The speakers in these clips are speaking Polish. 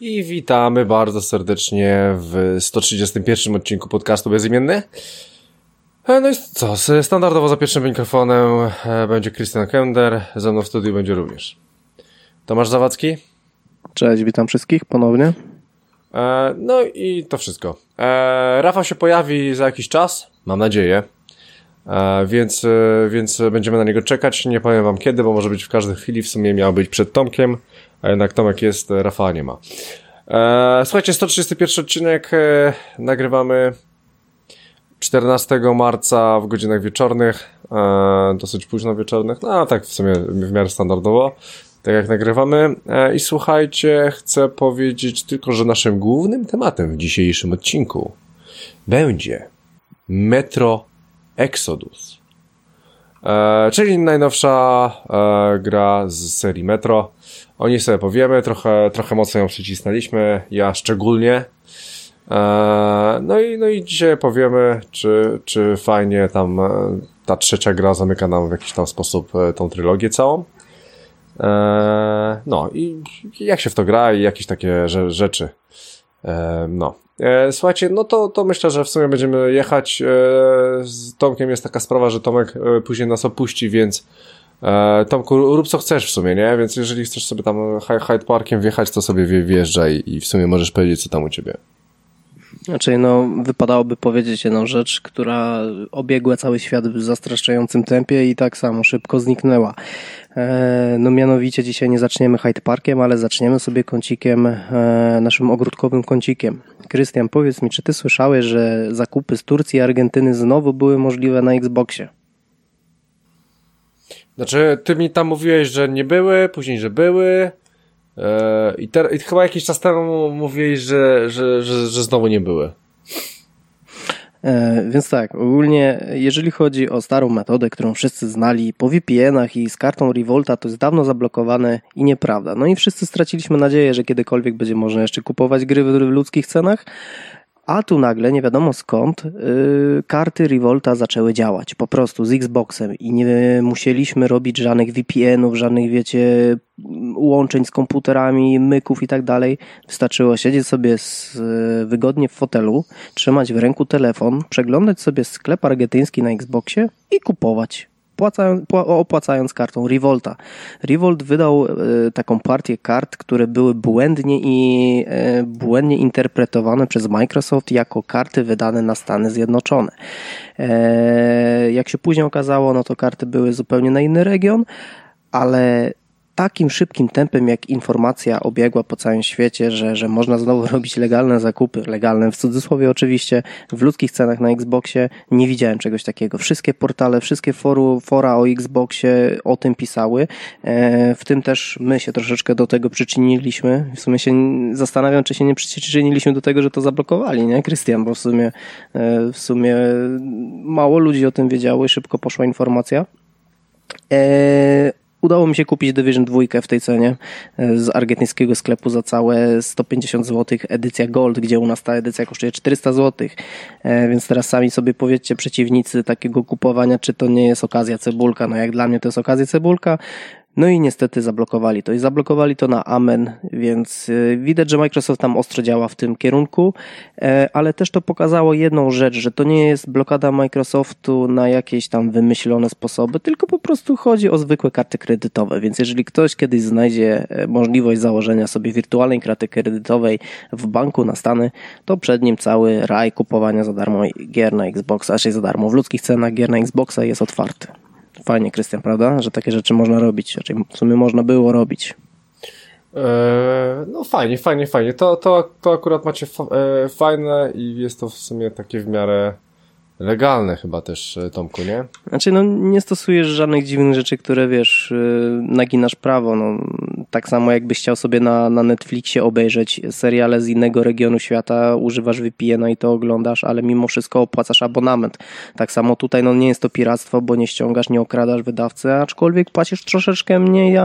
I witamy bardzo serdecznie w 131 odcinku podcastu Bezimienny. E, No i co, standardowo za pierwszym mikrofonem e, będzie Christian Kender, ze mną w studiu będzie również Tomasz Zawadzki. Cześć, witam wszystkich ponownie. E, No i to wszystko. Rafa się pojawi za jakiś czas, mam nadzieję, więc, więc będziemy na niego czekać. Nie powiem wam kiedy, bo może być w każdej chwili, w sumie miał być przed Tomkiem, a jednak Tomek jest, Rafała nie ma. Słuchajcie, 131 odcinek nagrywamy 14 marca w godzinach wieczornych, e, dosyć późno wieczornych, no tak w sumie w miarę standardowo, tak jak nagrywamy. E, I słuchajcie, chcę powiedzieć tylko, że naszym głównym tematem w dzisiejszym odcinku będzie Metro Exodus. E, czyli najnowsza e, gra z serii Metro. O niej sobie powiemy, trochę, trochę mocno ją przycisnęliśmy, ja szczególnie. E, no i, no i dzisiaj powiemy, czy, czy fajnie tam e, ta trzecia gra zamyka nam w jakiś tam sposób e, tą trylogię całą. No i jak się w to gra i jakieś takie rzeczy. No. Słuchajcie, no to, to myślę, że w sumie będziemy jechać. Z Tomkiem jest taka sprawa, że Tomek później nas opuści, więc Tomku, rób co chcesz w sumie, nie? Więc jeżeli chcesz sobie tam Hyde Parkiem wjechać, to sobie wjeżdżaj i w sumie możesz powiedzieć, co tam u ciebie. Znaczy, no, wypadałoby powiedzieć jedną rzecz, która obiegła cały świat w zastraszającym tempie i tak samo szybko zniknęła. E, no mianowicie dzisiaj nie zaczniemy Hyde Parkiem, ale zaczniemy sobie kącikiem, e, naszym ogródkowym kącikiem. Krystian, powiedz mi, czy ty słyszałeś, że zakupy z Turcji i Argentyny znowu były możliwe na Xboxie? Znaczy, ty mi tam mówiłeś, że nie były, później, że były. E, I, ter, I, chyba jakiś czas temu mówiłeś, że, że, że, że znowu nie były. E, więc tak, ogólnie jeżeli chodzi o starą metodę, którą wszyscy znali po VPN-ach i z kartą Revolta, to jest dawno zablokowane i nieprawda. No i wszyscy straciliśmy nadzieję, że kiedykolwiek będzie można jeszcze kupować gry w ludzkich cenach. A tu nagle, nie wiadomo skąd, yy, karty Revolta zaczęły działać po prostu z Xboxem i nie musieliśmy robić żadnych VPN-ów, żadnych, wiecie, łączeń z komputerami, myków i tak dalej. Wystarczyło siedzieć sobie z, yy, wygodnie w fotelu, trzymać w ręku telefon, przeglądać sobie sklep argentyński na Xboxie i kupować opłacając kartą Revolta. Revolt wydał e, taką partię kart, które były błędnie i e, błędnie interpretowane przez Microsoft jako karty wydane na Stany Zjednoczone. E, jak się później okazało, no to karty były zupełnie na inny region, ale takim szybkim tempem, jak informacja obiegła po całym świecie, że, że można znowu robić legalne zakupy, legalne w cudzysłowie oczywiście, w ludzkich cenach na Xboxie, nie widziałem czegoś takiego. Wszystkie portale, wszystkie foru, fora o Xboxie o tym pisały, e, w tym też my się troszeczkę do tego przyczyniliśmy. W sumie się zastanawiam, czy się nie przyczyniliśmy do tego, że to zablokowali, nie, Krystian, bo w sumie, e, w sumie mało ludzi o tym wiedziało i szybko poszła informacja. E, Udało mi się kupić Division 2 w tej cenie e, z argentyńskiego sklepu za całe 150 zł, edycja Gold, gdzie u nas ta edycja kosztuje 400 zł. E, więc teraz sami sobie powiedzcie przeciwnicy takiego kupowania, czy to nie jest okazja cebulka. No jak dla mnie to jest okazja cebulka. No i niestety zablokowali to. I zablokowali to na amen, więc y, widać, że Microsoft tam ostro działa w tym kierunku, e, ale też to pokazało jedną rzecz, że to nie jest blokada Microsoftu na jakieś tam wymyślone sposoby, tylko po prostu chodzi o zwykłe karty kredytowe, więc jeżeli ktoś kiedyś znajdzie e, możliwość założenia sobie wirtualnej karty kredytowej w banku na Stany, to przed nim cały raj kupowania za darmo gier na Xboxa, raczej za darmo w ludzkich cenach gier na Xboxa jest otwarty. Fajnie, Krystian, prawda? Że takie rzeczy można robić. Raczej w sumie można było robić. Eee, no fajnie, fajnie, fajnie. To, to, to akurat macie e, fajne i jest to w sumie takie w miarę legalne chyba też, e, Tomku, nie? Znaczy, no nie stosujesz żadnych dziwnych rzeczy, które wiesz, e, naginasz prawo. No, tak samo jakbyś chciał sobie na, na Netflixie obejrzeć seriale z innego regionu świata, używasz VPN-a i to oglądasz, ale mimo wszystko opłacasz abonament. Tak samo tutaj no nie jest to piractwo, bo nie ściągasz, nie okradasz wydawcy, aczkolwiek płacisz troszeczkę mniej,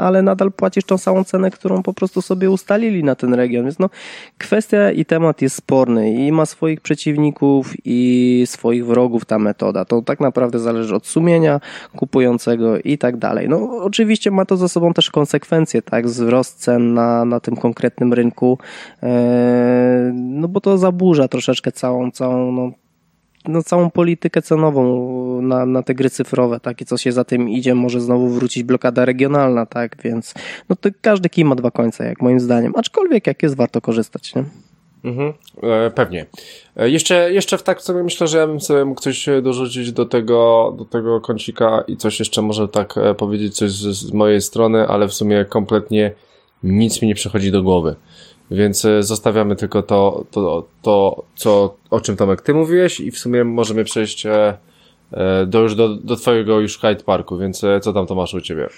ale nadal płacisz tą samą cenę, którą po prostu sobie ustalili na ten region. Więc no, kwestia i temat jest sporny i ma swoich przeciwników i swoich wrogów ta metoda. To tak naprawdę zależy od sumienia kupującego i tak dalej. No oczywiście ma to za sobą też konsekwencje, tak, wzrost cen na, na tym konkretnym rynku, e, no bo to zaburza troszeczkę całą, całą, no, no, całą politykę cenową na, na te gry cyfrowe, tak, i co się za tym idzie, może znowu wrócić blokada regionalna, tak, więc no to każdy kij ma dwa końce, jak moim zdaniem, aczkolwiek jak jest, warto korzystać, nie? Mhm, e, pewnie. E, jeszcze, jeszcze w tak sobie myślę, że ja bym sobie mógł coś dorzucić do tego, do tego kącika i coś jeszcze może tak e, powiedzieć coś z, z mojej strony, ale w sumie kompletnie nic mi nie przychodzi do głowy. Więc e, zostawiamy tylko to, to, to co, o czym Tomek ty mówiłeś i w sumie możemy przejść e, e, do już do, do twojego już Hyde Parku, więc co tam Tomasz u ciebie?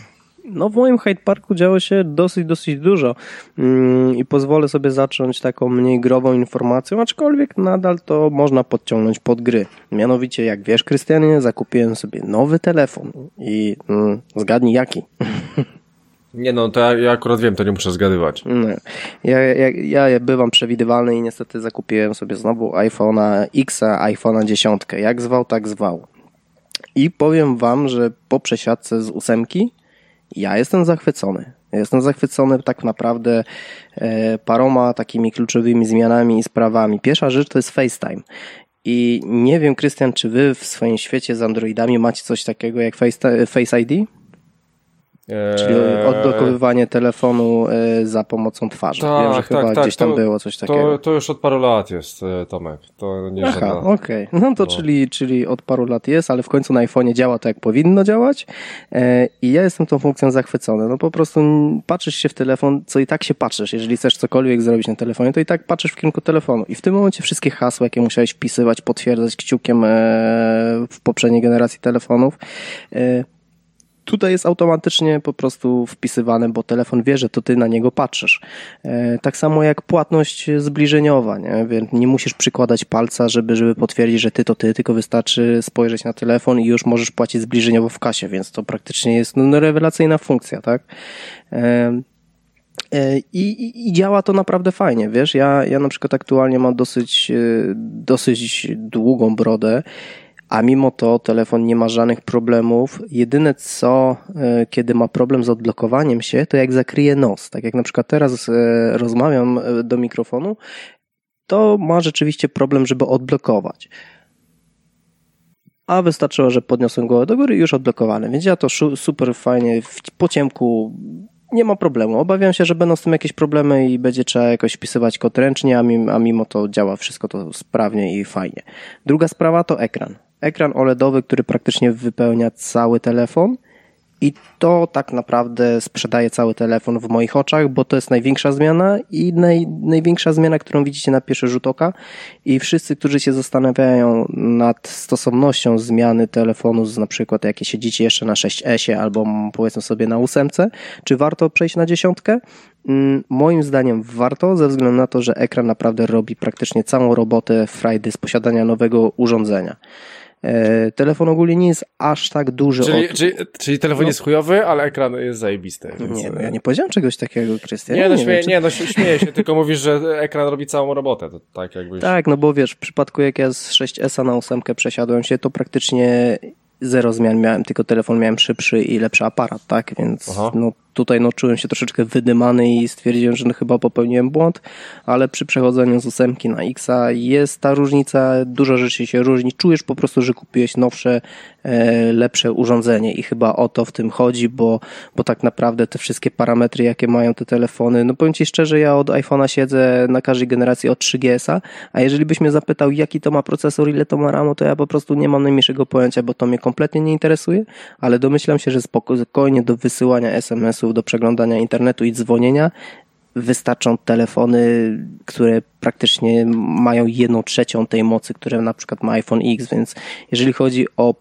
No w moim Hyde Parku działo się dosyć, dosyć dużo mm, i pozwolę sobie zacząć taką mniej grową informacją, aczkolwiek nadal to można podciągnąć pod gry. Mianowicie, jak wiesz Krystianie, zakupiłem sobie nowy telefon i mm, zgadnij jaki. Nie no, to ja, ja, akurat wiem, to nie muszę zgadywać. No, ja, ja, ja bywam przewidywalny i niestety zakupiłem sobie znowu iPhone'a X, iPhone'a 10. Jak zwał, tak zwał. I powiem wam, że po przesiadce z ósemki ja jestem zachwycony. Jestem zachwycony tak naprawdę e, paroma takimi kluczowymi zmianami i sprawami. Pierwsza rzecz to jest FaceTime. I nie wiem, Krystian, czy wy w swoim świecie z Androidami macie coś takiego jak Face, Face ID? Czyli eee, odblokowywanie telefonu e, za pomocą twarzy. Tak, Wiem, że tak, chyba tak, gdzieś tam to, było coś takiego. To, to, już od paru lat jest, e, Tomek. To nie Aha, żadna... okej. Okay. No to no. Czyli, czyli od paru lat jest, ale w końcu na iPhone'ie działa to, jak powinno działać e, i ja jestem tą funkcją zachwycony. No po prostu patrzysz się w telefon, co i tak się patrzysz. Jeżeli chcesz cokolwiek zrobić na telefonie, to i tak patrzysz w kierunku telefonu. I w tym momencie wszystkie hasła, jakie musiałeś wpisywać, potwierdzać kciukiem w poprzedniej generacji telefonów, tutaj jest automatycznie po prostu wpisywane, bo telefon wie, że to ty na niego patrzysz. E, tak samo jak płatność zbliżeniowa, nie? Więc nie musisz przykładać palca, żeby, żeby potwierdzić, że ty to ty, tylko wystarczy spojrzeć na telefon i już możesz płacić zbliżeniowo w kasie, więc to praktycznie jest no, rewelacyjna funkcja, tak? E, e, I, I, działa to naprawdę fajnie, wiesz, ja, ja na przykład aktualnie mam dosyć, dosyć długą brodę a mimo to telefon nie ma żadnych problemów. Jedyne co, e, kiedy ma problem z odblokowaniem się, to jak zakryje nos. Tak jak na przykład teraz e, rozmawiam e, do mikrofonu, to ma rzeczywiście problem, żeby odblokować. A wystarczyło, że podniosłem głowę do góry i już odblokowany. Więc ja to super fajnie po ciemku nie ma problemu. Obawiam się, że będą z tym jakieś problemy i będzie trzeba jakoś wpisywać kod ręcznie, a a mimo to działa wszystko to sprawnie i fajnie. Druga sprawa to ekran ekran OLEDowy, który praktycznie wypełnia cały telefon i to tak naprawdę sprzedaje cały telefon w moich oczach, bo to jest największa zmiana i naj, największa zmiana, którą widzicie na pierwszy rzut oka. I wszyscy, którzy się zastanawiają nad stosownością zmiany telefonu, z na przykład jakie siedzicie jeszcze na 6S albo powiedzmy sobie na 8, czy warto przejść na dziesiątkę? Mm, moim zdaniem warto, ze względu na to, że ekran naprawdę robi praktycznie całą robotę frajdy z posiadania nowego urządzenia. E, telefon ogólnie nie jest aż tak duży. Czyli, od... czyli, czyli telefon no. jest chujowy, ale ekran jest zajebisty. Więc... Nie, no ja nie powiedziałem czegoś takiego, Krystian. Nie, no, nie, śmieję, czy... nie, no śmieję się, tylko mówisz, że ekran robi całą robotę. To tak, jakbyś... tak, no bo wiesz, w przypadku jak ja z 6S na 8 przesiadłem się, to praktycznie zero zmian miałem, tylko telefon miałem szybszy i lepszy aparat, tak? Więc Aha. no tutaj no, czułem się troszeczkę wydymany i stwierdziłem, że no, chyba popełniłem błąd, ale przy przechodzeniu z ósemki na Xa jest ta różnica, dużo rzeczy się różni, czujesz po prostu, że kupiłeś nowsze, e, lepsze urządzenie i chyba o to w tym chodzi, bo, bo tak naprawdę te wszystkie parametry, jakie mają te telefony, no powiem Ci szczerze, ja od iPhone'a siedzę na każdej generacji od 3GS-a, a jeżeli byś mnie zapytał, jaki to ma procesor, ile to ma RAMu, to ja po prostu nie mam najmniejszego pojęcia, bo to mnie kompletnie nie interesuje, ale domyślam się, że spokojnie do wysyłania SMS-ów do przeglądania internetu i dzwonienia. Wystarczą telefony, które praktycznie mają jedną trzecią tej mocy, które na przykład ma iPhone X, więc jeżeli chodzi o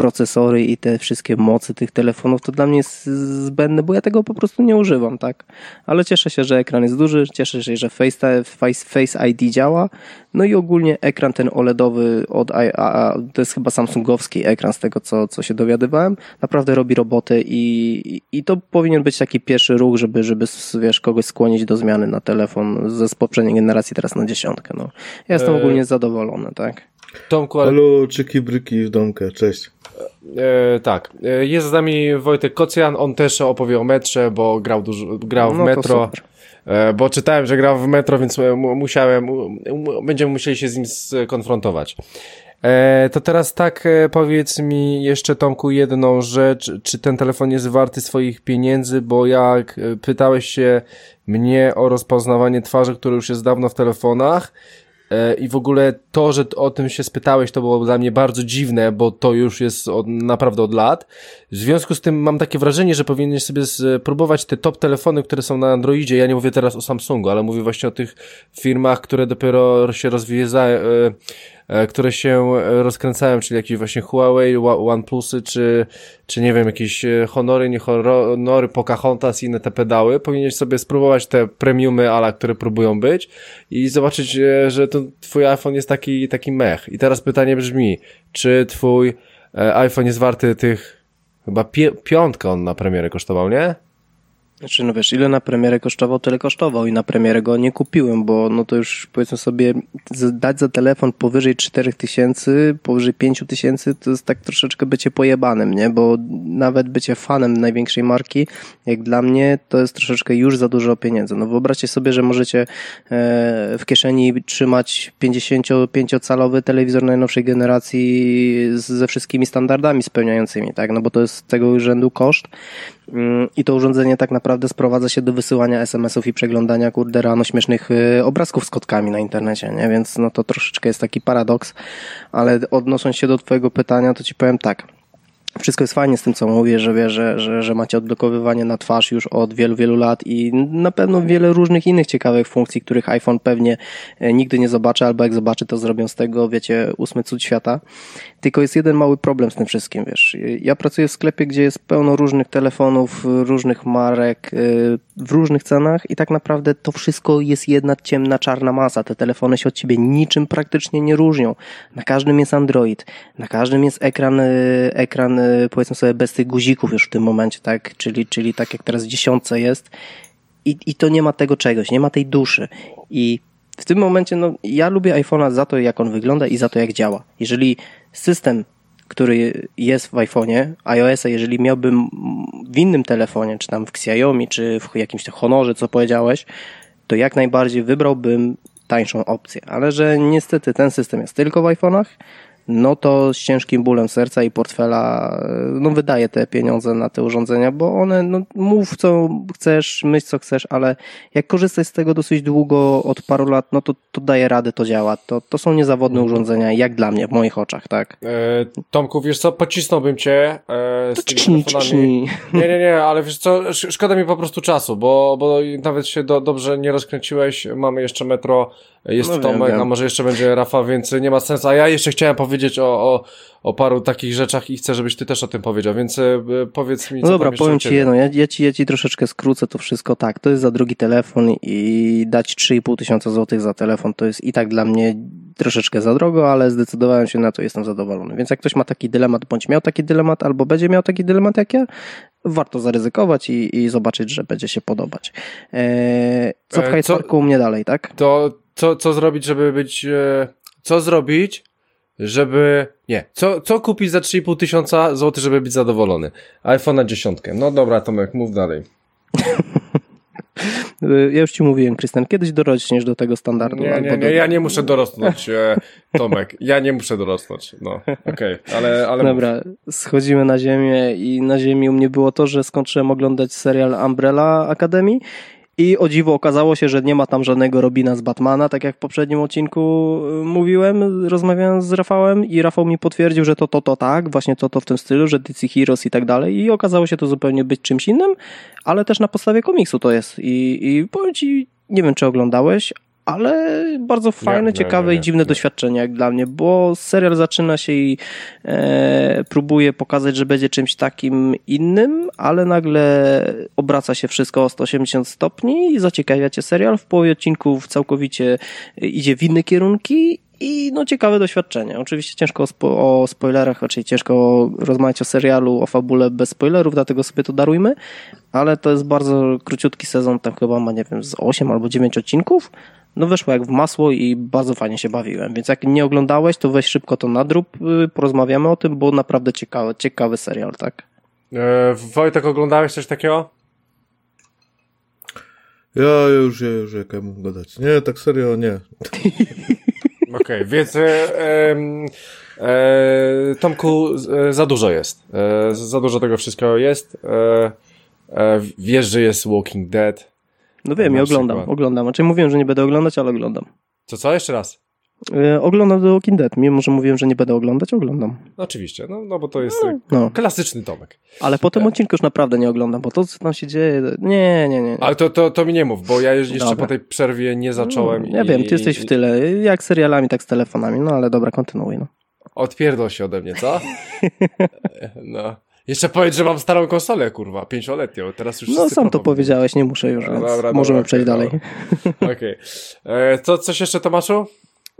procesory i te wszystkie mocy tych telefonów, to dla mnie jest zbędne, bo ja tego po prostu nie używam, tak? Ale cieszę się, że ekran jest duży, cieszę się, że Face, Face, Face ID działa, no i ogólnie ekran ten OLEDowy od, a, a, to jest chyba samsungowski ekran z tego, co, co się dowiadywałem, naprawdę robi robotę i, i to powinien być taki pierwszy ruch, żeby, żeby wiesz, kogoś skłonić do zmiany na telefon ze z poprzedniej generacji teraz na dziesiątkę, no. Ja jestem e... ogólnie zadowolony, tak? Tomku, ale... Halo, czyki bryki w domkę, cześć. E, tak, e, jest z nami Wojtek Kocjan, on też opowie o metrze, bo grał, dużo, grał w no metro. E, bo czytałem, że grał w metro, więc musiałem, będziemy musieli się z nim skonfrontować. E, to teraz tak e, powiedz mi jeszcze Tomku jedną rzecz, czy ten telefon jest warty swoich pieniędzy, bo jak e, pytałeś się mnie o rozpoznawanie twarzy, które już jest dawno w telefonach, I w ogóle to, że o tym się spytałeś, to było dla mnie bardzo dziwne, bo to już jest od, naprawdę od lat. W związku z tym mam takie wrażenie, że powinieneś sobie spróbować te top telefony, które są na Androidzie. Ja nie mówię teraz o Samsungu, ale mówię właśnie o tych firmach, które dopiero się rozwijają e, E, które się e, rozkręcają, czyli jakieś właśnie Huawei, OnePlusy, czy, czy nie wiem, jakieś e, Honory, nie Honory, Pocahontas i inne te pedały. Powinieneś sobie spróbować te premiumy ala, które próbują być i zobaczyć, że to twój iPhone jest taki, taki mech. I teraz pytanie brzmi, czy twój iPhone jest warty tych chyba piątka on na premierę kosztował, nie? Znaczy, no wiesz, ile na premierę kosztował, tyle kosztował i na premierę go nie kupiłem, bo no to już powiedzmy sobie, dać za telefon powyżej 4000, powyżej 5000, to jest tak troszeczkę bycie pojebanym, nie? Bo nawet bycie fanem największej marki, jak dla mnie, to jest troszeczkę już za dużo pieniędzy. No wyobraźcie sobie, że możecie e, w kieszeni trzymać 55-calowy telewizor najnowszej generacji ze wszystkimi standardami spełniającymi, tak? No bo to jest tego rzędu koszt i to urządzenie tak naprawdę sprowadza się do wysyłania SMS-ów i przeglądania, kurde, rano śmiesznych y, obrazków z kotkami na internecie, nie? Więc no to troszeczkę jest taki paradoks, ale odnosząc się do twojego pytania, to ci powiem tak wszystko jest fajnie z tym, co mówię, że wie, że, że, że macie odblokowywanie na twarz już od wielu, wielu lat i na pewno wiele różnych innych ciekawych funkcji, których iPhone pewnie e, nigdy nie zobaczy, albo jak zobaczy, to zrobią z tego, wiecie, ósmy cud świata. Tylko jest jeden mały problem z tym wszystkim, wiesz. Ja pracuję w sklepie, gdzie jest pełno różnych telefonów, różnych marek, e, w różnych cenach i tak naprawdę to wszystko jest jedna ciemna, czarna masa. Te telefony się od ciebie niczym praktycznie nie różnią. Na każdym jest Android, na każdym jest ekran, e, ekran powiedzmy sobie bez tych guzików już w tym momencie, tak? Czyli, czyli tak jak teraz w dziesiątce jest i, i to nie ma tego czegoś, nie ma tej duszy i w tym momencie, no, ja lubię iPhone'a za to, jak on wygląda i za to, jak działa. Jeżeli system, który jest w iPhone'ie, iOS-a, jeżeli miałbym w innym telefonie, czy tam w Xiaomi, czy w jakimś Honorze, co powiedziałeś, to jak najbardziej wybrałbym tańszą opcję. Ale że niestety ten system jest tylko w iPhone'ach, no to z ciężkim bólem serca i portfela no wydaje te pieniądze na te urządzenia, bo one, no mów co chcesz, myśl co chcesz, ale jak korzystać z tego dosyć długo, od paru lat, no to, to daje radę, to działa. To, to są niezawodne mhm. urządzenia, jak dla mnie, w moich oczach, tak. E, Tomku, wiesz co, pocisnąłbym cię e, z tymi telefonami. Nie, nie, nie, ale wiesz co, szkoda mi po prostu czasu, bo, bo nawet się do, dobrze nie rozkręciłeś, mamy jeszcze metro, jest no Tomek, wiem, wiem. a może jeszcze będzie Rafa, więc nie ma sensu, a ja jeszcze chciałem powiedzieć o, o, o paru takich rzeczach i chcę, żebyś ty też o tym powiedział, więc e, powiedz mi, co No dobra, powiem ci jedno, ja, ja, ci, ja ci troszeczkę skrócę to wszystko tak, to jest za drugi telefon i dać 3,5 tysiąca złotych za telefon to jest i tak dla mnie troszeczkę za drogo, ale zdecydowałem się na to, jestem zadowolony. Więc jak ktoś ma taki dylemat, bądź miał taki dylemat, albo będzie miał taki dylemat jak ja, warto zaryzykować i, i zobaczyć, że będzie się podobać. Eee, co w e, u mnie dalej, tak? To co, co zrobić, żeby być... E, co zrobić, żeby... Nie, co, co kupić za 3,5 tysiąca złotych, żeby być zadowolony? iPhone na dziesiątkę. No dobra, Tomek, mów dalej. Ja już ci mówiłem, Krystian, kiedyś dorośniesz do tego standardu. Nie, nie, nie, ja nie muszę dorosnąć, e, Tomek. Ja nie muszę dorosnąć. No, okej, okay. ale, ale. Dobra, mów. schodzimy na ziemię i na ziemi u mnie było to, że skończyłem oglądać serial Umbrella Academy i o dziwo okazało się, że nie ma tam żadnego Robina z Batmana, tak jak w poprzednim odcinku y, mówiłem, rozmawiałem z Rafałem i Rafał mi potwierdził, że to, to, to tak, właśnie to, to w tym stylu, że DC Heroes i tak dalej. I okazało się to zupełnie być czymś innym, ale też na podstawie komiksu to jest. I, i powiem ci, nie wiem czy oglądałeś, ale bardzo fajne, nie, ciekawe nie, nie, i dziwne doświadczenie jak dla mnie, bo serial zaczyna się i e, próbuje pokazać, że będzie czymś takim innym, ale nagle obraca się wszystko o 180 stopni i zaciekawia cię serial. W połowie odcinków całkowicie idzie w inne kierunki i no ciekawe doświadczenie. Oczywiście ciężko o, spo, o spoilerach, raczej ciężko rozmawiać o serialu, o fabule bez spoilerów, dlatego sobie to darujmy, ale to jest bardzo króciutki sezon, tam chyba ma, nie wiem, z 8 albo 9 odcinków. No weszło jak w masło i bardzo fajnie się bawiłem, więc jak nie oglądałeś, to weź szybko to nadrób, y, porozmawiamy o tym, bo naprawdę ciekawy, ciekawy serial, tak? E, Wojtek, oglądałeś coś takiego? Ja już, ja już, jak ja mógł gadać. Nie, tak serio, nie. Okej, okay, więc e, e, Tomku, e, za dużo jest. E, za dużo tego wszystkiego jest. E, e, wiesz, że jest Walking Dead. No wiem, ja oglądam, przykład. oglądam. Znaczy mówiłem, że nie będę oglądać, ale oglądam. Co, co? Jeszcze raz? E, oglądam The Walking Dead. Mimo, że mówiłem, że nie będę oglądać, oglądam. Oczywiście, no, no bo to jest no, no. klasyczny Tomek. Ale po tym odcinku już naprawdę nie oglądam, bo to, co tam się dzieje, nie, nie, nie. Ale to, to, to mi nie mów, bo ja jeszcze dobra. po tej przerwie nie zacząłem. Ja i, wiem, ty jesteś w tyle, jak serialami, tak z telefonami, no ale dobra, kontynuuj, no. Odpierdol się ode mnie, co? no. Jeszcze powiedz, że mam starą konsolę, kurwa, pięcioletnią, teraz już No sam to powiedziałeś, nie muszę już, no, więc dobra, możemy dobra, przejść okay, dalej. Okej. Okay. E, co, coś jeszcze, Tomaszu?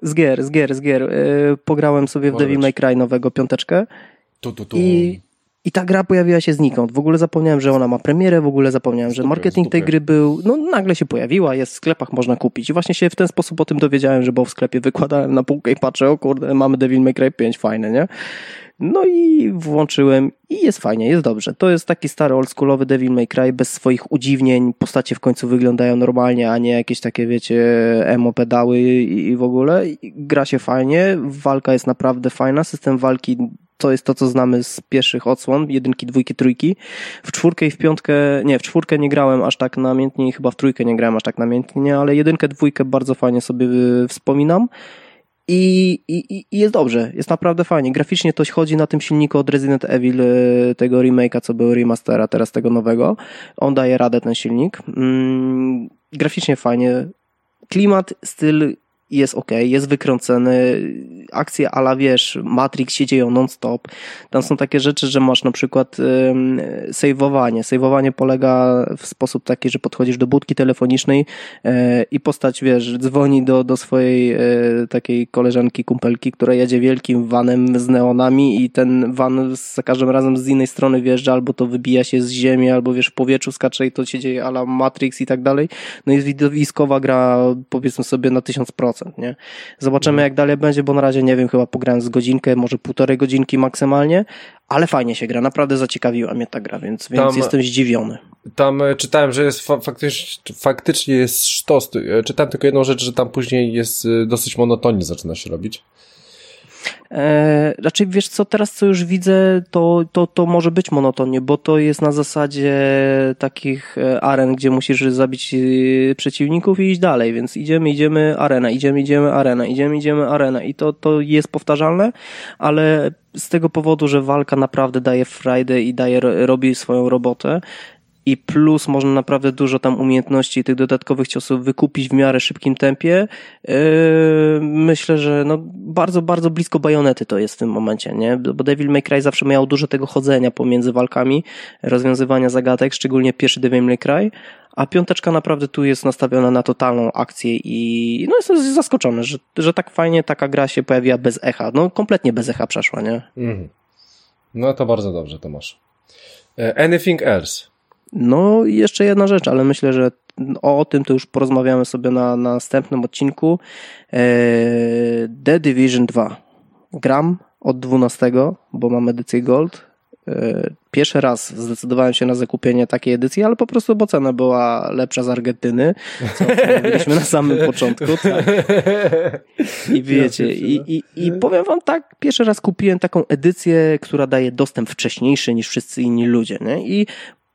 Z gier, z gier, z gier. E, pograłem sobie w Devil May Cry nowego piąteczkę. Tu, tu, tu. I, I ta gra pojawiła się znikąd. W ogóle zapomniałem, że ona ma premierę, w ogóle zapomniałem, że marketing tej gry był. No nagle się pojawiła, jest w sklepach, można kupić. I właśnie się w ten sposób o tym dowiedziałem, że bo w sklepie wykładałem na półkę i patrzę, o kurde, mamy Devil May Cry 5, fajne, nie? No i włączyłem i jest fajnie, jest dobrze. To jest taki stary oldschoolowy Devil May Cry bez swoich udziwnień. Postacie w końcu wyglądają normalnie, a nie jakieś takie, wiecie, emo pedały i w ogóle. Gra się fajnie, walka jest naprawdę fajna, system walki to jest to, co znamy z pierwszych odsłon, jedynki, dwójki, trójki. W czwórkę i w piątkę, nie, w czwórkę nie grałem aż tak namiętnie chyba w trójkę nie grałem aż tak namiętnie, ale jedynkę, dwójkę bardzo fajnie sobie wspominam. I, i, I jest dobrze, jest naprawdę fajnie. Graficznie to chodzi na tym silniku od Resident Evil, e, tego remake'a, co był remastera, teraz tego nowego. On daje radę, ten silnik. Mm, graficznie fajnie. Klimat, styl jest ok, jest wykręcony, akcje ala wiesz, Matrix się dzieją non-stop. Tam są takie rzeczy, że masz na przykład um, saveowanie. Saveowanie polega w sposób taki, że podchodzisz do budki telefonicznej e, i postać, wiesz, dzwoni do, do swojej e, takiej koleżanki, kumpelki, która jedzie wielkim vanem z neonami i ten van za każdym razem z innej strony wjeżdża, albo to wybija się z ziemi, albo wiesz, w powietrzu skacze i to się dzieje ala Matrix i tak dalej. No jest widowiskowa gra, powiedzmy sobie, na 1000% nie? Zobaczymy mhm. jak dalej będzie, bo na razie nie wiem, chyba pograłem z godzinkę, może półtorej godzinki maksymalnie, ale fajnie się gra, naprawdę zaciekawiła mnie ta gra, więc, więc tam, jestem zdziwiony. Tam e, czytałem, że jest fa faktycznie, faktycznie jest sztos. E, czytałem tylko jedną rzecz, że tam później jest e, dosyć monotonnie zaczyna się robić. E, raczej wiesz co, teraz co już widzę, to, to, to może być monotonnie, bo to jest na zasadzie takich e, aren, gdzie musisz zabić e, przeciwników i iść dalej, więc idziemy, idziemy, arena, idziemy, idziemy, arena, idziemy, idziemy, arena. I to, to jest powtarzalne, ale z tego powodu, że walka naprawdę daje Friday i daje, robi swoją robotę, i plus można naprawdę dużo tam umiejętności tych dodatkowych ciosów wykupić w miarę szybkim tempie. Yy, myślę, że no bardzo, bardzo blisko bajonety to jest w tym momencie, nie? Bo Devil May Cry zawsze miał dużo tego chodzenia pomiędzy walkami, rozwiązywania zagadek, szczególnie pierwszy Devil May Cry, a piąteczka naprawdę tu jest nastawiona na totalną akcję i no jestem zaskoczony, że, że tak fajnie taka gra się pojawiła bez echa. No kompletnie bez echa przeszła, nie? Mm. No to bardzo dobrze, Tomasz. E, anything else? No i jeszcze jedna rzecz, ale myślę, że o tym to już porozmawiamy sobie na, na następnym odcinku. Eee, The Division 2. Gram od 12, bo mam edycję Gold. Eee, pierwszy raz zdecydowałem się na zakupienie takiej edycji, ale po prostu, bo cena była lepsza z Argentyny, co mówiliśmy na samym początku. Tak. I wiecie, i, i, i powiem wam tak, pierwszy raz kupiłem taką edycję, która daje dostęp wcześniejszy niż wszyscy inni ludzie. Nie? I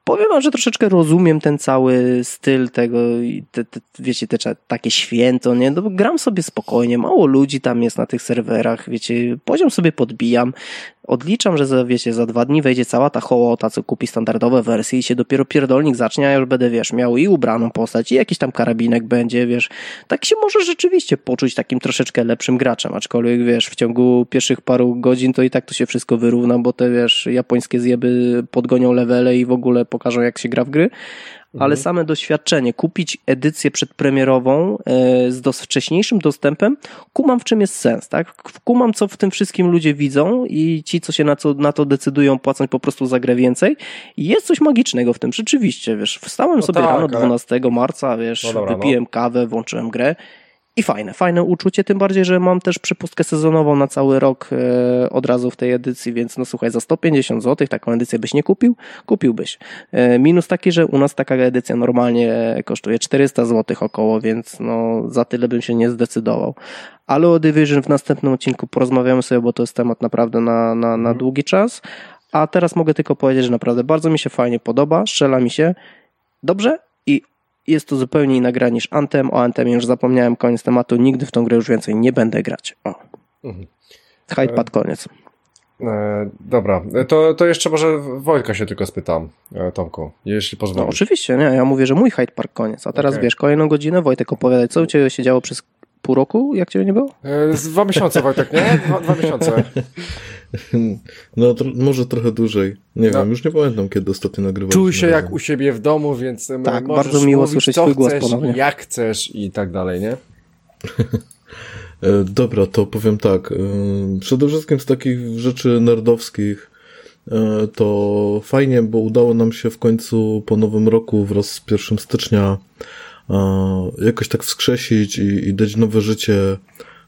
powiem wam, że troszeczkę rozumiem ten cały styl tego i te, te, wiecie, te, takie święto, nie? No, gram sobie spokojnie, mało ludzi tam jest na tych serwerach, wiecie, poziom sobie podbijam. Odliczam, że za, wiecie, za dwa dni wejdzie cała ta hołota, co kupi standardowe wersje i się dopiero pierdolnik zacznie, a ja już będę, wiesz, miał i ubraną postać, i jakiś tam karabinek będzie, wiesz. Tak się może rzeczywiście poczuć takim troszeczkę lepszym graczem, aczkolwiek, wiesz, w ciągu pierwszych paru godzin to i tak to się wszystko wyrówna, bo te, wiesz, japońskie zjeby podgonią levele i w ogóle pokażą, jak się gra w gry, ale Mhm. same doświadczenie, kupić edycję przedpremierową e, z dos- wcześniejszym dostępem, kumam w czym jest sens, tak? Kumam, co w tym wszystkim ludzie widzą i ci, co się na, co, na to decydują, płacą po prostu za grę więcej. Jest coś magicznego w tym, rzeczywiście, wiesz, wstałem sobie tak, rano ale- 12 marca, wiesz, No dobra, no. wypiłem kawę, włączyłem grę i fajne, fajne uczucie, tym bardziej, że mam też przepustkę sezonową na cały rok e, od razu w tej edycji, więc no słuchaj, za 150 zł taką edycję byś nie kupił? Kupiłbyś. E, minus taki, że u nas taka edycja normalnie kosztuje 400 zł około, więc no za tyle bym się nie zdecydował. Ale o Division w następnym odcinku porozmawiamy sobie, bo to jest temat naprawdę na, na, na długi czas. A teraz mogę tylko powiedzieć, że naprawdę bardzo mi się fajnie podoba, strzela mi się dobrze i jest to zupełnie inna gra niż Anthem. O Anthemie już zapomniałem, koniec tematu. Nigdy w tą grę już więcej nie będę grać. O. Mhm. Hyde pad koniec. E, dobra, E, to, to jeszcze może Wojtka się tylko spytam, e, Tomku, jeśli No pozwolisz. oczywiście, nie. Ja mówię, że mój Hyde Park koniec. A teraz Okej. wiesz, kolejną godzinę Wojtek opowiadaj, co u Ciebie się działo przez pół roku, jak Ciebie nie było? E, z dwa miesiące, Wojtek, nie? Dwa, dwa miesiące. No tro, może trochę dłużej. Nie No. wiem, już nie pamiętam kiedy ostatnio nagrywaliśmy. Czuj się jak u siebie w domu, więc Tak, możesz bardzo miło mówić, słyszeć co twój głos chcesz, ponownie. jak chcesz i tak dalej, nie? E, Dobra, to powiem tak. e, Przede wszystkim z takich rzeczy nerdowskich to fajnie, bo udało nam się w końcu po nowym roku wraz z 1 stycznia jakoś tak wskrzesić i, i dać nowe życie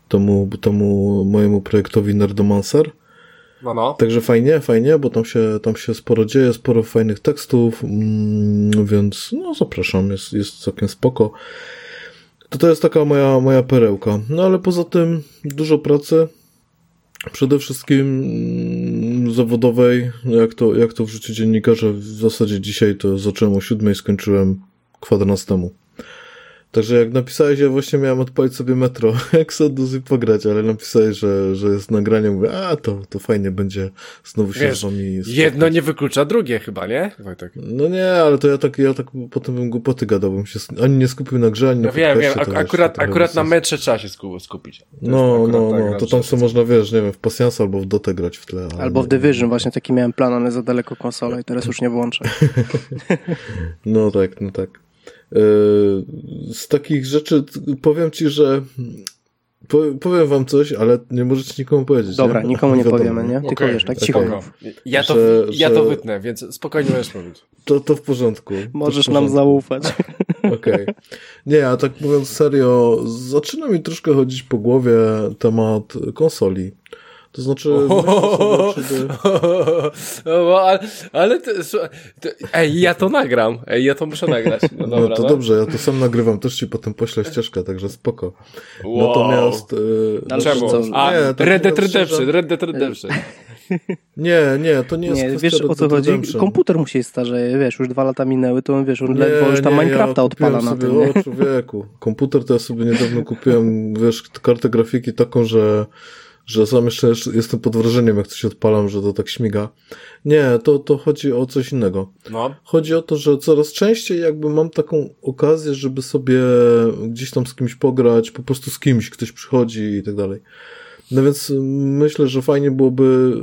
temu, temu mojemu projektowi Nerdomancer. No, no. Także fajnie, fajnie, bo tam się, tam się sporo dzieje, sporo fajnych tekstów, mm, więc no zapraszam, jest, jest całkiem spoko. To to jest taka moja, moja perełka. No ale poza tym dużo pracy, przede wszystkim mm, zawodowej, jak to, jak to w życiu dziennikarza, w zasadzie dzisiaj to zacząłem o siódmej, skończyłem kwadrans temu. Także jak napisałeś, ja właśnie miałem odpalić sobie Metro Exodus i pograć, ale napisałeś, że, że jest nagranie, mówię, a to, to fajnie będzie znowu się Wiesz, z wami Jedno nie wyklucza drugie chyba, nie, Wojtek? No nie, ale to ja tak, ja tak potem bym głupoty gadał, bym się ani nie skupił na grze, ani na No wiem, wiem, to ak- akurat, akurat na metrze trzeba się sku- skupić. No, no, no, że- to tam sobie można, wiesz, nie wiem, w pasjansa albo w dotę grać w tle. ale Albo w Division, właśnie taki miałem plan, ale za daleko konsola i teraz już nie włączę. No tak, no tak. Yy, Z takich rzeczy powiem ci, że po- powiem wam coś, ale nie możecie nikomu powiedzieć. Dobra, nie? nikomu nie Wiadomo, powiemy, nie? Tylko Okej, wiesz, tak cicho. Spoko. Ja to, Że- ja to wytnę, więc spokojnie możesz mówić. To, to w porządku. Możesz w nam porządku. zaufać. Okej. Nie, a tak mówiąc serio, zaczyna mi troszkę chodzić po głowie temat konsoli. To znaczy, myślę sobie. No, ale, ale to, ej, ja to nagram. Ej, ja to muszę nagrać. No, dobra, no to dobrze, ja to sam nagrywam, też ci potem poślę ścieżkę, także spoko. Wow. Natomiast... Yy, Ale Czemu? co? A, Nie, tak Red Dead Redemption, Red Dead Redemption. Nie, nie, to nie jest Nie, wiesz o co chodzi? Redemption. Komputer mu się starzeje, wiesz, już dwa lata minęły, to on wiesz, on Nie, ledwo już tam nie, Minecrafta ja odpala na sobie, tym, nie? O człowieku, komputer to ja sobie niedawno kupiłem, wiesz, kartę grafiki taką, że że sam jeszcze jestem pod wrażeniem, jak coś odpalam, że to tak śmiga. Nie, to, to chodzi o coś innego. No. Chodzi o to, że coraz częściej jakby mam taką okazję, żeby sobie gdzieś tam z kimś pograć, po prostu z kimś, ktoś przychodzi i tak dalej. No więc myślę, że fajnie byłoby,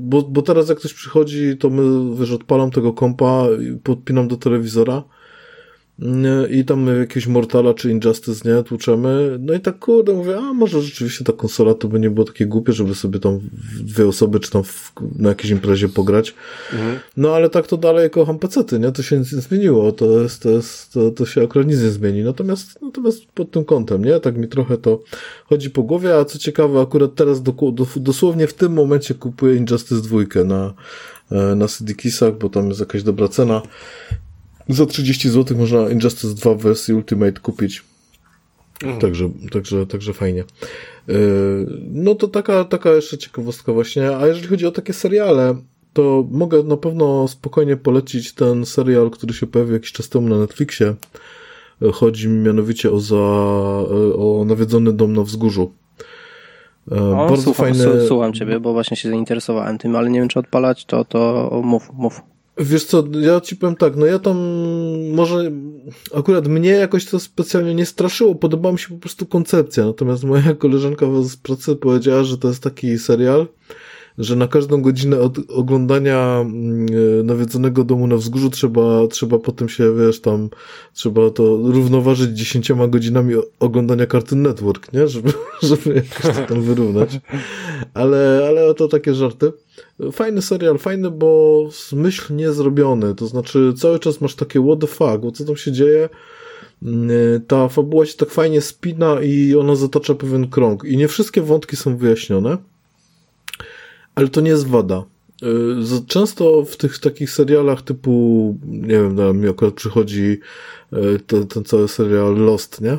bo, bo teraz jak ktoś przychodzi, to my, wiesz, odpalam tego kompa, i podpinam do telewizora i tam jakieś Mortala czy Injustice, nie, tłuczemy. No i tak kurde, mówię, a może rzeczywiście ta konsola to by nie było takie głupie, żeby sobie tam dwie osoby czy tam w, na jakiejś imprezie pograć. Mhm. No ale tak to dalej kocham pecety, nie? To się nic nie zmieniło, to jest, to jest, to, to się akurat nic nie zmieni. Natomiast, natomiast pod tym kątem, nie? Tak mi trochę to chodzi po głowie, a co ciekawe, akurat teraz do, do, dosłownie w tym momencie kupuję Injustice 2 na, e, na CD Kissach, bo tam jest jakaś dobra cena. Za 30 zł można Injustice 2 w wersji Ultimate kupić. Także, także, także fajnie. Yy, No to taka, taka jeszcze ciekawostka właśnie. A jeżeli chodzi o takie seriale, to mogę na pewno spokojnie polecić ten serial, który się pojawił jakiś czas temu na Netflixie. Chodzi mi mianowicie o, za, o nawiedzony dom na wzgórzu. No, bardzo słucham, fajne. Słucham ciebie, bo właśnie się zainteresowałem tym, ale nie wiem, czy odpalać, to, to mów, mów. Wiesz co, ja ci powiem tak, no ja tam może akurat mnie jakoś to specjalnie nie straszyło, podobała mi się po prostu koncepcja, natomiast moja koleżanka z pracy powiedziała, że to jest taki serial, że na każdą godzinę od oglądania mm, e, nawiedzonego domu na wzgórzu trzeba, trzeba potem się, wiesz, tam, trzeba to równoważyć dziesięcioma godzinami oglądania Cartoon Network, nie? Żeby, żeby jakoś to tam wyrównać. Ale, ale to takie żarty. Fajny serial, fajny, bo myślnie zrobiony, to znaczy cały czas masz takie what the fuck, co tam się dzieje? Mm, ta fabuła się tak fajnie spina i ona zatacza pewien krąg. I nie wszystkie wątki są wyjaśnione ale to nie jest wada. Y, często w tych takich serialach typu, nie wiem, na mi akurat przychodzi y, ten, ten cały serial Lost, nie?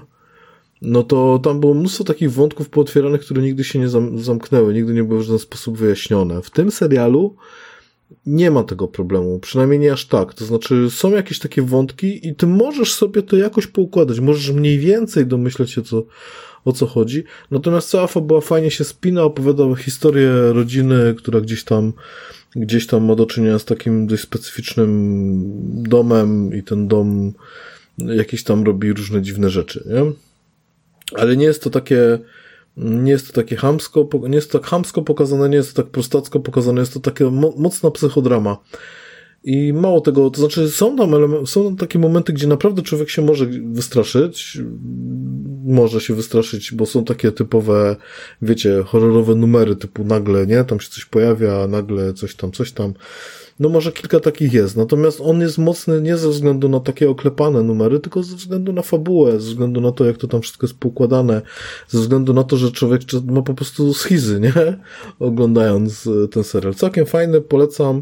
No to tam było mnóstwo takich wątków pootwieranych, które nigdy się nie zamknęły, nigdy nie były w żaden sposób wyjaśnione. W tym serialu nie ma tego problemu, przynajmniej nie aż tak. To znaczy, są jakieś takie wątki i ty możesz sobie to jakoś poukładać, możesz mniej więcej domyśleć się, co, o co chodzi. Natomiast cała fabuła fajnie się spina, opowiada historię rodziny, która gdzieś tam gdzieś tam ma do czynienia z takim dość specyficznym domem i ten dom jakieś tam robi różne dziwne rzeczy, nie? Ale nie jest to takie nie jest to takie hamsko, nie jest to tak hamsko pokazane, nie jest to tak prostacko pokazane, jest to takie mo mocna psychodrama. I mało tego, to znaczy są tam, są tam takie momenty, gdzie naprawdę człowiek się może wystraszyć, może się wystraszyć, bo są takie typowe, wiecie, horrorowe numery typu nagle, nie, tam się coś pojawia, nagle coś tam, coś tam. No może kilka takich jest, natomiast on jest mocny nie ze względu na takie oklepane numery, tylko ze względu na fabułę, ze względu na to, jak to tam wszystko jest poukładane, ze względu na to, że człowiek ma po prostu schizy, nie? Oglądając e, ten serial. Całkiem fajny, polecam.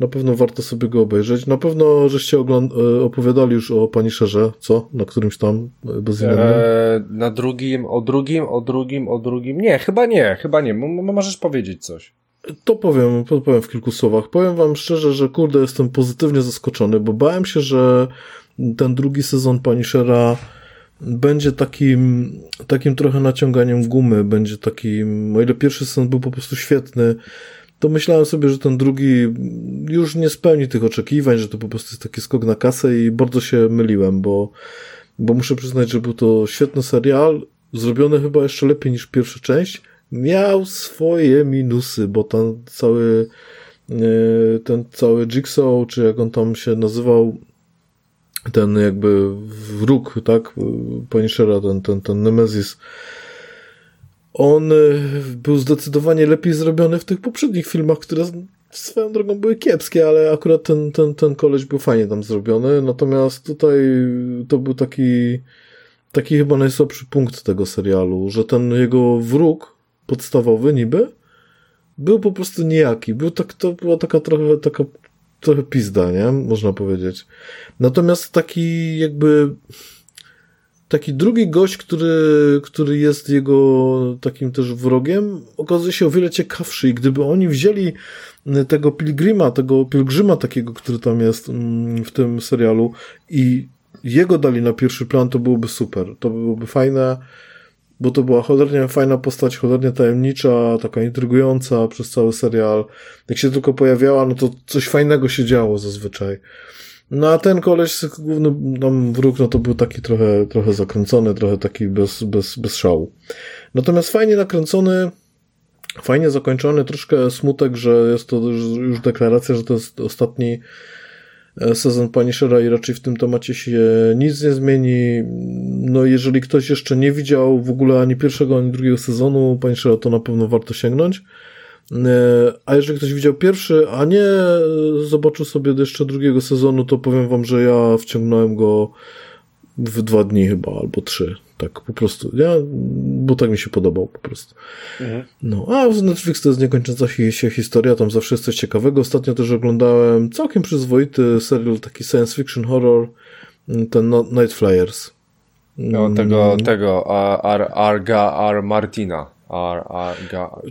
Na pewno warto sobie go obejrzeć. Na pewno żeście ogląd- e, opowiadali już o Pani Szerze, co? Na którymś tam bezimiennym? Eee, na drugim, o drugim, o drugim, o drugim. Nie, chyba nie, chyba nie. M możesz powiedzieć coś. To powiem, powiem w kilku słowach. Powiem wam szczerze, że kurde, jestem pozytywnie zaskoczony, bo bałem się, że ten drugi sezon Punishera będzie takim, takim trochę naciąganiem gumy, będzie takim, o ile pierwszy sezon był po prostu świetny, to myślałem sobie, że ten drugi już nie spełni tych oczekiwań, że to po prostu jest taki skok na kasę i bardzo się myliłem, bo, bo muszę przyznać, że był to świetny serial, zrobiony chyba jeszcze lepiej niż pierwsza część, miał swoje minusy, bo ten cały e, ten cały Jigsaw, czy jak on tam się nazywał, ten jakby wróg, tak, Punishera, ten, ten, ten Nemesis, on e, był zdecydowanie lepiej zrobiony w tych poprzednich filmach, które swoją drogą były kiepskie, ale akurat ten, ten, ten koleś był fajnie tam zrobiony, natomiast tutaj to był taki taki chyba najsłabszy punkt tego serialu, że ten jego wróg podstawowy niby był po prostu nijaki. Był tak, to była taka trochę, taka trochę pizda, nie? Można powiedzieć. Natomiast taki jakby taki drugi gość, który, który jest jego takim też wrogiem, okazuje się o wiele ciekawszy i gdyby oni wzięli tego pilgrima, tego pielgrzyma takiego, który tam jest mm, w tym serialu i jego dali na pierwszy plan, to byłoby super. To byłoby fajne, bo to była cholernie fajna postać, cholernie tajemnicza, taka intrygująca przez cały serial. Jak się tylko pojawiała, no to coś fajnego się działo zazwyczaj. No a ten koleś, główny tam wróg, no to był taki trochę, trochę zakręcony, trochę taki bez, bez, bez szału. Natomiast fajnie nakręcony, fajnie zakończony, troszkę smutek, że jest to już deklaracja, że to jest ostatni e, sezon Punishera i raczej w tym temacie się nic nie zmieni. No jeżeli ktoś jeszcze nie widział w ogóle ani pierwszego, ani drugiego sezonu Punishera, to na pewno warto sięgnąć. E, a jeżeli ktoś widział pierwszy, a nie zobaczył sobie jeszcze drugiego sezonu, to powiem wam, że ja wciągnąłem go w dwa dni chyba, albo trzy. Tak, po prostu. Ja, bo tak mi się podobał po prostu. Mhm. No, a w Netflix to jest niekończąca się historia, tam zawsze jest coś ciekawego. Ostatnio też oglądałem całkiem przyzwoity serial, taki science fiction horror, ten Night Flyers. No, tego, mm. tego, Ar, Arga Ar Martina. R, R,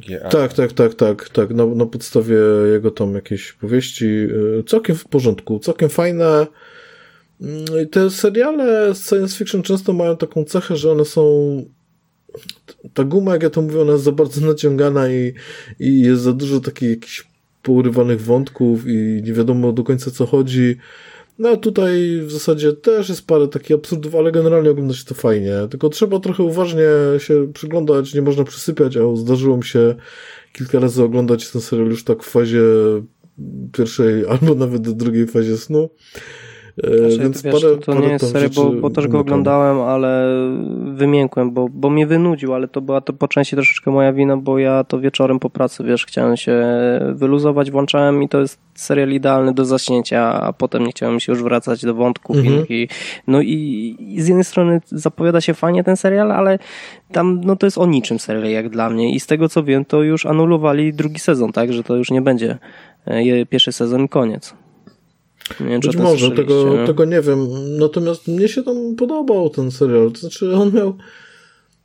G, R. Tak, tak, tak, tak, tak. Na, na podstawie jego tam jakiejś powieści. Y, całkiem w porządku, całkiem fajne. Mm, te seriale science fiction często mają taką cechę, że one są ta guma, jak ja to mówię, ona jest za bardzo naciągana i, i jest za dużo takich jakichś pourywanych wątków i nie wiadomo do końca co chodzi. No tutaj w zasadzie też jest parę takich absurdów, ale generalnie ogląda się to fajnie. Tylko trzeba trochę uważnie się przyglądać, nie można przysypiać, a zdarzyło mi się kilka razy oglądać ten serial już tak w fazie pierwszej albo nawet do drugiej fazie snu. Znaczy, Więc wiesz, parę, to, parę nie jest serio, bo, bo też go oglądałem, ale wymiękłem, bo, bo mnie wynudził, ale to była to po części troszeczkę moja wina, bo ja to wieczorem po pracy, wiesz, chciałem się wyluzować, włączałem i to jest serial idealny do zaśnięcia, a potem nie chciałem się już wracać do wątków mhm. i, no i, i, z jednej strony zapowiada się fajnie ten serial, ale tam no to jest o niczym serial jak dla mnie i z tego co wiem, to już anulowali drugi sezon, tak, że to już nie będzie e, pierwszy sezon i koniec. Nie, Być może, tego, tego nie wiem. Natomiast mnie się tam podobał ten serial. To znaczy, on miał,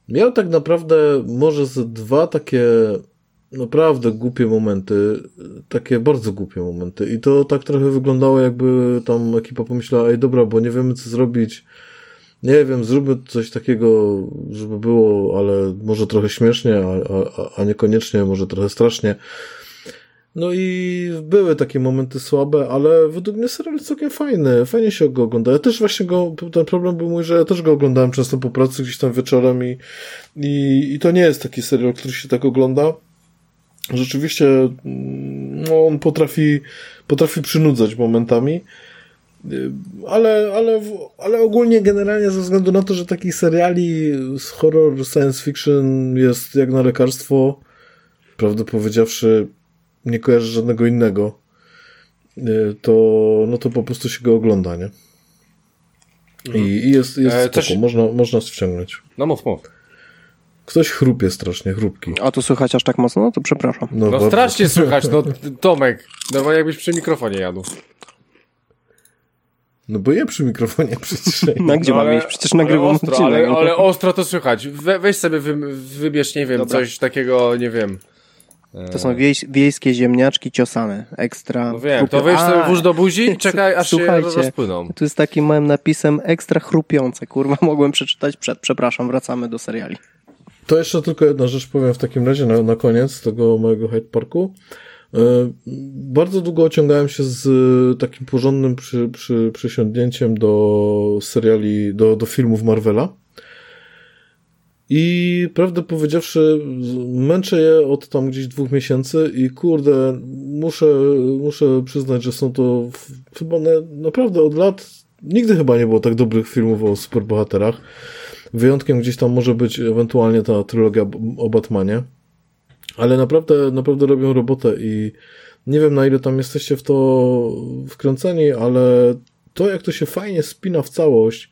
miał tak naprawdę może ze dwa takie naprawdę głupie momenty, takie bardzo głupie momenty. I to tak trochę wyglądało, jakby tam ekipa pomyślała, ej dobra, bo nie wiemy co zrobić. Nie wiem, zróbmy coś takiego, żeby było, ale może trochę śmiesznie, a, a, a niekoniecznie, może trochę strasznie. No i były takie momenty słabe, ale według mnie serial jest całkiem fajny. Fajnie się go ogląda. Ja też właśnie go, ten problem był mój, że ja też go oglądałem często po pracy gdzieś tam wieczorem i, i, i to nie jest taki serial, który się tak ogląda. Rzeczywiście, no, on potrafi, potrafi przynudzać momentami. Ale, ale, ale ogólnie generalnie ze względu na to, że takich seriali z horror science fiction jest jak na lekarstwo, prawdę powiedziawszy, nie kojarzę żadnego innego, y, to, no to po prostu się go ogląda, nie? I, mhm. i jest, jest e, coś... można, można ściągnąć. No mów, mów. Ktoś chrupie strasznie, chrupki. A to słychać aż tak mocno? No to przepraszam. No, no strasznie słychać, no Tomek. No jakbyś przy mikrofonie jadł. No bo je przy mikrofonie przecież. No gdzie no, mam iść? Przecież nagrywam ale ostro, ale, ale, ostro to słychać. We, weź sobie wy, wybierz, nie wiem, Dobra. coś takiego, nie wiem. To są wiejs wiejskie ziemniaczki ciosane, ekstra. No wiem, to weź sobie włóż do buzi i czekaj, aż Słuchajcie, się rozpłyną. Tu jest takim małym napisem ekstra chrupiące, kurwa, mogłem przeczytać przed. Przepraszam, wracamy do seriali. To jeszcze tylko jedna rzecz powiem w takim razie na, na koniec tego mojego Hyde Parku. E, bardzo długo ociągałem się z takim porządnym przy, przy, przysiądnięciem do seriali, do, do filmów Marvela. I prawdę powiedziawszy, męczę je od tam gdzieś dwóch miesięcy i kurde, muszę, muszę przyznać, że są to chyba na, naprawdę od lat nigdy chyba nie było tak dobrych filmów o superbohaterach. Wyjątkiem gdzieś tam może być ewentualnie ta trylogia o Batmanie. Ale naprawdę, naprawdę robią robotę i nie wiem na ile tam jesteście w to wkręceni, ale to jak to się fajnie spina w całość,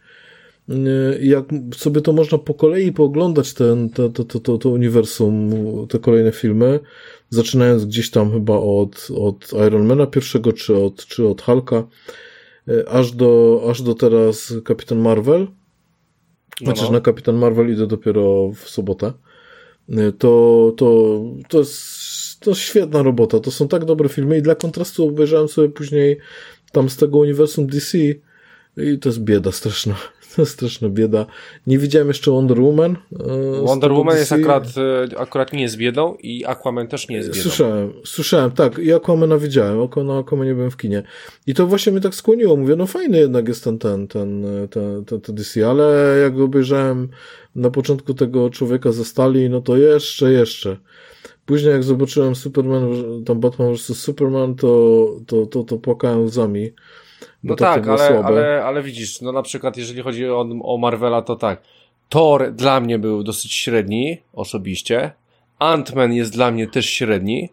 jak sobie to można po kolei pooglądać ten, to, to, to, to, to uniwersum, te kolejne filmy, zaczynając gdzieś tam chyba od, od Ironmana pierwszego, czy od, czy od Hulka, e, aż do, aż do teraz Kapitan Marvel, chociaż no, no. na Kapitan Marvel idę dopiero w sobotę, e, to, to, to jest to świetna robota, to są tak dobre filmy i dla kontrastu obejrzałem sobie później tam z tego uniwersum DC i to jest bieda straszna. Straszna bieda. Nie widziałem jeszcze Wonder Woman. E, Wonder Woman jest akurat, e, akurat nie jest biedą i Aquaman też nie jest biedą. Słyszałem, słyszałem, tak. I Aquamana widziałem. Na Aquamanie byłem w kinie. I to właśnie mnie tak skłoniło. Mówię, no fajny jednak jest ten, ten, ten, ten, ten, ten DC, ale jak obejrzałem na początku tego człowieka ze stali, no to jeszcze, jeszcze. Później jak zobaczyłem Superman, tam Batman vs. Superman, to, to, to, to płakałem łzami. No tak, ale, ale, ale widzisz, no na przykład jeżeli chodzi o, o Marvela, to tak. Thor dla mnie był dosyć średni, osobiście. Ant-Man jest dla mnie też średni.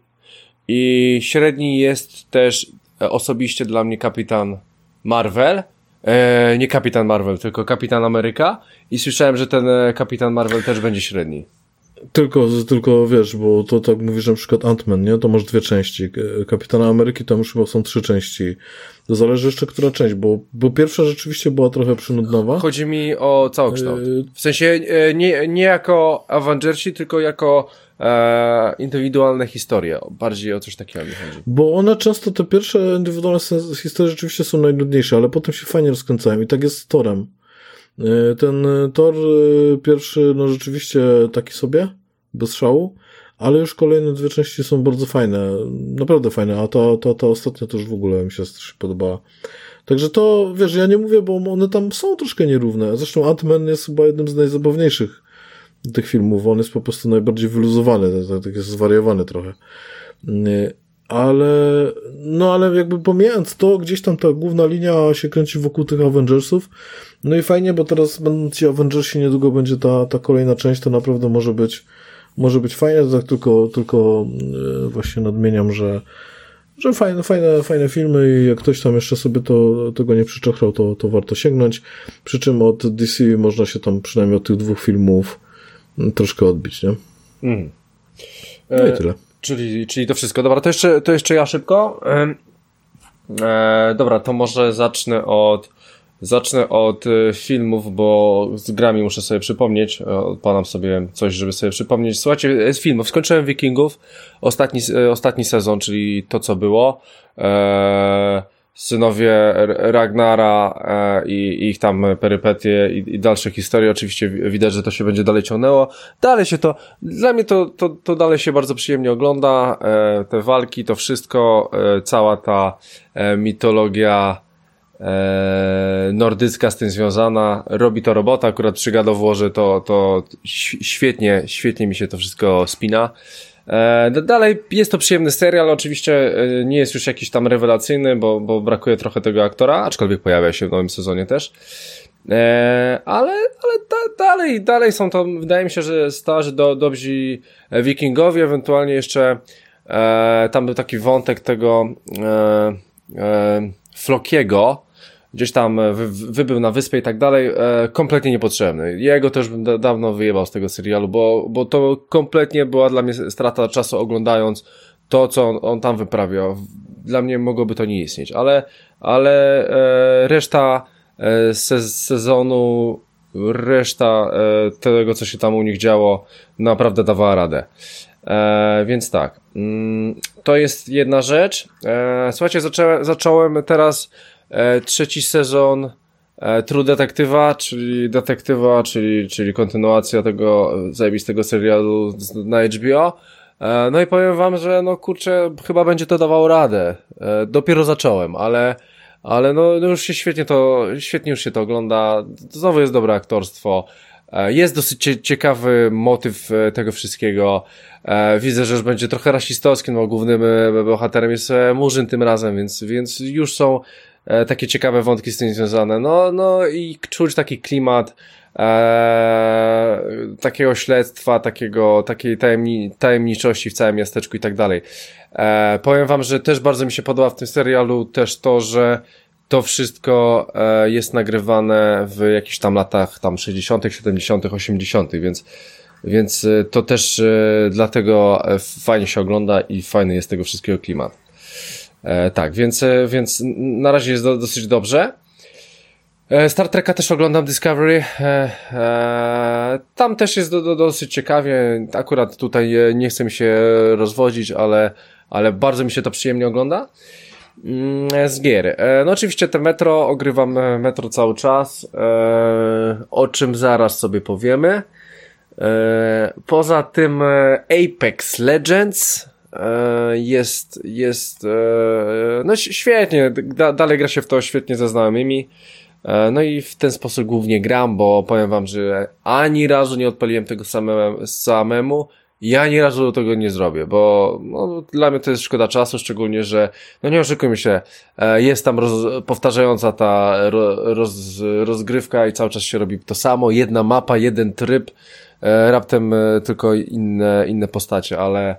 I średni jest też e, osobiście dla mnie Kapitan Marvel. E, nie Kapitan Marvel, tylko Kapitan Ameryka. I słyszałem, że ten e, Kapitan Marvel też będzie średni. Tylko, tylko wiesz, bo to tak mówisz, że na przykład Ant-Man, nie? To masz dwie części. Kapitana Ameryki tam już chyba są trzy części. To zależy jeszcze, która część, bo, bo pierwsza rzeczywiście była trochę przynudnowa. Chodzi mi o całokształt. Y, w sensie e, nie, nie jako Avengersi, tylko jako e, indywidualne historie. Bardziej o coś takiego mi chodzi. Bo one często, te pierwsze indywidualne historie rzeczywiście są najnudniejsze, ale potem się fajnie rozkręcają i tak jest z Torem. E, ten Thor pierwszy, no rzeczywiście taki sobie, bez szału, ale już kolejne dwie części są bardzo fajne, naprawdę fajne, a ta, ta, ta ostatnia też w ogóle mi się strasznie podobała. Także to, wiesz, ja nie mówię, bo one tam są troszkę nierówne. Zresztą Ant-Man jest chyba jednym z najzabawniejszych tych filmów. On jest po prostu najbardziej wyluzowany, tak jest zwariowany trochę. Ale, no ale jakby pomijając to, gdzieś tam ta główna linia się kręci wokół tych Avengersów. No i fajnie, bo teraz będą ci Avengersi, niedługo będzie ta, ta kolejna część, to naprawdę może być, może być fajne, tak tylko, tylko e, właśnie nadmieniam, że, że fajne, fajne, fajne filmy i jak ktoś tam jeszcze sobie to, tego nie przyczochrał, to, to warto sięgnąć. Przy czym od DC można się tam przynajmniej od tych dwóch filmów troszkę odbić, nie? Mm. No i tyle. Czyli, czyli to wszystko. Dobra, to jeszcze, to jeszcze ja szybko. E, dobra, to może zacznę od zacznę od e, filmów, bo z grami muszę sobie przypomnieć. E, odpalam sobie coś, żeby sobie przypomnieć. Słuchajcie, z filmów. Skończyłem Wikingów. Ostatni, e, ostatni sezon, czyli to, co było. E, synowie Ragnara e, i ich tam perypetie i, i, dalsze historie. Oczywiście widać, że to się będzie dalej ciągnęło. Dalej się to, dla mnie to, to, to dalej się bardzo przyjemnie ogląda. E, te walki, to wszystko, e, cała ta mitologia nordycka z tym związana. Robi to robota, akurat przy of to, to świetnie, świetnie mi się to wszystko spina. E, dalej jest to przyjemny serial, oczywiście e, nie jest już jakiś tam rewelacyjny, bo, bo brakuje trochę tego aktora, aczkolwiek pojawia się w nowym sezonie też. E, ale ale da, dalej, dalej są to, wydaje mi się, że starzy, do, dobrzy wikingowie, ewentualnie jeszcze tam był taki wątek tego e, e, Flokiego, gdzieś tam e, wy, wybył na wyspę i tak dalej, e, kompletnie niepotrzebny. Jego też bym da, dawno wyjebał z tego serialu, bo, bo to kompletnie była dla mnie strata czasu oglądając to, co on, on tam wyprawiał. Dla mnie mogłoby to nie istnieć, ale, ale e, reszta e, se, sezonu, reszta e, tego, co się tam u nich działo, naprawdę dawała radę. E, więc tak, mm, to jest jedna rzecz. E, słuchajcie, zacząłem teraz trzeci sezon e, True Detektywa, czyli detektywa, czyli, czyli kontynuacja tego zajebistego serialu na HBO. E, no i powiem wam, że no kurczę, chyba będzie to dawało radę. Dopiero zacząłem, ale, ale no, no już się świetnie to, świetnie już się to ogląda. Znowu jest dobre aktorstwo. Jest dosyć ciekawy motyw tego wszystkiego. Widzę, że już będzie trochę rasistowski, no głównym bohaterem jest Murzyn tym razem, więc, więc już są e, takie ciekawe wątki z tym związane. No, no i czuć taki klimat e, takiego śledztwa, takiego, takiej tajemni tajemniczości w całym miasteczku i tak dalej. E, powiem wam, że też bardzo mi się podoba w tym serialu też to, że to wszystko e, jest nagrywane w jakichś tam latach tam 60., 70., 80., więc więc e, to też e, dlatego e, fajnie się ogląda i fajny jest tego wszystkiego klimat. E, tak, więc, e, więc na razie jest do, dosyć dobrze. E, Star Treka też oglądam Discovery. Tam też jest do, do, dosyć ciekawie. Akurat tutaj nie chcę mi się rozwodzić, ale, ale bardzo mi się to przyjemnie ogląda. Mm, z gier. No oczywiście te Metro, ogrywam Metro cały czas, o czym zaraz sobie powiemy. Poza tym Apex Legends, jest, jest, e, no świetnie, da, dalej gra się w to świetnie ze znajomymi. E, no i w ten sposób głównie gram, bo powiem wam, że ani razu nie odpaliłem tego samemu, samemu i ani razu tego nie zrobię, bo no, dla mnie to jest szkoda czasu, szczególnie, że no nie oszukujmy się, jest tam roz, powtarzająca ta roz, rozgrywka i cały czas się robi to samo, jedna mapa, jeden tryb, raptem tylko inne, inne postacie, ale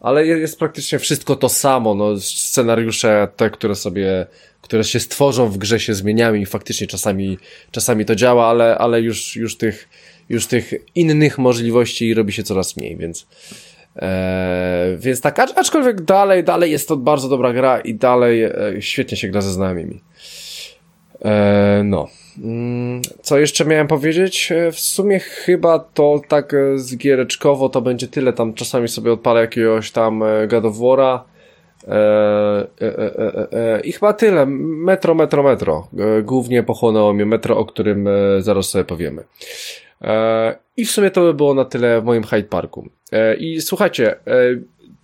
ale jest praktycznie wszystko to samo, no, scenariusze te, które sobie, które się stworzą w grze się zmieniają i faktycznie czasami, czasami to działa, ale, ale już, już tych, już tych innych możliwości robi się coraz mniej, więc, e, więc tak, aczkolwiek dalej, dalej jest to bardzo dobra gra i dalej e, świetnie się gra ze znajomymi. E, no. Mm, co jeszcze miałem powiedzieć? E, w sumie chyba to tak e, zgiereczkowo to będzie tyle. Tam czasami sobie odpalę jakiegoś tam e, War'a. I chyba tyle. Metro, metro, metro. Głównie pochłonęło mnie metro, o którym zaraz sobie powiemy. I w sumie to by było na tyle w moim Hyde Parku. I słuchajcie,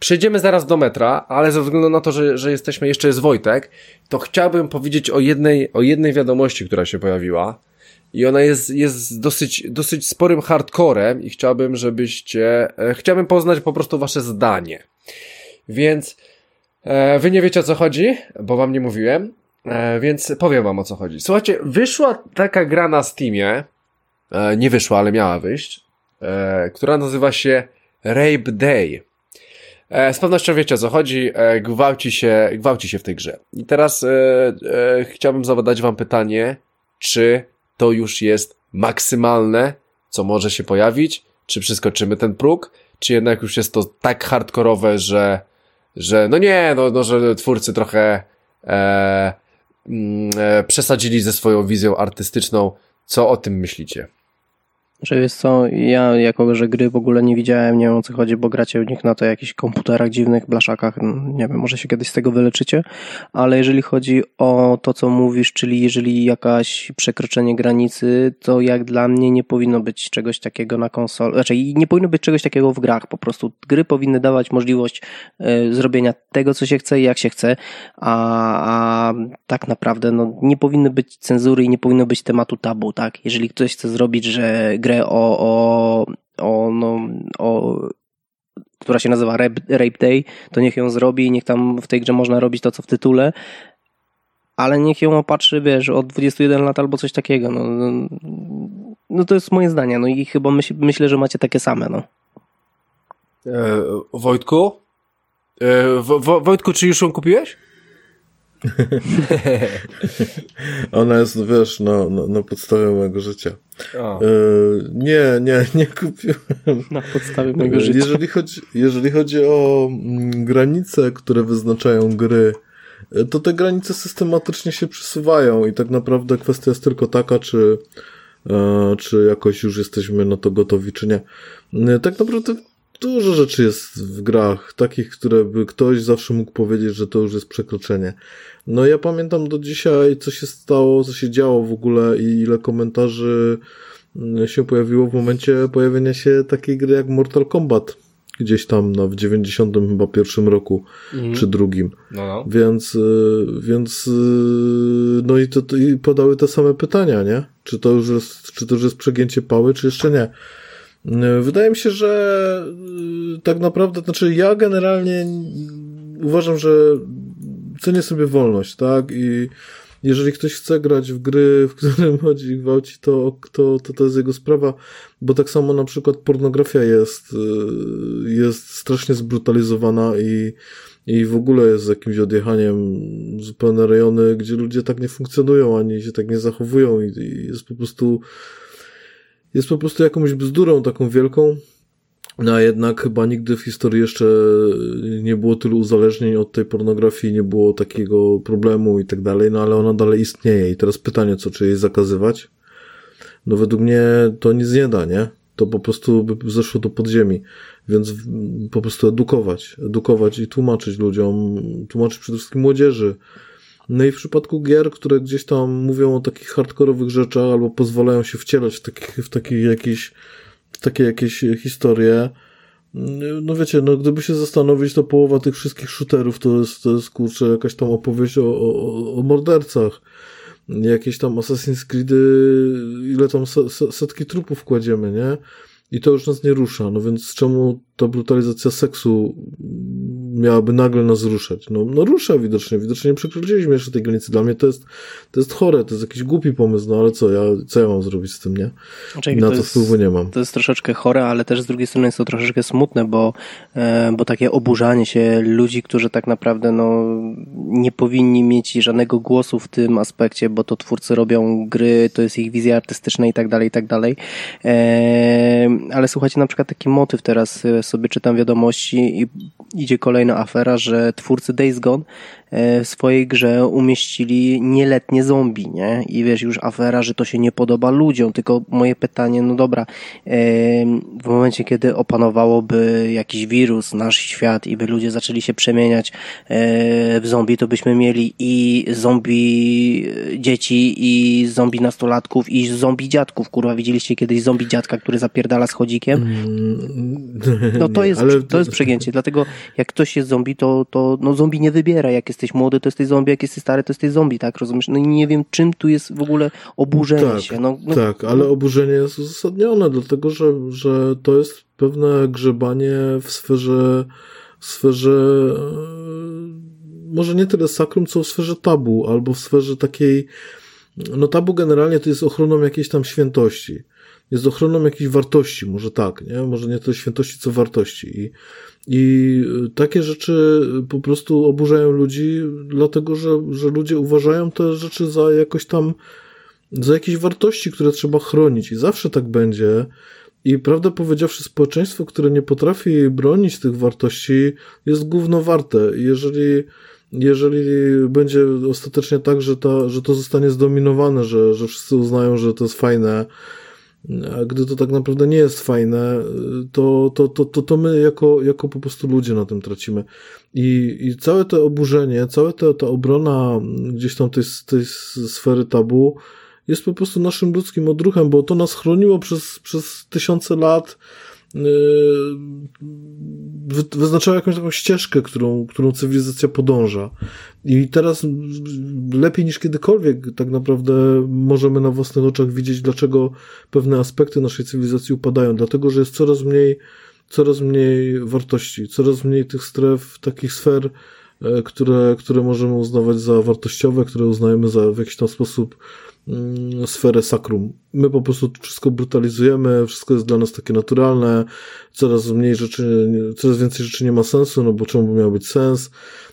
przejdziemy zaraz do metra, ale ze względu na to, że, że jesteśmy, jeszcze jest Wojtek, to chciałbym powiedzieć o jednej, o jednej wiadomości, która się pojawiła. I ona jest, jest dosyć, dosyć sporym hardcorem i chciałbym, żebyście, e, chciałbym poznać po prostu wasze zdanie. Więc e, wy nie wiecie o co chodzi, bo wam nie mówiłem, e, więc powiem wam o co chodzi. Słuchajcie, wyszła taka gra na Steamie, e, nie wyszła, ale miała wyjść, e, która nazywa się Rape Day. E, z pewnością wiecie o co chodzi, e, gwałci się, gwałci się w tej grze. I teraz e, chciałbym zadać wam pytanie, czy to już jest maksymalne, co może się pojawić, czy przeskoczymy ten próg, czy jednak już jest to tak hardkorowe, że, że no nie, no, no że twórcy trochę e, mm, e, przesadzili ze swoją wizją artystyczną. Co o tym myślicie? Że jest co, ja jako, że gry w ogóle nie widziałem, nie wiem o co chodzi, bo gracie w nich na to jakichś komputerach dziwnych, blaszakach, nie wiem, może się kiedyś z tego wyleczycie, ale jeżeli chodzi o to, co mówisz, czyli jeżeli jakaś przekroczenie granicy, to jak dla mnie nie powinno być czegoś takiego na konsoli, znaczy nie powinno być czegoś takiego w grach, po prostu gry powinny dawać możliwość y, zrobienia tego, co się chce i jak się chce, a, a tak naprawdę no, nie powinny być cenzury i nie powinno być tematu tabu, tak? Jeżeli ktoś chce zrobić, że grę grę o, o, o, no, o która się nazywa Rape Day, to niech ją zrobi, niech tam w tej grze można robić to, co w tytule, ale niech ją opatrzy, wiesz, od 21 lat albo coś takiego, no, no, no to jest moje zdanie, no i chyba myśl, myślę, że macie takie same, no. E, Wojtku? E, Wojtku, czy już ją kupiłeś? Ona jest, wiesz, na, na, na podstawie mojego życia. E, nie, nie, nie kupiłem. Na podstawie mojego życia. Jeżeli chodzi, jeżeli chodzi o mm, granice, które wyznaczają gry, e, to te granice systematycznie się przesuwają i tak naprawdę kwestia jest tylko taka, czy, e, czy jakoś już jesteśmy na to gotowi, czy nie. Tak naprawdę dużo rzeczy jest w grach, takich, które by ktoś zawsze mógł powiedzieć, że to już jest przekroczenie. No ja pamiętam do dzisiaj, co się stało, co się działo w ogóle i ile komentarzy mm, się pojawiło w momencie pojawienia się takiej gry jak Mortal Kombat. Gdzieś tam na, w 90 chyba pierwszym roku, mhm. czy drugim. No, no. Więc, y, więc, y, no i, to, i podały te same pytania, nie? Czy to już jest, czy to już jest przegięcie pały, czy jeszcze nie? Y, wydaje mi się, że tak naprawdę, znaczy ja generalnie uważam, że cenię sobie wolność, tak? I jeżeli ktoś chce grać w gry, w którym chodzi i gwałci, to, to, to, to jest jego sprawa, bo tak samo na przykład pornografia jest, y, jest strasznie zbrutalizowana i, i w ogóle jest jakimś odjechaniem zupełne rejony, gdzie ludzie tak nie funkcjonują, ani się tak nie zachowują i, i jest po prostu jest po prostu jakąś bzdurą taką wielką, no a jednak chyba nigdy w historii jeszcze nie było tylu uzależnień od tej pornografii, nie było takiego problemu i tak dalej, no ale ona dalej istnieje. I teraz pytanie, co, czy jej zakazywać? No według mnie to nic nie da, nie? To po prostu by zeszło do podziemi. Więc po prostu edukować, edukować i tłumaczyć ludziom, tłumaczyć przede wszystkim młodzieży. No i w przypadku gier, które gdzieś tam mówią o takich hardkorowych rzeczach albo pozwalają się wcielać w takich, w takich jakichś takie jakieś historie. No wiecie, no gdyby się zastanowić, to połowa tych wszystkich shooterów to jest, to jest kurczę, jakaś tam opowieść o, o, o mordercach. Jakieś tam Assassin's Creed, ile tam setki trupów kładziemy, nie? I to już nas nie rusza. No więc czemu ta brutalizacja seksu miałaby nagle nas ruszać. No, no rusza widocznie, widocznie nie przekroczyliśmy jeszcze tej granicy. Dla mnie to jest, to jest chore, to jest jakiś głupi pomysł, no ale co ja, co ja mam zrobić z tym, nie? Znaczy, Na to, to wpływu nie mam. To jest troszeczkę chore, ale też z drugiej strony jest to troszeczkę smutne, bo, e, bo takie oburzanie się ludzi, którzy tak naprawdę no, nie powinni mieć żadnego głosu w tym aspekcie, bo to twórcy robią gry, to jest ich wizja artystyczna i tak dalej, i tak dalej. E, ale słuchajcie, na przykład taki motyw teraz e, sobie czytam wiadomości i idzie kolejna afera, że twórcy Days Gone w swojej grze umieścili nieletnie zombie, nie? I wiesz, już afera, że to się nie podoba ludziom, tylko moje pytanie, no dobra, w momencie, kiedy opanowałoby jakiś wirus, nasz świat i by ludzie zaczęli się przemieniać w zombie, to byśmy mieli i zombie dzieci, i zombie nastolatków, i zombie dziadków, kurwa, widzieliście kiedyś zombie dziadka, który zapierdala schodzikiem? Mm, no to jest, to jest przegięcie, dlatego jak ktoś jest zombie, to, to no zombie nie wybiera, jak jesteś młody, to jesteś zombie, jak jesteś stary, to jesteś zombie, tak, rozumiesz? No i nie wiem, czym tu jest w ogóle oburzenie tak, się. No, no, tak, ale oburzenie jest uzasadnione, dlatego, że, że to jest pewne grzebanie w sferze w sferze może nie tyle sakrum, co w sferze tabu, albo w sferze takiej no tabu generalnie to jest ochroną jakiejś tam świętości. Jest ochroną jakiejś wartości, może tak, nie? Może nie tyle świętości, co wartości. I, i takie rzeczy po prostu oburzają ludzi, dlatego że, że ludzie uważają te rzeczy za jakoś tam, za jakieś wartości, które trzeba chronić. I zawsze tak będzie. I prawdę powiedziawszy, społeczeństwo, które nie potrafi bronić tych wartości, jest gówno warte. Jeżeli jeżeli będzie ostatecznie tak, że, ta, że to zostanie zdominowane, że, że wszyscy uznają, że to jest fajne, a gdy to tak naprawdę nie jest fajne, to, to, to, to, to my jako, jako po prostu ludzie na tym tracimy. I, i całe to oburzenie, cała ta, ta obrona gdzieś tam tej, tej sfery tabu jest po prostu naszym ludzkim odruchem, bo to nas chroniło przez, przez tysiące lat, wyznaczała jakąś taką ścieżkę, którą, którą cywilizacja podąża. I teraz lepiej niż kiedykolwiek tak naprawdę możemy na własnych oczach widzieć, dlaczego pewne aspekty naszej cywilizacji upadają. Dlatego, że jest coraz mniej, coraz mniej wartości, coraz mniej tych stref, takich sfer, e, które, które możemy uznawać za wartościowe, które uznajemy za w jakiś tam sposób sferę sakrum. My po prostu wszystko brutalizujemy, wszystko jest dla nas takie naturalne, coraz mniej rzeczy, coraz więcej rzeczy nie ma sensu, no bo czemu miał być sens?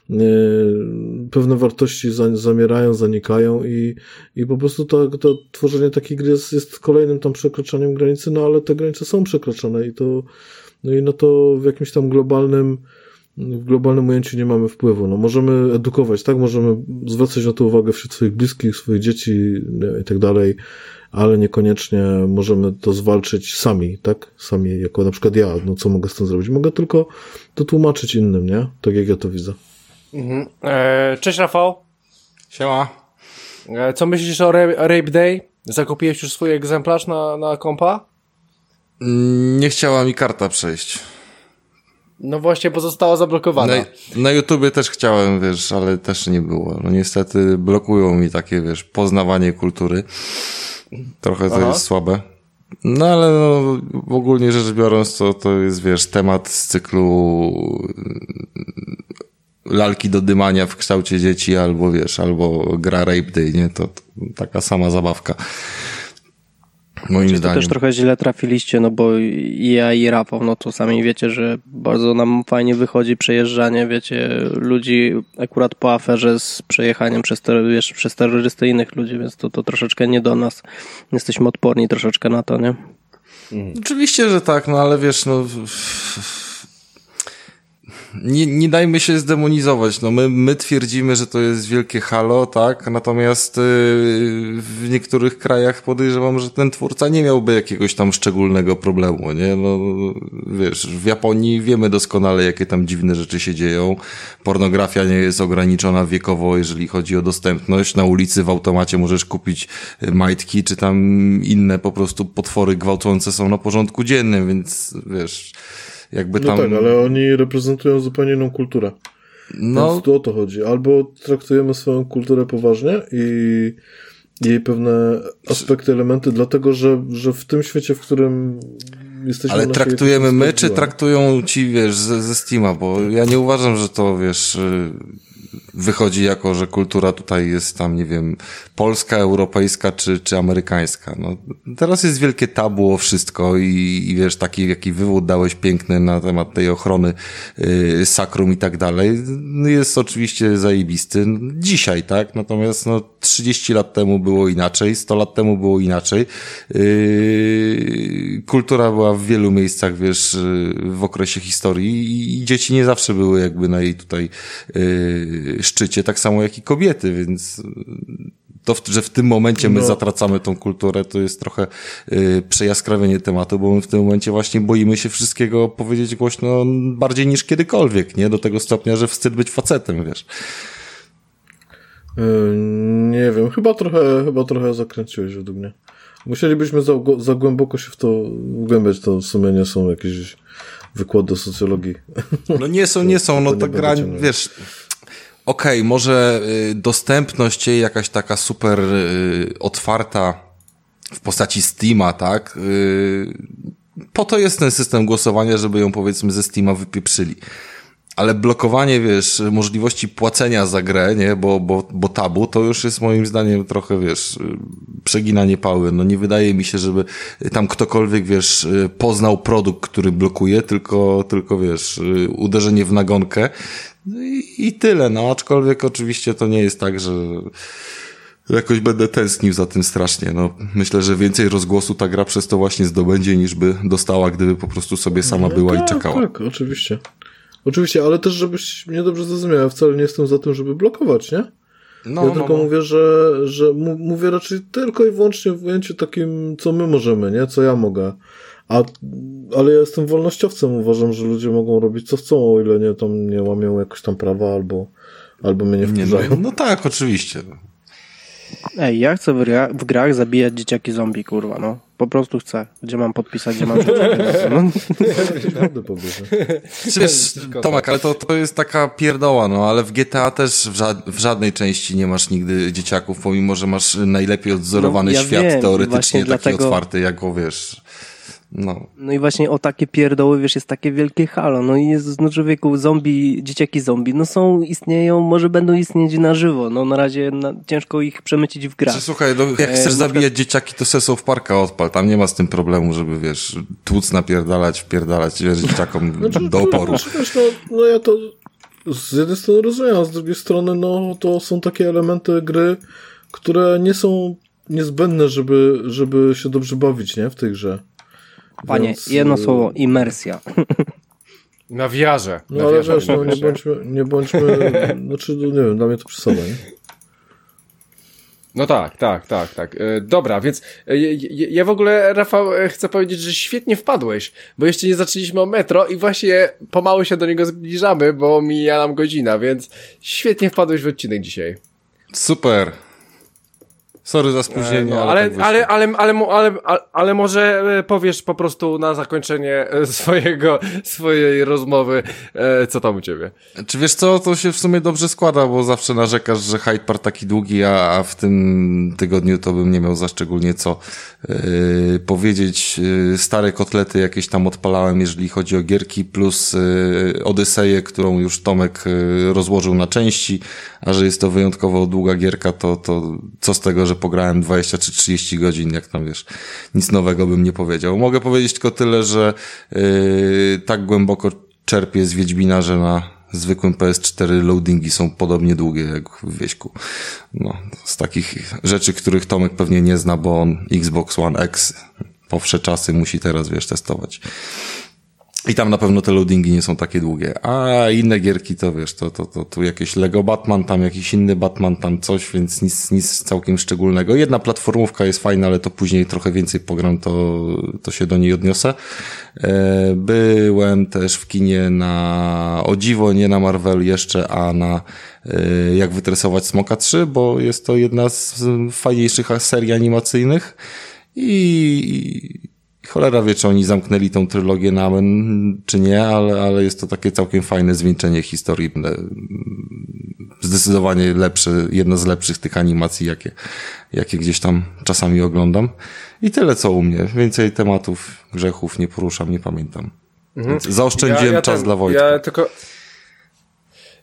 Yy, pewne wartości zamierają, zanikają i, i po prostu to, to tworzenie takiej gry jest, jest kolejnym tam przekraczaniem granicy, no ale te granice są przekraczane i to, no i na to w jakimś tam globalnym, w globalnym ujęciu nie mamy wpływu. No, możemy edukować, tak? Możemy zwracać na to uwagę wśród swoich bliskich, swoich dzieci i tak dalej, ale niekoniecznie możemy to zwalczyć sami, tak? Sami, jako na przykład ja, no co mogę z tym zrobić? Mogę tylko to tłumaczyć innym, nie? Tak jak ja to widzę. Mhm. E, cześć Rafał. Siema. E, co myślisz o Rape Day? Zakupiłeś już swój egzemplarz na, na kompa? Mm, nie chciała mi karta przejść. No właśnie, bo została zablokowana. Na, na YouTubie też chciałem, wiesz, ale też nie było. No niestety blokują mi takie, wiesz, poznawanie kultury. Trochę to Aha. jest słabe. No ale no, ogólnie rzecz biorąc, to, to jest, wiesz, temat z cyklu lalki do dymania w kształcie dzieci, albo wiesz, albo gra Rape Day, nie? To, to taka sama zabawka. Moim Czy zdaniem. też trochę źle trafiliście, no bo i ja i Rafał, no to sami wiecie, że bardzo nam fajnie wychodzi przejeżdżanie, wiecie, ludzi akurat po aferze z przejechaniem przez, wiesz, przez terrorysty innych ludzi, więc to, to troszeczkę nie do nas. Jesteśmy odporni troszeczkę na to, nie? Mhm. Oczywiście, że tak, no ale wiesz, no nie, nie dajmy się zdemonizować. No my, my twierdzimy, że to jest wielkie halo, tak? Natomiast yy, w niektórych krajach podejrzewam, że ten twórca nie miałby jakiegoś tam szczególnego problemu, nie? No wiesz, w Japonii wiemy doskonale, jakie tam dziwne rzeczy się dzieją. Pornografia nie jest ograniczona wiekowo, jeżeli chodzi o dostępność. Na ulicy w automacie możesz kupić y, majtki, czy tam inne po prostu potwory gwałcące są na porządku dziennym, więc wiesz jakby no tam... No tak, ale oni reprezentują zupełnie inną kulturę. No. Więc tu o to chodzi. Albo traktujemy swoją kulturę poważnie i jej pewne aspekty, elementy, dlatego że, że w tym świecie, w którym jesteśmy... Ale traktujemy my, czy traktują ci, wiesz, ze, ze Steama? Bo ja nie uważam, że to, wiesz wychodzi jako, że kultura tutaj jest tam, nie wiem, polska, europejska czy, czy amerykańska. No, teraz jest wielkie tabu o wszystko i, i wiesz, taki, jaki wywód dałeś piękny na temat tej ochrony yy, sakrum i tak dalej, jest oczywiście zajebisty dzisiaj, tak? Natomiast, no, 30 lat temu było inaczej, 100 lat temu było inaczej. Yy, kultura była w wielu miejscach, wiesz, yy, w okresie historii i dzieci nie zawsze były jakby na jej tutaj yy, szczycie, tak samo jak i kobiety, więc to, że w tym momencie my no. zatracamy tą kulturę, to jest trochę yy, przejaskrawienie tematu, bo my w tym momencie właśnie boimy się wszystkiego powiedzieć głośno bardziej niż kiedykolwiek, nie? Do tego stopnia, że wstyd być facetem, wiesz. Yy, nie wiem, chyba trochę, chyba trochę zakręciłeś według mnie. Musielibyśmy za, za głęboko się w to wgłębiać, to w sumie nie są jakieś wykłady socjologii. No nie są, nie są, no ta gra, wiesz, okej, okay, może y, dostępność jej jakaś taka super y, otwarta w postaci Steama, tak? Y, po to jest ten system głosowania, żeby ją powiedzmy ze Steama wypieprzyli. Ale blokowanie, wiesz, możliwości płacenia za grę, nie, bo, bo, bo tabu, to już jest moim zdaniem trochę, wiesz, przeginanie pały. No nie wydaje mi się, żeby tam ktokolwiek, wiesz, poznał produkt, który blokuje, tylko, tylko wiesz, uderzenie w nagonkę. I, I tyle, no, aczkolwiek oczywiście to nie jest tak, że jakoś będę tęsknił za tym strasznie. No, myślę, że więcej rozgłosu ta gra przez to właśnie zdobędzie, niż by dostała, gdyby po prostu sobie sama no, była tak, i czekała. Tak, oczywiście. Oczywiście, ale też, żebyś mnie dobrze zrozumiał, ja wcale nie jestem za tym, żeby blokować, nie? No, ja no, tylko no. mówię, że, że mówię raczej tylko i wyłącznie w ujęciu takim, co my możemy, nie? Co ja mogę. A, ale ja jestem wolnościowcem, uważam, że ludzie mogą robić co chcą, o ile nie tam nie łamią jakoś tam prawa albo, albo mnie nie wkurzają. Nie, no, no tak, oczywiście. Ej, ja chcę w, gra- w grach zabijać dzieciaki zombie, kurwa, no. Po prostu chcę. Gdzie mam podpisać, gdzie mam no. Wiesz, Tomek, ale to, to jest taka pierdoła, no, ale w GTA też w, ża w żadnej części nie masz nigdy dzieciaków, pomimo, że masz najlepiej odzorowany no, ja świat wiem, teoretycznie taki dlatego... otwarty, jak go, wiesz... No. no i właśnie o takie pierdoły, wiesz, jest takie wielkie halo. No i jest, no człowieku, zombie, dzieciaki zombie, no są, istnieją, może będą istnieć na żywo. No na razie na, ciężko ich przemycić w grach. Słuchaj, no, jak e, chcesz e, zabijać dzieciaki, to sesą w parka odpal. Tam nie ma z tym problemu, żeby, wiesz, tłuc napierdalać, wpierdalać, wiesz, dzieciakom znaczy, do oporu. Wiesz, no, no ja to z jednej strony rozumiem, a z drugiej strony, no to są takie elementy gry, które nie są niezbędne, żeby, żeby się dobrze bawić, nie, w tej grze. Panie, Więc... jedno słowo, imersja. Na wiarze. No ale wiesz, no, nie bądźmy, nie bądźmy, znaczy, no, nie wiem, dla mnie to przesada, nie? No tak, tak, tak, tak. E, dobra, więc e, ja w ogóle, Rafał, e, chcę powiedzieć, że świetnie wpadłeś, bo jeszcze nie zaczęliśmy o metro i właśnie pomału się do niego zbliżamy, bo mija nam godzina, więc świetnie wpadłeś w odcinek dzisiaj. Super. Sorry za spóźnienie, no, ale, tak ale, ale, ale, ale, ale, ale może e, powiesz po prostu na zakończenie e, swojego, swojej rozmowy, e, co tam u ciebie. Czy wiesz co, to się w sumie dobrze składa, bo zawsze narzekasz, że Hyde Park taki długi, a, w tym tygodniu to bym nie miał za szczególnie co yy, powiedzieć. Stare kotlety jakieś tam odpalałem, jeżeli chodzi o gierki, plus yy, Odyseję, którą już Tomek rozłożył na części, a że jest to wyjątkowo długa gierka, to, to co z tego, że pograłem 20 czy 30 godzin, jak tam wiesz, nic nowego bym nie powiedział. Mogę powiedzieć tylko tyle, że yy, tak głęboko czerpię z Wiedźmina, że na zwykłym PS4 loadingi są podobnie długie jak w Wieśku. No, z takich rzeczy, których Tomek pewnie nie zna, bo on Xbox One X po wsze czasy musi teraz, wiesz, testować. I tam na pewno te loadingi nie są takie długie. A inne gierki to wiesz, to, to, to tu jakieś Lego Batman, tam jakiś inny Batman, tam coś, więc nic, nic całkiem szczególnego. Jedna platformówka jest fajna, ale to później trochę więcej pogram, to, to się do niej odniosę. E, byłem też w kinie na, o dziwo, nie na Marvel jeszcze, a na e, Jak wytresować Smoka 3, bo jest to jedna z fajniejszych serii animacyjnych. I, cholera wie, czy oni zamknęli tą trylogię na amen, czy nie, ale, ale jest to takie całkiem fajne zwieńczenie historii. Zdecydowanie lepsze, jedna z lepszych tych animacji, jakie, jakie gdzieś tam czasami oglądam. I tyle co u mnie. Więcej tematów, grzechów nie poruszam, nie pamiętam. Mhm. zaoszczędziłem ja, ja czas ten, dla Wojtka. Ja tylko...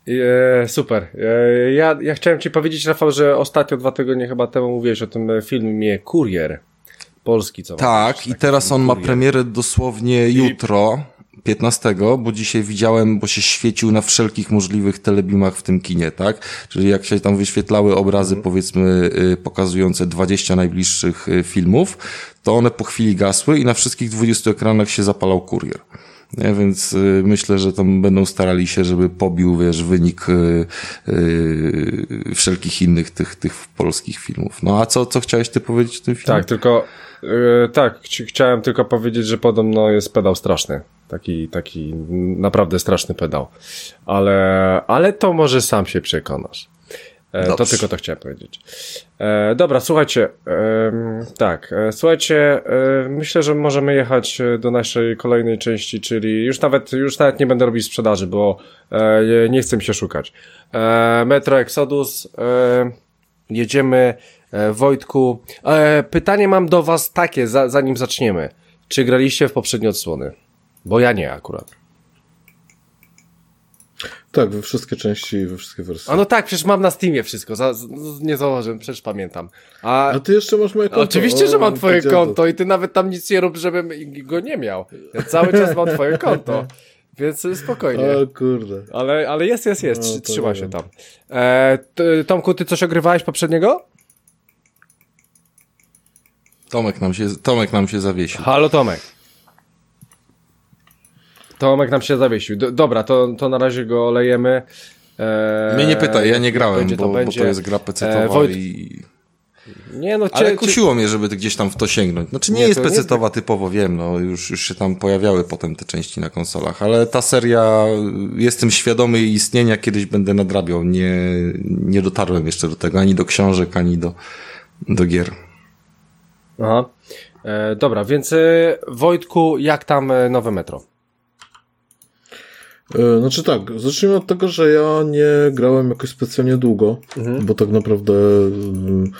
E, super. E, ja, ja chciałem Ci powiedzieć, Rafał, że ostatnio dwa tygodnie chyba temu mówiłeś o tym filmie Kurier polski. Co tak, i teraz on ma premierę dosłownie jutro. 15, bo dzisiaj widziałem, bo się świecił na wszelkich możliwych telebimach w tym kinie, tak? Czyli jak się tam wyświetlały obrazy, powiedzmy, y, pokazujące 20 najbliższych y, filmów, to one po chwili gasły i na wszystkich 20 ekranach się zapalał kurier. Nie, więc y, myślę, że tam będą starali się, żeby pobił, wiesz, wynik y, y, wszelkich innych tych, tych polskich filmów. No a co, co chciałeś ty powiedzieć o tym filmie? Tak, tylko yy, tak, ch- chciałem tylko powiedzieć, że podobno jest pedał straszny. Taki, taki naprawdę straszny pedał. Ale, ale to może sam się przekonasz. E, to Dobrze. tylko to chciałem powiedzieć. E, dobra, słuchajcie, em, tak, e, słuchajcie, e, myślę, że możemy jechać e, do naszej kolejnej części, czyli już nawet, już nawet nie będę robić sprzedaży, bo e, nie chcę mi się szukać. E, Metro Exodus, e, jedziemy, e, Wojtku. E, pytanie mam do was takie, za, zanim zaczniemy. Czy graliście w poprzednie odsłony? Bo ja nie akurat. Tak, we wszystkie części, we wszystkie wersje. A no tak, przecież mam na Steamie wszystko, za, z, nie zauważyłem, przecież pamiętam. A, A ty jeszcze masz moje konto. Oczywiście, że mam twoje konto i ty nawet tam nic nie rób, żebym go nie miał. Ja cały czas mam twoje konto, więc spokojnie. O kurde. Ale, ale jest, jest, jest, No, trzyma się tam. E, t- Tomku, ty coś ogrywałeś poprzedniego? Tomek nam się, Tomek nam się zawiesił. Halo Tomek. Tomek nam się zawiesił. D- dobra, to, to na razie go olejemy. E, Mnie nie pytaj, ja nie grałem, będzie, bo, bo to jest gra pecetowa Wojt- i... Nie no, Ale cie, kusiło mnie, żeby gdzieś tam w to sięgnąć. Znaczy nie, Nie, jest to nie- pecetowa typowo, wiem, no już, już się tam pojawiały potem te części na konsolach, ale ta seria, jestem świadomy istnienia, kiedyś będę nadrabiał. Nie, nie dotarłem jeszcze do tego, ani do książek, ani do, do gier. Aha. E, dobra, więc e, Wojtku, jak tam e, nowe metro? E, Znaczy tak, zacznijmy od tego, że ja nie grałem jakoś specjalnie długo, bo tak naprawdę mm,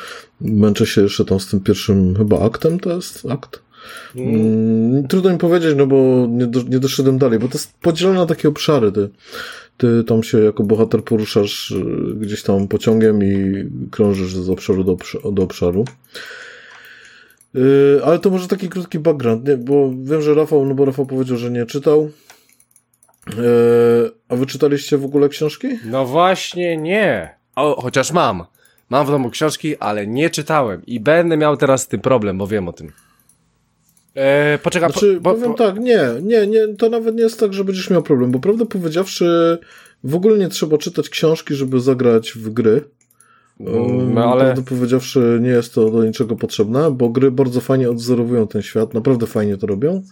męczę się jeszcze tam z tym pierwszym chyba aktem, to jest akt. Mm, Trudno mi powiedzieć, no bo nie, do, nie doszedłem dalej, bo to jest podzielone na takie obszary. Ty, ty tam się jako bohater poruszasz y, gdzieś tam pociągiem i krążysz z obszaru do, do obszaru. Y, Ale to może taki krótki background, nie? bo wiem, że Rafał, no bo Rafał powiedział, że nie czytał. E, A wy czytaliście w ogóle książki? No właśnie nie. O, chociaż mam. Mam w domu książki, ale nie czytałem i będę miał teraz z tym problem, bo wiem o tym. E, poczekaj, Znaczy, po, po, powiem po, tak, nie, nie, nie, to nawet nie jest tak, że będziesz miał problem, bo prawdę powiedziawszy, w ogóle nie trzeba czytać książki, żeby zagrać w gry. No, ale- Prawdę powiedziawszy, nie jest to do niczego potrzebne, bo gry bardzo fajnie odwzorowują ten świat, naprawdę fajnie to robią.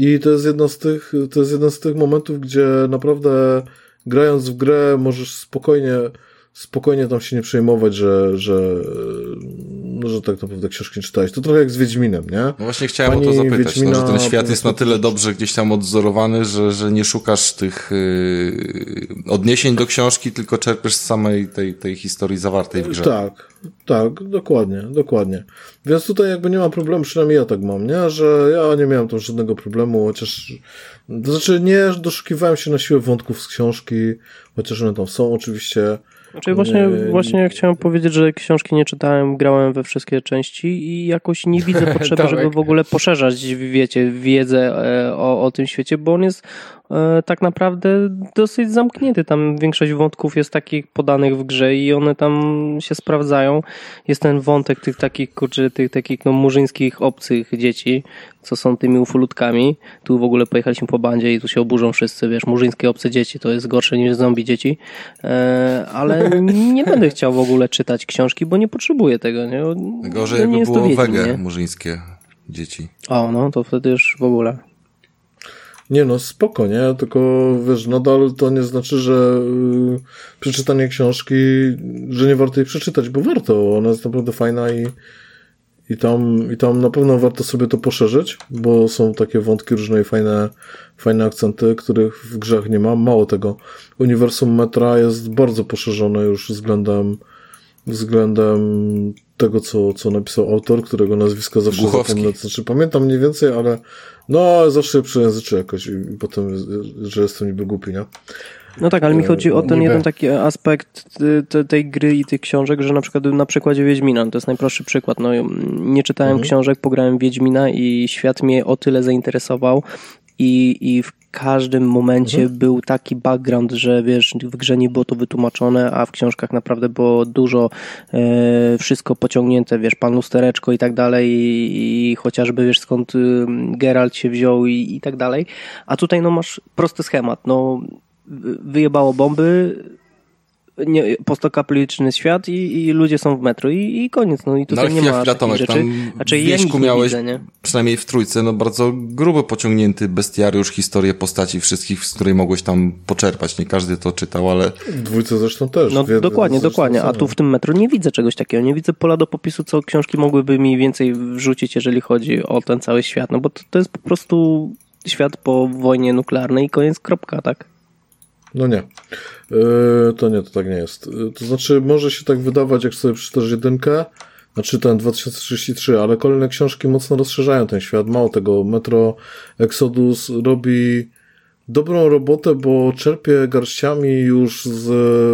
I to jest jedno z tych, to jest jeden z tych momentów, gdzie naprawdę grając w grę możesz spokojnie, spokojnie tam się nie przejmować, że, że, no, że tak naprawdę książki czytałeś. To trochę jak z Wiedźminem, nie? No właśnie chciałem Pani o to zapytać, no, Wiedźmina że ten świat jest na tyle dobrze gdzieś tam odzorowany, że, że nie szukasz tych yy, odniesień do książki, tylko czerpiesz z samej tej, tej historii zawartej w grze. Tak, tak, dokładnie, dokładnie. Więc tutaj jakby nie ma problemu, przynajmniej ja tak mam, nie? Że ja nie miałem tam żadnego problemu, chociaż, to znaczy nie doszukiwałem się na siłę wątków z książki, chociaż one tam są oczywiście. Znaczy właśnie, Nie, właśnie chciałem powiedzieć, że książki nie czytałem, grałem we wszystkie części i jakoś nie widzę potrzeby, żeby w ogóle poszerzać, wiecie, wiedzę e, o, o tym świecie, bo on jest tak naprawdę dosyć zamknięty. Tam większość wątków jest takich podanych w grze i one tam się sprawdzają. Jest ten wątek tych takich, kurczę, tych takich no, murzyńskich obcych dzieci, co są tymi ufolutkami. Tu w ogóle pojechaliśmy po bandzie i tu się oburzą wszyscy, wiesz, murzyńskie obce dzieci to jest gorsze niż zombie dzieci. E, ale nie będę chciał w ogóle czytać książki, bo nie potrzebuję tego, nie? Gorzej No, nie jakby było wege nie? murzyńskie dzieci. O, no to wtedy już w ogóle. Nie no, spoko, nie? Tylko wiesz, nadal to nie znaczy, że yy, przeczytanie książki, że nie warto jej przeczytać, bo warto. Ona jest naprawdę fajna i, i, tam, i tam na pewno warto sobie to poszerzyć, bo są takie wątki różne i fajne, fajne akcenty, których w grzach nie ma. Mało tego, uniwersum metra jest bardzo poszerzone już względem względem tego, co, co napisał autor, którego nazwiska zawsze Głuchowski. zapomnę. Znaczy, pamiętam mniej więcej, ale no, zawsze je przejęzyczę jakoś i, i potem, że jestem niby głupi, nie? No tak, ale mi chodzi o ten niby. jeden taki aspekt te, tej gry i tych książek, że na przykład na przykładzie Wiedźmina, to jest najprostszy przykład. No, nie czytałem książek, pograłem Wiedźmina i świat mnie o tyle zainteresował i, i w każdym momencie mhm. był taki background, że wiesz, w grze nie było to wytłumaczone, a w książkach naprawdę było dużo e, wszystko pociągnięte, wiesz, pan lustereczko i tak dalej i, i chociażby wiesz skąd y, Geralt się wziął i, i tak dalej. A tutaj no masz prosty schemat, no wyjebało bomby, nie, postokapliczny świat i, i, ludzie są w metro i, i koniec. No i tutaj no, nie ma Tomek, rzeczy. Tam znaczy, w wieśku ja miałeś, widzę, nie? przynajmniej w trójce, no bardzo grubo pociągnięty bestiariusz, historię postaci wszystkich, z której mogłeś tam poczerpać. Nie każdy to czytał, ale... W dwójce zresztą też. No dokładnie, dokładnie. A tu w tym metro nie widzę czegoś takiego. Nie widzę pola do popisu, co książki mogłyby mi więcej wrzucić, jeżeli chodzi o ten cały świat. No bo to, to jest po prostu świat po wojnie nuklearnej i koniec, kropka, tak? No nie. Yy, to nie, to tak nie jest. Yy, to znaczy, może się tak wydawać, jak sobie przeczytasz jedynkę, znaczy ten 2033, ale kolejne książki mocno rozszerzają ten świat. Mało tego, Metro Exodus robi dobrą robotę, bo czerpie garściami już z,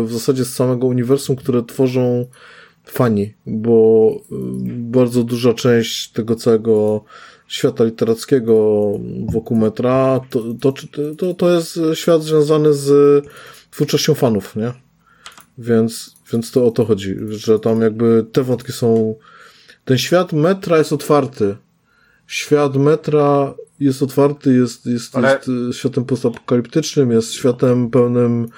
w zasadzie z samego uniwersum, które tworzą fani, bo yy, bardzo duża część tego całego świata literackiego wokół metra, to, to, to, to jest świat związany z twórczością fanów, nie? Więc, więc to o to chodzi, że tam jakby te wątki są. Ten świat metra jest otwarty. Świat metra jest otwarty, jest, jest, Ale... jest światem postapokaliptycznym, jest światem pełnym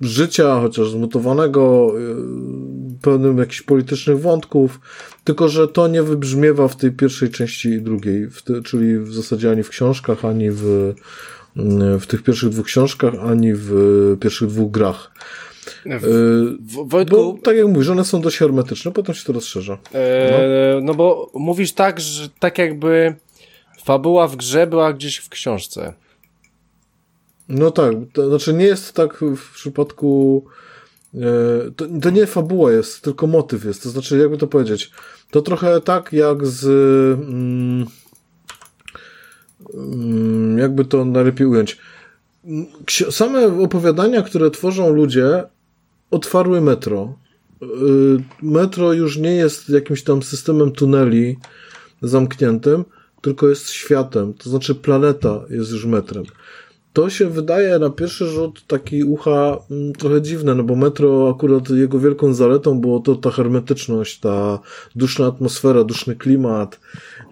życia, chociaż zmutowanego, y, pełnym jakichś politycznych wątków, tylko że to nie wybrzmiewa w tej pierwszej części i drugiej, te, czyli w zasadzie ani w książkach, ani w, y, w tych pierwszych dwóch książkach, ani w pierwszych dwóch grach. W, Wojtku, bo, tak jak mówisz, one są dość hermetyczne, potem się to rozszerza. E, no. no bo mówisz tak, że tak jakby fabuła w grze była gdzieś w książce. No tak, to znaczy nie jest tak w przypadku. E, to, to nie fabuła jest, tylko motyw jest. To znaczy, jakby to powiedzieć, to trochę tak jak z. Mm, mm jakby to najlepiej ująć. Same opowiadania, które tworzą ludzie, otwarły metro. E, metro już nie jest jakimś tam systemem tuneli zamkniętym, tylko jest światem. To znaczy, planeta jest już metrem. To się wydaje na pierwszy rzut taki ucha mm, trochę dziwne, no bo metro akurat jego wielką zaletą było to ta hermetyczność, ta duszna atmosfera, duszny klimat.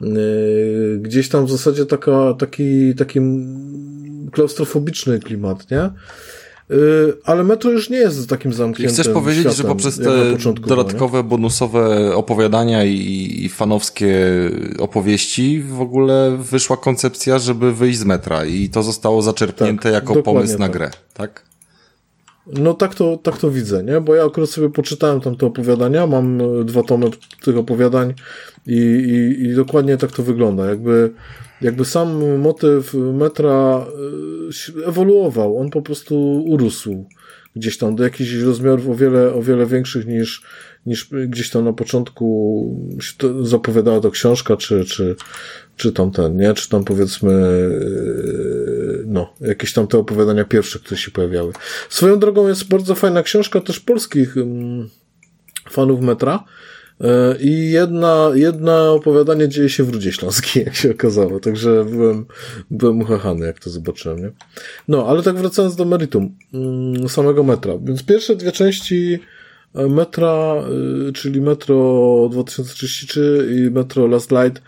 Yy, gdzieś tam w zasadzie taka, taki, taki klaustrofobiczny klimat, nie? Y, ale metro już nie jest takim zamkniętym I chcesz powiedzieć, światem, że poprzez te dodatkowe, nie? bonusowe opowiadania i, i, fanowskie opowieści w ogóle wyszła koncepcja, żeby wyjść z metra i to zostało zaczerpnięte tak, jako pomysł tak. na grę, tak? No tak to, tak to widzę, nie? Bo ja akurat sobie poczytałem tam te opowiadania, mam e, dwa tomy tych opowiadań i, i, i dokładnie tak to wygląda. Jakby jakby sam motyw metra e, ewoluował, on po prostu urósł gdzieś tam do jakichś rozmiarów o wiele, o wiele większych niż, niż gdzieś tam na początku zapowiadała to książka, czy, czy, czy tam ten, nie? Czy tam powiedzmy, e, no, jakieś tam te opowiadania pierwsze, które się pojawiały. Swoją drogą jest bardzo fajna książka też polskich mm, fanów metra, E, I jedna, jedna opowiadanie dzieje się w Rudzie Śląskiej, jak się okazało. Także byłem, byłem uchachany, jak to zobaczyłem, nie? No, ale tak wracając do meritum mm, samego metra. Więc pierwsze dwie części e, metra, e, czyli Metro 2033 i Metro Last Light,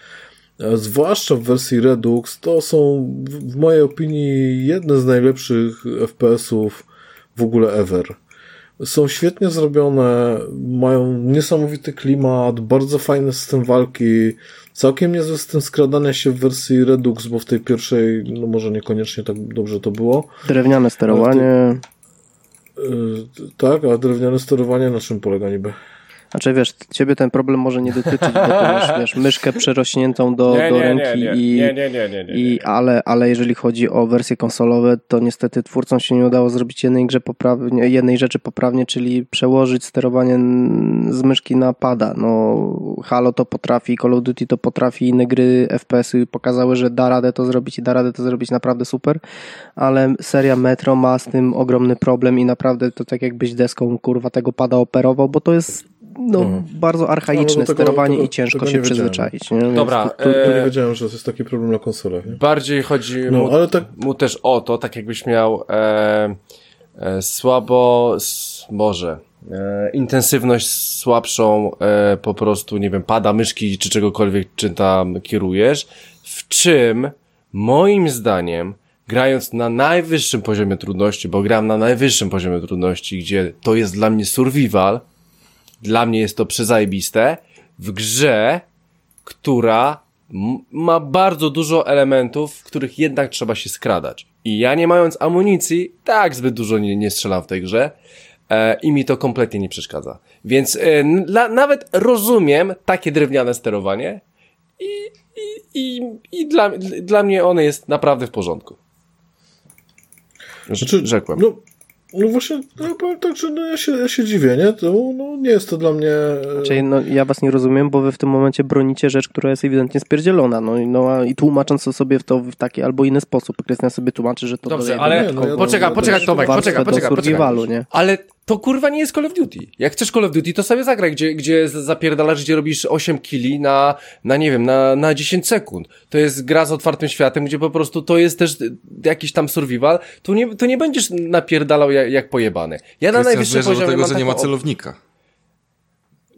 zwłaszcza w wersji Redux, to są w mojej opinii jedne z najlepszych FPS-ów w ogóle ever są świetnie zrobione, mają niesamowity klimat, bardzo fajny system walki, całkiem niezły system skradania się w wersji Redux, bo w tej pierwszej, no może niekoniecznie tak dobrze to było. Drewniane sterowanie. Yy, tak, a drewniane sterowanie na czym polega niby? Znaczy wiesz, ciebie ten problem może nie dotyczyć, bo ty masz wiesz, myszkę przerośniętą do, nie, do nie, ręki nie, i, nie, nie, nie, nie, nie, i ale, ale jeżeli chodzi o wersje konsolowe, to niestety twórcom się nie udało zrobić jednej grze poprawnie, jednej rzeczy poprawnie, czyli przełożyć sterowanie z myszki na pada. No Halo to potrafi, Call of Duty to potrafi, inne gry FPS-y pokazały, że da radę to zrobić i da radę to zrobić naprawdę super, ale seria Metro ma z tym ogromny problem i naprawdę to tak jakbyś deską kurwa tego pada operował, bo to jest no, bardzo archaiczne No, do tego- sterowanie tego- i ciężko się przyzwyczaić. Nie? Dobra, Tu, tu nie e, wiedziałem, że to jest taki problem na konsolach, nie? bardziej chodzi No, mu, ale tak, mu też o to, tak jakbyś miał e, e, słabo, s, może, e, intensywność słabszą, e, po prostu, nie wiem, pada myszki czy czegokolwiek, czy tam kierujesz, w czym, moim zdaniem, grając na najwyższym poziomie trudności, bo gram na najwyższym poziomie trudności, gdzie to jest dla mnie survival, dla mnie jest to przezajebiste, w grze, która ma bardzo dużo elementów, w których jednak trzeba się skradać. I ja nie mając amunicji, tak zbyt dużo nie, nie strzelam w tej grze e, i mi to kompletnie nie przeszkadza. Więc e, n- dla, nawet rozumiem takie drewniane sterowanie i, i, i, i dla, dla mnie one jest naprawdę w porządku. Rz- Znaczy, Rzekłem. No, no właśnie, no, ja powiem tak, że no, ja, się, ja się dziwię, nie? To, no, nie jest to dla mnie... e, Czyli no, ja was nie rozumiem, bo wy w tym momencie bronicie rzecz, która jest ewidentnie spierdzielona. No, i- no a i tłumacząc to sobie w to w taki albo inny sposób. Krystian sobie tłumaczy, że to Dobrze, ale nie, no ja- poczekaj, poczekaj to- Tomek, warstwę poczekaj, do poczekaj, poczekaj. survivalu, nie? Ale to kurwa nie jest Call of Duty. Jak chcesz Call of Duty, to sobie zagraj, gdzie, gdzie zapierdalasz, gdzie robisz 8 killi na, na nie wiem, na, na 10 sekund. To jest gra z otwartym światem, gdzie po prostu to jest też jakiś tam survival. Tu nie, tu nie będziesz napierdalał jak, jak pojebany. Ja na najwyższym zmierza do poziomie tego, mam że nie ma celownika.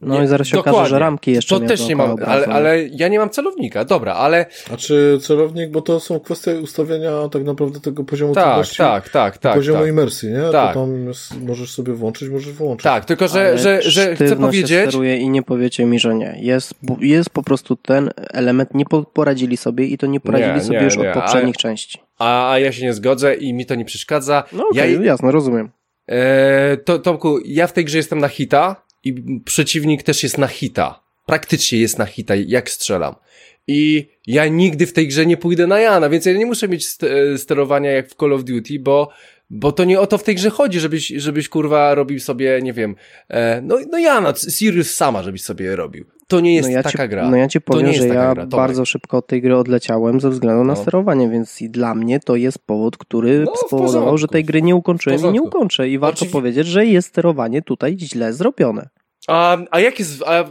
No i zaraz się okaże, dokładnie. że ramki jeszcze To też nie mam, ale, ale ja nie mam celownika, dobra, ale A czy celownik, bo to są kwestie ustawienia tak naprawdę tego poziomu tak, trudności, tak, tak, tak, poziomu tak. imersji, nie? Tak. To tam jest, możesz sobie włączyć, możesz wyłączyć. Tak, tylko że, Ale że, że chcę powiedzieć, się steruje i nie powiecie mi, że nie. Jest, jest po prostu ten element, nie po, poradzili sobie i to nie poradzili Nie, sobie nie, już nie, od poprzednich części. a, a ja się nie zgodzę i mi to nie przeszkadza. No ja, okej, jasno, rozumiem. E, to, Tomku, ja w tej grze jestem na hita i przeciwnik też jest na hita. Praktycznie jest na hita, jak strzelam. I ja nigdy w tej grze nie pójdę na Jana, więc ja nie muszę mieć st e, sterowania jak w Call of Duty, bo, bo to nie o to w tej grze chodzi, żebyś, żebyś kurwa robił sobie, nie wiem, e, no, no Jana, Sirius sama, żebyś sobie robił. To nie jest no ja taka ci, gra. No ja ci powiem, że ja gra, bardzo szybko od tej gry odleciałem ze względu na No. sterowanie, więc i dla mnie to jest powód, który No, spowodował, że tej gry nie ukończyłem i nie ukończę. I warto Oczywi- powiedzieć, że jest sterowanie tutaj źle zrobione. A, a jak jest, a,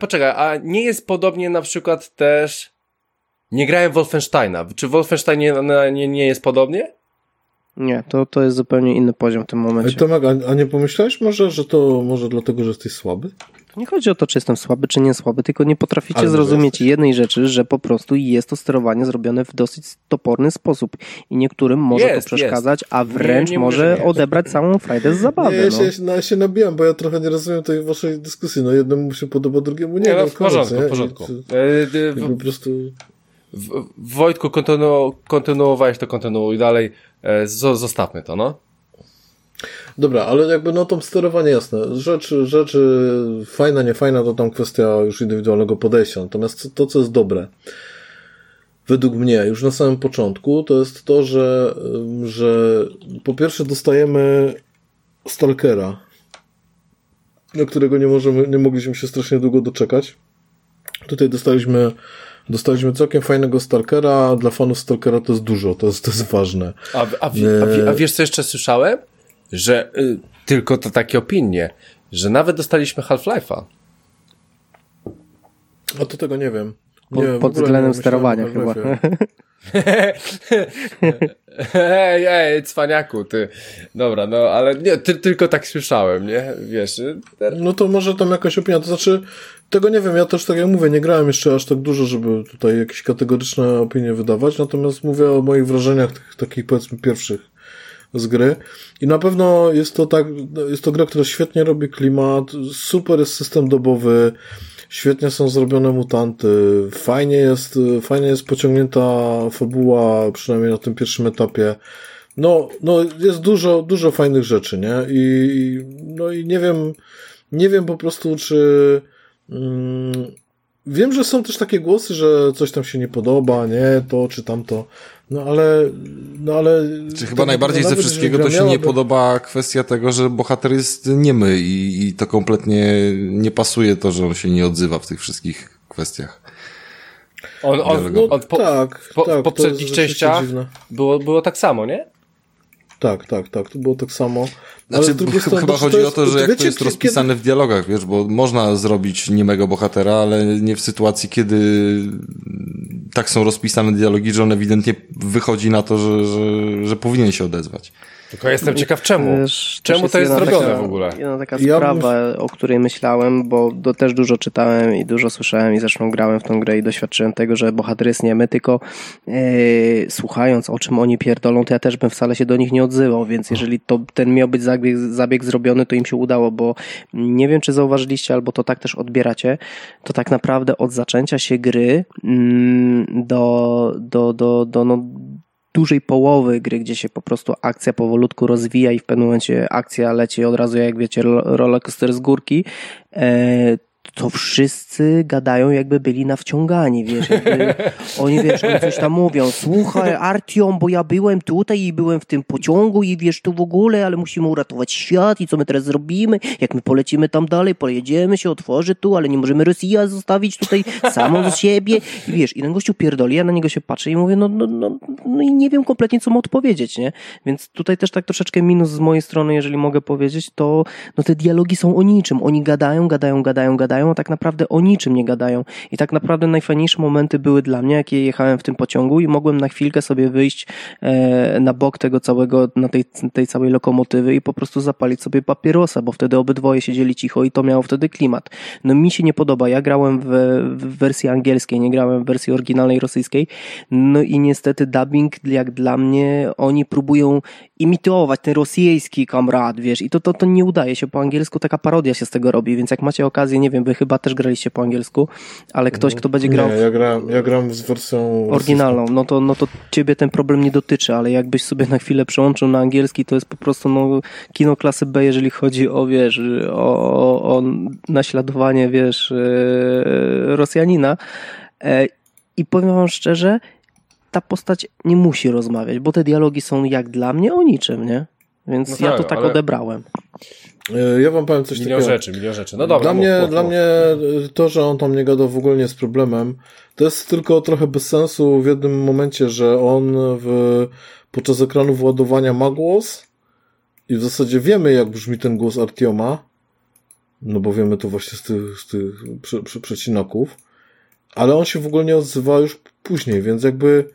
poczekaj, a nie jest podobnie na przykład też, nie grałem Wolfensteina, czy w Wolfensteinie nie, nie, nie jest podobnie? Nie, to, to jest zupełnie inny poziom w tym Ej, momencie. Tomek, a, a nie pomyślałeś może, że to może dlatego, że jesteś słaby? Nie chodzi o to, czy jestem słaby, czy nie słaby, tylko nie potraficie Ale zrozumieć jesteś. jednej rzeczy, że po prostu jest to sterowanie zrobione w dosyć toporny sposób i niektórym może Jest, to przeszkadzać, a wręcz nie że może nie. odebrać całą frajdę z Nie, zabawy. ja no. się, no, ja się nabijam, bo ja trochę nie rozumiem tej waszej dyskusji. No jednemu się podoba, drugiemu nie. Nie, no no, w porządku, nie? w porządku. I to- E, w, po prostu... w, Wojtku, kontynu, kontynuowałeś to, kontynuuj dalej, e, zo, zostawmy to, no. Dobra, ale jakby no to sterowanie jasne. Rzeczy, rzeczy fajna, niefajna to tam kwestia już indywidualnego podejścia. Natomiast to, co jest dobre, według mnie, już na samym początku, to jest to, że, że po pierwsze dostajemy Stalkera, do którego nie możemy, nie mogliśmy się strasznie długo doczekać. Tutaj dostaliśmy, dostaliśmy całkiem fajnego Stalkera, a dla fanów Stalkera to jest dużo, to jest, to jest ważne. A, a, a, a wiesz, co jeszcze słyszałem? Że y, tylko to takie opinie, że nawet dostaliśmy Half-Life'a. A to tego nie wiem. Nie, pod ogóle względem sterowania chyba. Ej, ej, cwaniaku, ty. Dobra, no, ale nie, ty, tylko tak słyszałem, nie? Wiesz, y, No to może tam jakaś opinia, to znaczy tego nie wiem, ja też tak jak mówię, nie grałem jeszcze aż tak dużo, żeby tutaj jakieś kategoryczne opinie wydawać, natomiast mówię o moich wrażeniach tych, takich powiedzmy pierwszych z gry i na pewno jest to tak, jest to gra, która świetnie robi klimat, super jest system dobowy, świetnie są zrobione mutanty, fajnie jest, fajnie jest pociągnięta fabuła, przynajmniej na tym pierwszym etapie. No, no jest dużo, dużo fajnych rzeczy, nie? I, no i nie wiem, nie wiem po prostu, czy, wiem, że są też takie głosy, że coś tam się nie podoba, nie, to czy tamto, no ale, no ale... Czy chyba najbardziej no ze wszystkiego to się nie podoba kwestia tego, że bohater jest niemy i, i to kompletnie nie pasuje to, że on się nie odzywa w tych wszystkich kwestiach. on, on, No on po, tak, po, tak, w poprzednich częściach było, było tak samo, nie? Tak, tak, tak, to było tak samo. Znaczy, strony, chyba chodzi o to, że jak wiecie, to jest rozpisane kiedy... w dialogach, wiesz, bo można zrobić niemego bohatera, ale nie w sytuacji, kiedy tak są rozpisane dialogi, że on ewidentnie wychodzi na to, że, że, że powinien się odezwać. Tylko jestem ciekaw czemu. Wiesz, czemu to jest zrobione taka, w ogóle? Jedna taka ja sprawa, bym... o której myślałem, bo do, też dużo czytałem i dużo słyszałem i zresztą grałem w tą grę i doświadczyłem tego, że bohater jest niemy, tylko e, słuchając o czym oni pierdolą, to ja też bym wcale się do nich nie odzywał, więc jeżeli to ten miał być zabieg, zabieg zrobiony, to im się udało, bo nie wiem, czy zauważyliście, albo to tak też odbieracie, to tak naprawdę od zaczęcia się gry mm, do, do, do, do no, dużej połowy gry, gdzie się po prostu akcja powolutku rozwija i w pewnym momencie akcja leci od razu, jak wiecie, rollercoaster z górki, e, to wszyscy gadają jakby byli nawciągani, wiesz, jakby oni, wiesz, oni coś tam mówią, słuchaj Artiom, bo ja byłem tutaj i byłem w tym pociągu i wiesz, tu w ogóle, ale musimy uratować świat i co my teraz zrobimy, jak my polecimy tam dalej, pojedziemy się, otworzy tu, ale nie możemy Rosji zostawić tutaj samą z siebie. I wiesz, i ten gościu pierdoli, ja na niego się patrzę i mówię, no, no, no, no i nie wiem kompletnie, co mu odpowiedzieć, nie, więc tutaj też tak troszeczkę minus z mojej strony, jeżeli mogę powiedzieć, to no te dialogi są o niczym, oni gadają, gadają, gadają, gadają, gadają, a tak naprawdę o niczym nie gadają. I tak naprawdę najfajniejsze momenty były dla mnie, jakie jechałem w tym pociągu i mogłem na chwilkę sobie wyjść e, na bok tego całego, na tej, tej całej lokomotywy i po prostu zapalić sobie papierosa, bo wtedy obydwoje siedzieli cicho i to miało wtedy klimat. No mi się nie podoba. Ja grałem w, w wersji angielskiej, nie grałem w wersji oryginalnej rosyjskiej. No i niestety dubbing, jak dla mnie, oni próbują imitować ten rosyjski kamrad, wiesz, i to, to, to nie udaje się po angielsku, taka parodia się z tego robi, więc jak macie okazję, nie wiem, wy chyba też graliście po angielsku, ale ktoś, kto będzie grał... Nie, ja gram, ja gram z wersją... Oryginalną, no to, no to ciebie ten problem nie dotyczy, ale jakbyś sobie na chwilę przełączył na angielski, to jest po prostu no, kino klasy B, jeżeli chodzi o, wiesz, o, o, o naśladowanie, wiesz, yy, Rosjanina. Yy, I powiem wam szczerze, ta postać nie musi rozmawiać, bo te dialogi są jak dla mnie o niczym, nie? Więc no ja to tak ale... odebrałem. E, ja wam powiem coś milion takiego. rzeczy, milion rzeczy. No dobra. Dla, mów, mnie, mów, dla mów. mnie to, że on tam nie gadał w ogóle nie jest problemem. To jest tylko trochę bez sensu w jednym momencie, że on w, podczas ekranu władowania ma głos i w zasadzie wiemy, jak brzmi ten głos Artioma, no bo wiemy to właśnie z tych, z tych prze, prze, przecinaków, ale on się w ogóle nie odzywa już później, więc jakby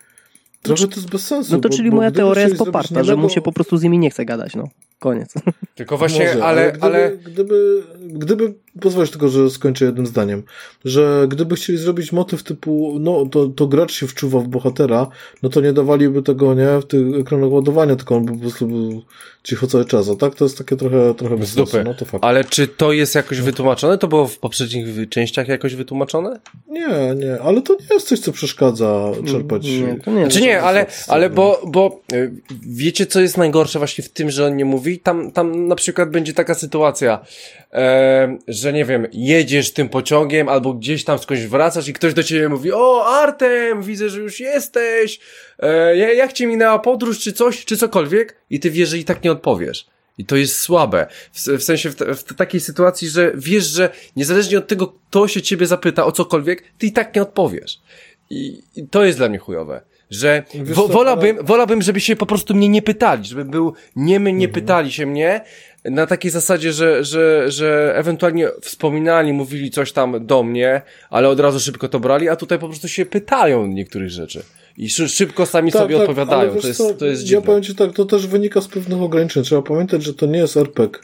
trochę to jest bez sensu. No to czyli moja teoria jest poparta, że mu się po prostu z nimi nie chce gadać, no. Koniec. Tylko właśnie, Może, ale, ale, gdyby, ale... Gdyby, gdyby, pozwolisz tylko, że skończę jednym zdaniem, że gdyby chcieli zrobić motyw typu, no to, to gracz się wczuwa w bohatera, no to nie dawaliby tego, nie, w tych ekranach ładowania, tylko on by po prostu był cicho cały czas, a tak to jest takie trochę, trochę bez sensu, no to fakt. Ale czy to jest jakoś wytłumaczone? To było w poprzednich częściach jakoś wytłumaczone? Nie, nie, ale to nie jest coś, co przeszkadza czerpać. Nie, to nie. Znaczy nie, ale, ale bo, bo y, wiecie, co jest najgorsze właśnie w tym, że on nie mówi? Tam, tam na przykład będzie taka sytuacja, e, że nie wiem, jedziesz tym pociągiem albo gdzieś tam skądś wracasz i ktoś do ciebie mówi, o Artem, widzę, że już jesteś, e, jak ci minęła podróż, czy coś, czy cokolwiek i ty wiesz, że i tak nie odpowiesz. I to jest słabe. W, w sensie w, w, takiej sytuacji, że wiesz, że niezależnie od tego, kto się ciebie zapyta o cokolwiek, ty i tak nie odpowiesz. I, i to jest dla mnie chujowe. Że wo, wolałbym, wolałbym, żeby się po prostu mnie nie pytali, żeby był nie my, nie mhm. pytali się mnie, na takiej zasadzie, że, że, że ewentualnie wspominali, mówili coś tam do mnie, ale od razu szybko to brali, a tutaj po prostu się pytają niektórych rzeczy. I szybko sami tak, sobie tak, odpowiadają. To jest, to jest dziwne. Ja powiem Ci tak, to też wynika z pewnych ograniczeń. Trzeba pamiętać, że to nie jest RPG.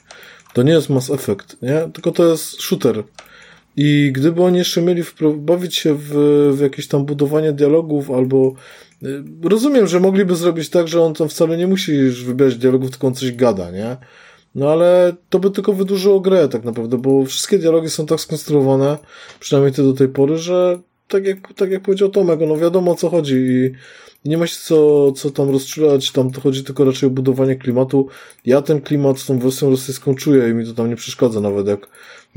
To nie jest Mass Effect, nie? Tylko to jest shooter. I gdyby oni jeszcze mieli bawić się w, w jakieś tam budowanie dialogów albo rozumiem, że mogliby zrobić tak, że on tam wcale nie musi wybierać dialogów, tylko on coś gada, nie? No ale to by tylko wydłużyło grę tak naprawdę, bo wszystkie dialogi są tak skonstruowane, przynajmniej te do tej pory, że tak jak, tak jak powiedział Tomek, no wiadomo o co chodzi i nie ma się co, co tam rozczulać, tam to chodzi tylko raczej o budowanie klimatu. Ja ten klimat z tą wersją rosyjską czuję i mi to tam nie przeszkadza nawet, jak,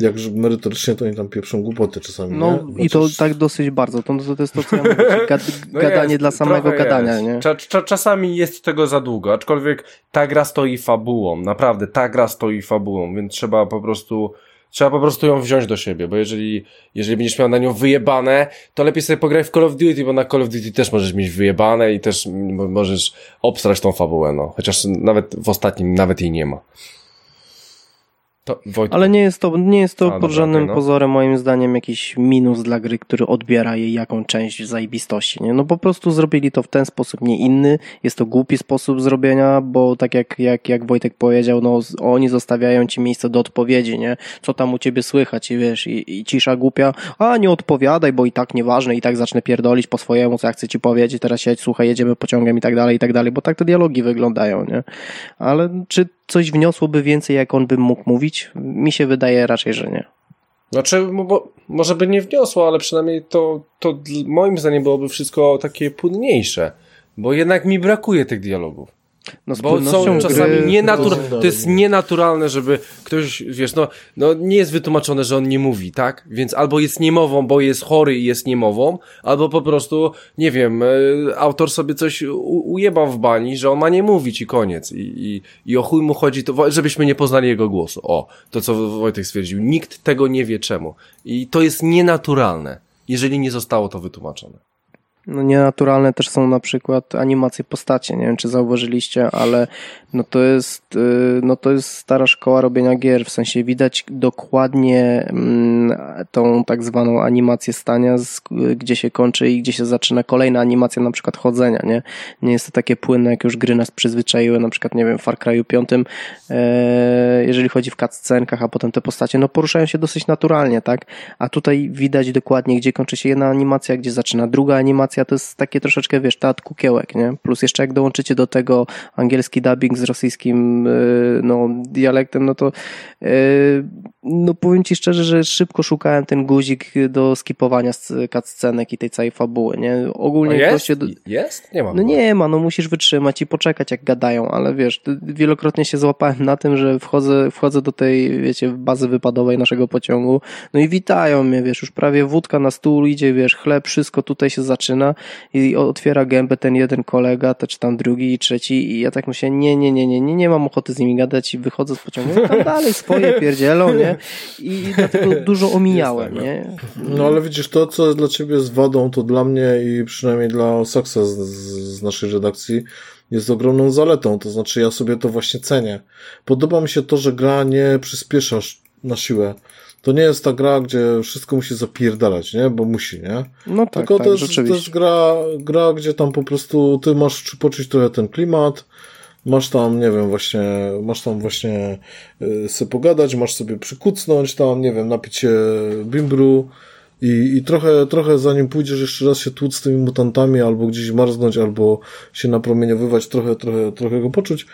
jak merytorycznie to oni tam pieprzą głupoty czasami. No nie? i to tak dosyć bardzo, to, to jest to, co ja mówię, gad, no gadanie jest, dla samego gadania. Jest. Nie? Cza, cza, czasami jest tego za długo, aczkolwiek ta gra stoi fabułą, naprawdę, ta gra stoi fabułą, więc trzeba po prostu Trzeba po prostu ją wziąć do siebie, bo jeżeli, jeżeli będziesz miał na nią wyjebane, to lepiej sobie pograć w Call of Duty, bo na Call of Duty też możesz mieć wyjebane i też możesz obstrać tą fabułę, no. Chociaż nawet w ostatnim nawet jej nie ma. To, Ale nie jest to, nie jest to A, pod dobra, żadnym no. pozorem moim zdaniem jakiś minus dla gry, który odbiera jej jaką część zajebistości, nie? No po prostu zrobili to w ten sposób, nie inny. Jest to głupi sposób zrobienia, bo tak jak, jak, jak Wojtek powiedział, no oni zostawiają ci miejsce do odpowiedzi, nie? Co tam u ciebie słychać i wiesz, i, i cisza głupia, a nie odpowiadaj, bo i tak nieważne, i tak zacznę pierdolić po swojemu, co ja chcę ci powiedzieć, teraz siedź, słuchaj, jedziemy pociągiem i tak dalej, i tak dalej, bo tak te dialogi wyglądają, nie? Ale czy coś wniosłoby więcej, jak on by mógł mówić? Mi się wydaje raczej, że nie. Znaczy, bo, może by nie wniosło, ale przynajmniej to, to moim zdaniem byłoby wszystko takie płynniejsze. Bo jednak mi brakuje tych dialogów. No, Bo są gry- czasami nienaturalne. to- jest nienaturalne, żeby ktoś, wiesz, no, no nie jest wytłumaczone, że on nie mówi, tak? Więc albo jest niemową, bo jest chory i jest niemową, albo po prostu, nie wiem, e, autor sobie coś ujebał w bani, że on ma nie mówić i koniec. I, i, i o chuj mu chodzi, to, żebyśmy nie poznali jego głosu. O, to co Wojtek stwierdził. Nikt tego nie wie czemu. I to jest nienaturalne, jeżeli nie zostało to wytłumaczone. No nienaturalne też są na przykład animacje postaci, nie wiem czy zauważyliście, ale no to jest, y, no to jest stara szkoła robienia gier, w sensie widać dokładnie mm, tą tak zwaną animację stania, gdzie się kończy i gdzie się zaczyna kolejna animacja na przykład chodzenia, nie? Nie jest to takie płynne, jak już gry nas przyzwyczaiły, na przykład, nie wiem, w Far Cry'u 5, e, jeżeli chodzi w cutscenkach, a potem te postacie, no poruszają się dosyć naturalnie, tak? A tutaj widać dokładnie, gdzie kończy się jedna animacja, gdzie zaczyna druga animacja, to jest takie troszeczkę, wiesz, teatr kukiełek, nie? Plus jeszcze jak dołączycie do tego angielski dubbing z rosyjskim, y, no, dialektem, no to y, no powiem ci szczerze, że szybko szukałem ten guzik do skipowania sc- cutscenek i tej całej fabuły, nie? Ogólnie A jest? do... Jest? Nie ma. No nie ma, no musisz wytrzymać i poczekać jak gadają, ale wiesz, wielokrotnie się złapałem na tym, że wchodzę, wchodzę do tej, wiecie, bazy wypadowej naszego pociągu, no i witają mnie, wiesz, już prawie wódka na stół idzie, wiesz, chleb, wszystko tutaj się zaczyna i otwiera gębę ten jeden kolega, to czy tam drugi i trzeci i ja tak myślę, nie, nie, nie, nie, nie, nie mam ochoty z nimi gadać i wychodzę z pociągu, tam dalej swoje pierdzielą, nie? I, i dlatego dużo omijałem, nie? No ale widzisz, to co jest dla ciebie jest wadą, to dla mnie i przynajmniej dla Saksa z, z naszej redakcji jest ogromną zaletą. To znaczy ja sobie to właśnie cenię. Podoba mi się to, że gra nie przyspiesza sz- na siłę. To nie jest ta gra, gdzie wszystko musi zapierdalać, nie? Bo musi, nie? No tak, Tylko tak, to, jest, to jest gra, gra, gdzie tam po prostu ty masz poczuć trochę ten klimat, masz tam, nie wiem, właśnie, masz tam właśnie y, sobie pogadać, masz sobie przykucnąć tam, nie wiem, napić się bimbru i, i trochę, trochę zanim pójdziesz jeszcze raz się tłuc z tymi mutantami, albo gdzieś marznąć, albo się napromieniowywać, trochę, trochę, trochę go poczuć.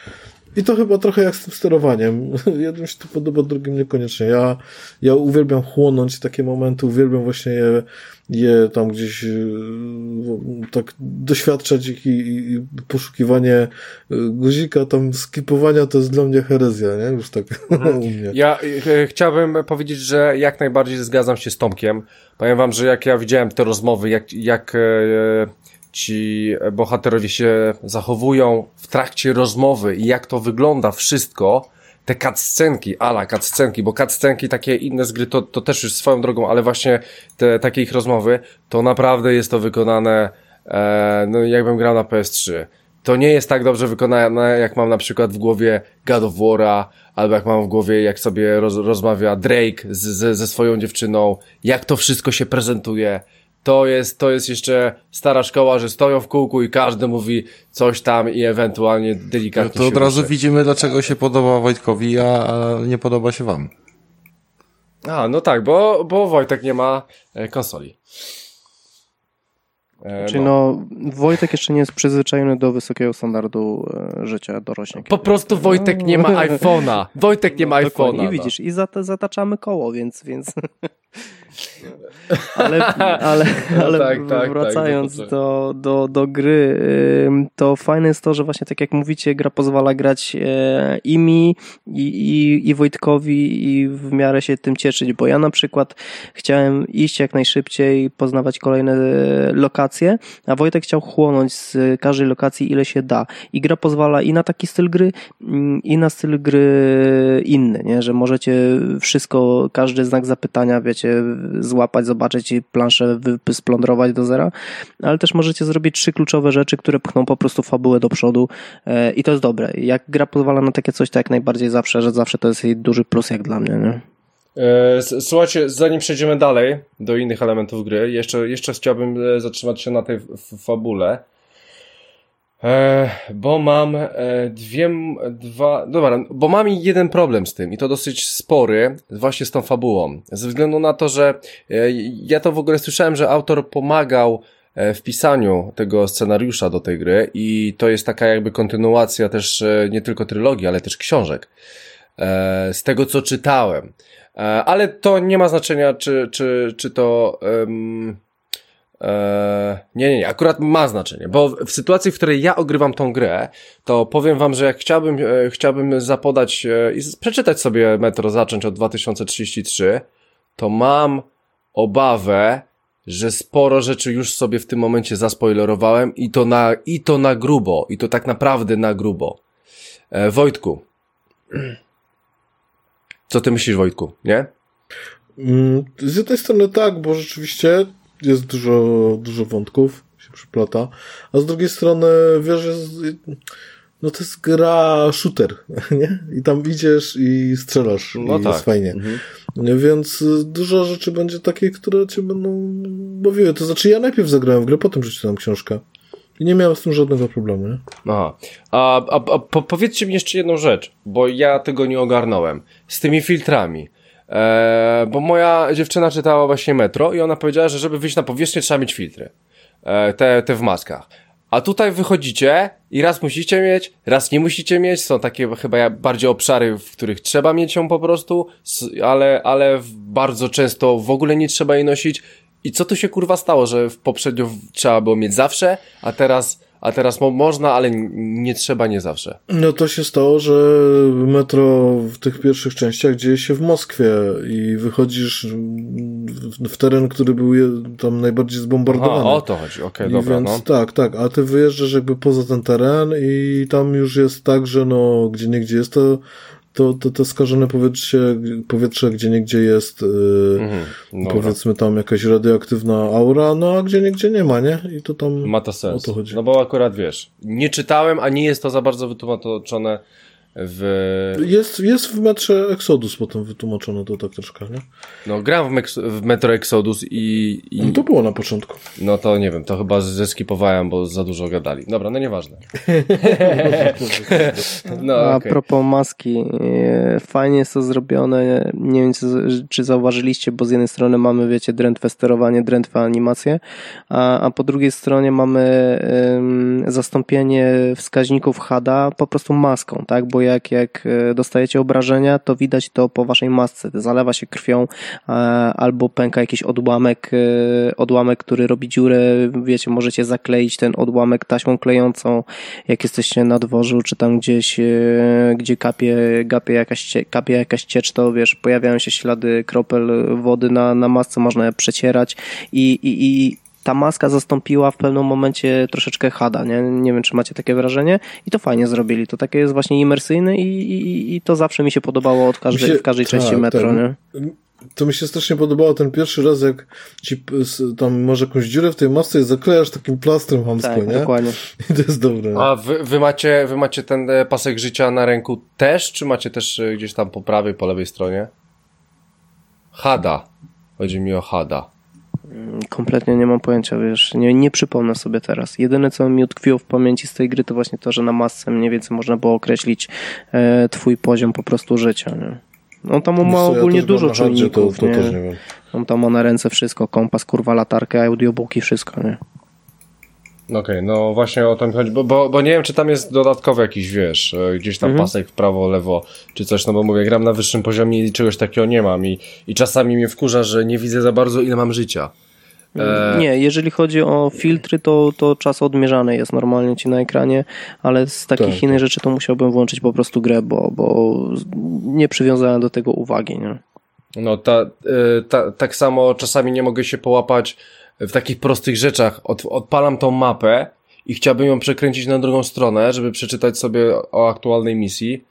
I to chyba trochę jak z tym sterowaniem. Jednym się to podoba, drugim niekoniecznie. Ja, ja uwielbiam chłonąć takie momenty, uwielbiam właśnie je, je tam gdzieś yy, tak doświadczać ich i, i, i poszukiwanie yy, guzika, tam skipowania to jest dla mnie herezja, nie? Już tak u mnie. Ja e, chciałbym powiedzieć, że jak najbardziej zgadzam się z Tomkiem. Powiem wam, że jak ja widziałem te rozmowy, jak, jak e, ci bohaterowie się zachowują w trakcie rozmowy i jak to wygląda wszystko, te cutscenki, ala cutscenki, bo cutscenki takie inne z gry to, to też już swoją drogą, ale właśnie te takie ich rozmowy, to naprawdę jest to wykonane, e, no jakbym grał na PS3 to nie jest tak dobrze wykonane, jak mam na przykład w głowie God of War'a, albo jak mam w głowie, jak sobie roz, rozmawia Drake z, z, ze swoją dziewczyną, jak to wszystko się prezentuje. To jest, to jest jeszcze stara szkoła, że stoją w kółku i każdy mówi coś tam i ewentualnie No delikatnie to od razu widzimy, dlaczego się podoba Wojtkowi, a, a nie podoba się wam. A, no tak, bo, bo Wojtek nie ma e, konsoli. E, Czyli no, Wojtek jeszcze nie jest przyzwyczajony do wysokiego standardu e, życia dorośniaka. Po prostu Wojtek nie ma iPhone'a. Wojtek nie ma Dokładnie. iPhone'a. I widzisz, i zata, zataczamy koło, więc, więc Ale, ale, No ale tak, tak, wracając tak, do, do, do gry, to fajne jest to, że właśnie tak jak mówicie, gra pozwala grać e, i mi, i, i, i Wojtkowi i w miarę się tym cieszyć, bo ja na przykład chciałem iść jak najszybciej, poznawać kolejne e, lokacje, a Wojtek chciał chłonąć z każdej lokacji ile się da. I gra pozwala i na taki styl gry, mm, i na styl gry inny, nie? że możecie wszystko, każdy znak zapytania, wiecie, złapać, zobaczyć i planszę splądrować do zera, ale też możecie zrobić trzy kluczowe rzeczy, które pchną po prostu fabułę do przodu e, i to jest dobre. Jak gra pozwala na takie coś, to jak najbardziej zawsze, że zawsze to jest jej duży plus jak dla mnie, nie? E, Słuchajcie, zanim przejdziemy dalej do innych elementów gry, jeszcze, jeszcze chciałbym e, zatrzymać się na tej fabule. E, bo mam e, dwie, dwa, dobra, bo mam jeden problem z tym i to dosyć spory, właśnie z tą fabułą. Ze względu na to, że e, ja to w ogóle słyszałem, że autor pomagał e, w pisaniu tego scenariusza do tej gry i to jest taka jakby kontynuacja też e, nie tylko trylogii, ale też książek. E, z tego co czytałem. Ale to nie ma znaczenia, czy, czy, czy to. em, e, nie, nie, nie, akurat ma znaczenie, bo w, sytuacji, w której ja ogrywam tą grę, to powiem wam, że jak chciałbym, e, chciałbym zapodać e, i przeczytać sobie Metro, zacząć od 2033, to mam obawę, że sporo rzeczy już sobie w tym momencie zaspoilerowałem i to na, i to na grubo, i to tak naprawdę na grubo. E, Wojtku. Co ty myślisz, Wojtku, nie? Mm, Z jednej strony tak, bo rzeczywiście jest dużo, dużo wątków, się przyplata, a z drugiej strony wiesz, jest, no to jest gra shooter, nie? I tam idziesz i strzelasz No i tak. jest fajnie. Mhm. Więc dużo rzeczy będzie takich, które cię będą bawiły. To znaczy ja najpierw zagrałem w grę, potem przeczytałem książkę. I nie miałem z tym żadnego problemu, nie? Aha. A, a, a po, powiedzcie mi jeszcze jedną rzecz, bo ja tego nie ogarnąłem. Z tymi filtrami. E, bo moja dziewczyna czytała właśnie metro i ona powiedziała, że żeby wyjść na powierzchnię trzeba mieć filtry. E, te, te w maskach. A tutaj wychodzicie i raz musicie mieć, raz nie musicie mieć. Są takie chyba bardziej obszary, w których trzeba mieć ją po prostu, ale, ale bardzo często w ogóle nie trzeba jej nosić. I co tu się kurwa stało, że w poprzednio trzeba było mieć zawsze, a teraz, a teraz mo można, ale nie trzeba nie zawsze. No to się stało, że metro w tych pierwszych częściach dzieje się w Moskwie i wychodzisz w, w teren, który był tam najbardziej Aha, zbombardowany. o to chodzi, okej, I dobra, więc no. tak, tak, a ty wyjeżdżasz jakby poza ten teren i tam już jest tak, że no, gdzie niegdzie jest to, to, to, to skażone powietrze, powietrze gdzie niegdzie jest, yy, Mhm, powiedzmy tam jakaś radioaktywna aura, no a gdzie niegdzie nie ma, nie? I to tam Ma to o sens. to chodzi. No bo akurat wiesz, nie czytałem, a nie jest to za bardzo wytłumaczone w... Jest, jest w metrze Exodus potem wytłumaczone to tak troszkę, nie? No gram w, Mex- w Metro Exodus i... i No to było na początku. No to nie wiem, to chyba zeskipowałem, bo za dużo gadali. Dobra, no nieważne. no A okej. propos maski, e, fajnie jest to zrobione. Nie wiem, czy, zauważyliście, bo z jednej strony mamy, wiecie, drętwe sterowanie, drętwe animacje, a, a po drugiej stronie mamy em, zastąpienie wskaźników HADA po prostu maską, tak? Bo jak, jak e, dostajecie obrażenia, to widać to po waszej masce. Zalewa się krwią e, albo pęka jakiś odłamek, e, odłamek, który robi dziurę. Wiecie, możecie zakleić ten odłamek taśmą klejącą, jak jesteście na dworzu, czy tam gdzieś, gdzie kapie, kapie, jakaś, kapie jakaś ciecz, to wiesz, pojawiają się ślady kropel wody na, na masce, można je przecierać i, i, i ta maska zastąpiła w pewnym momencie troszeczkę hada, nie? Nie wiem, czy macie takie wrażenie. I to fajnie zrobili. To takie jest właśnie imersyjne i, i, i to zawsze mi się podobało od każdej, się- w każdej części tak, metro, tak. nie? To mi się strasznie podobało ten pierwszy raz, jak ci tam masz jakąś dziurę w tej masce i zaklejasz takim plastrem hamsko, Tak, nie? dokładnie. I to jest dobre. A wy, wy, macie, wy macie ten e, pasek życia na ręku też, czy macie też e, gdzieś tam po prawej, po lewej stronie? Hada. Chodzi mi o Hada. Kompletnie nie mam pojęcia, wiesz, nie, nie przypomnę sobie teraz. Jedyne, co mi utkwiło w pamięci z tej gry, to właśnie to, że na masce mniej więcej można było określić e, twój poziom po prostu życia, nie? On tam ma co, ja ogólnie gram dużo czujników, to, to nie? też nie wiem. On tam ma na ręce wszystko, kompas, kurwa, latarkę, audiobooki, wszystko, nie? Okej, okay, no właśnie o to mi chodzi, bo, bo, bo nie wiem, czy tam jest dodatkowy jakiś, wiesz, e, gdzieś tam mhm. pasek w prawo, lewo, czy coś, no bo mówię, gram na wyższym poziomie i czegoś takiego nie mam i, i czasami mnie wkurza, że nie widzę za bardzo, ile mam życia. E... Nie, jeżeli chodzi o filtry, to, to czas odmierzany jest normalnie ci na ekranie, ale z takich tak, innych tak. rzeczy to musiałbym włączyć po prostu grę, bo, bo nie przywiązałem do tego uwagi, nie? No, ta, e, ta, tak samo czasami nie mogę się połapać w takich prostych rzeczach. Od, odpalam tą mapę i chciałbym ją przekręcić na drugą stronę, żeby przeczytać sobie o aktualnej misji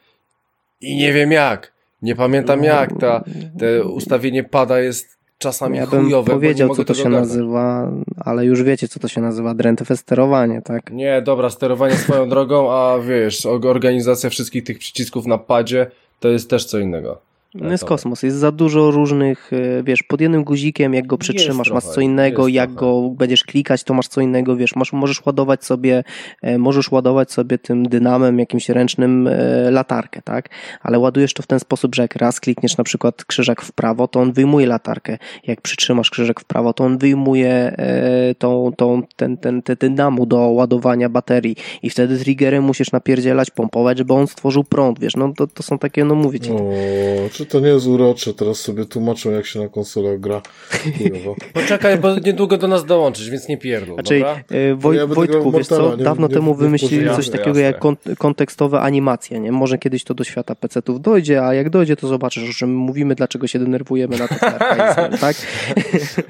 i nie wiem jak. Nie pamiętam jak. Ta, te ustawienie pada jest czasami ja bym chujowe, powiedział, co to się nazywa, ale już wiecie, co to się nazywa, drętwe sterowanie, tak? Nie, dobra, sterowanie swoją drogą, a wiesz, organizacja wszystkich tych przycisków na padzie to jest też co innego. No jest kosmos, jest za dużo różnych, e, wiesz, pod jednym guzikiem, jak go przytrzymasz, masz co innego, jak trochę. go będziesz klikać, to masz co innego, wiesz, masz, możesz ładować sobie, e, możesz ładować sobie tym dynamem jakimś ręcznym e, latarkę, tak? Ale ładujesz to w ten sposób, że jak raz klikniesz na przykład krzyżak w prawo, to on wyjmuje latarkę. Jak przytrzymasz krzyżak w prawo, to on wyjmuje tą, tą, ten, ten, ten dynamu do ładowania baterii i wtedy triggerem musisz napierdzielać, pompować, żeby on stworzył prąd, wiesz, no to, to są takie, no mówię ci. O, to nie jest urocze, teraz sobie tłumaczą, jak się na konsolach gra. Poczekaj, bo niedługo do nas dołączysz, więc nie pierdol, znaczy, dobra? E, Woj, ja Wojtku, wiesz co, dawno nie, temu nie, wymyślili coś takiego jak kontekstowe animacje, nie? Może kiedyś to do świata PC-ów dojdzie, a jak dojdzie, to zobaczysz, o czym mówimy, dlaczego się denerwujemy na to tak?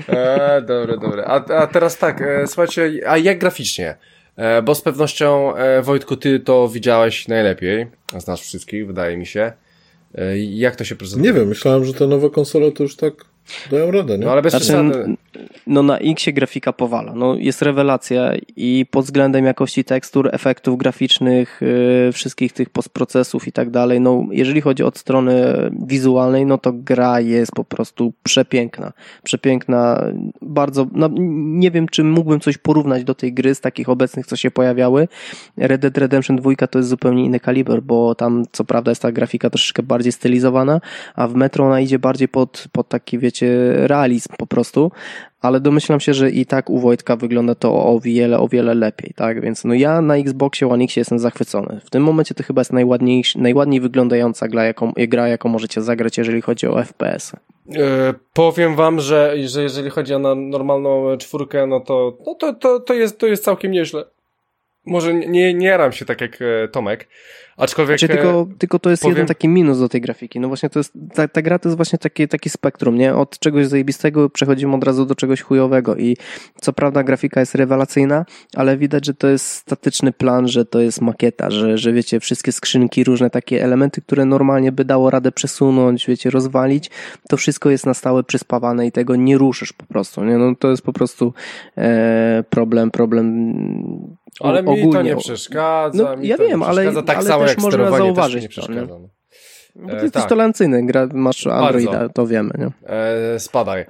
e, dobre, dobre. A, a teraz tak, e, słuchajcie, a jak graficznie? E, bo z pewnością, e, Wojtku, ty to widziałeś najlepiej, znasz wszystkich, wydaje mi się. E, jak to się prezentuje? Nie wiem, myślałem, że te nowe konsole to już tak dają radę, nie? No ale bez znaczy, przesady. No na X grafika powala. No jest rewelacja i pod względem jakości tekstur, efektów graficznych, yy, wszystkich tych postprocesów i tak dalej. No jeżeli chodzi od strony wizualnej, no to gra jest po prostu przepiękna. Przepiękna, bardzo, no nie wiem czy mógłbym coś porównać do tej gry z takich obecnych, co się pojawiały. Red Dead Redemption 2 to jest zupełnie inny kaliber, bo tam co prawda jest ta grafika troszeczkę bardziej stylizowana, a w Metro ona idzie bardziej pod, pod taki, wiecie, realizm po prostu ale domyślam się, że i tak u Wojtka wygląda to o wiele, o wiele lepiej, tak? Więc no ja na Xboxie One X jestem zachwycony. W tym momencie to chyba jest najładniej wyglądająca gra jaką, gra, jaką możecie zagrać, jeżeli chodzi o FPS. E, powiem wam, że, że jeżeli chodzi o normalną czwórkę, no to, no to, to, to, jest, to jest całkiem nieźle. Może nie, nie jaram się tak jak e, Tomek, Aczkolwiek. Znaczy, tylko, tylko to jest powiem... jeden taki minus do tej grafiki. No właśnie to jest, ta, ta gra to jest właśnie taki, taki spektrum, nie? Od czegoś zajebistego przechodzimy od razu do czegoś chujowego i co prawda grafika jest rewelacyjna, ale widać, że to jest statyczny plan, że to jest makieta, że, że wiecie, wszystkie skrzynki, różne takie elementy, które normalnie by dało radę przesunąć, wiecie, rozwalić, to wszystko jest na stałe przyspawane i tego nie ruszysz po prostu, nie? No to jest po prostu e, problem, problem ale mi ogólnie. to nie przeszkadza. No, ja wiem, ale, tak ale samo też można zauważyć nie przeszkadza. To, nie? No, ty jesteś tak. tolerancyjny, gra, masz Androida, Bardzo. to wiemy. Nie? E, spadaj.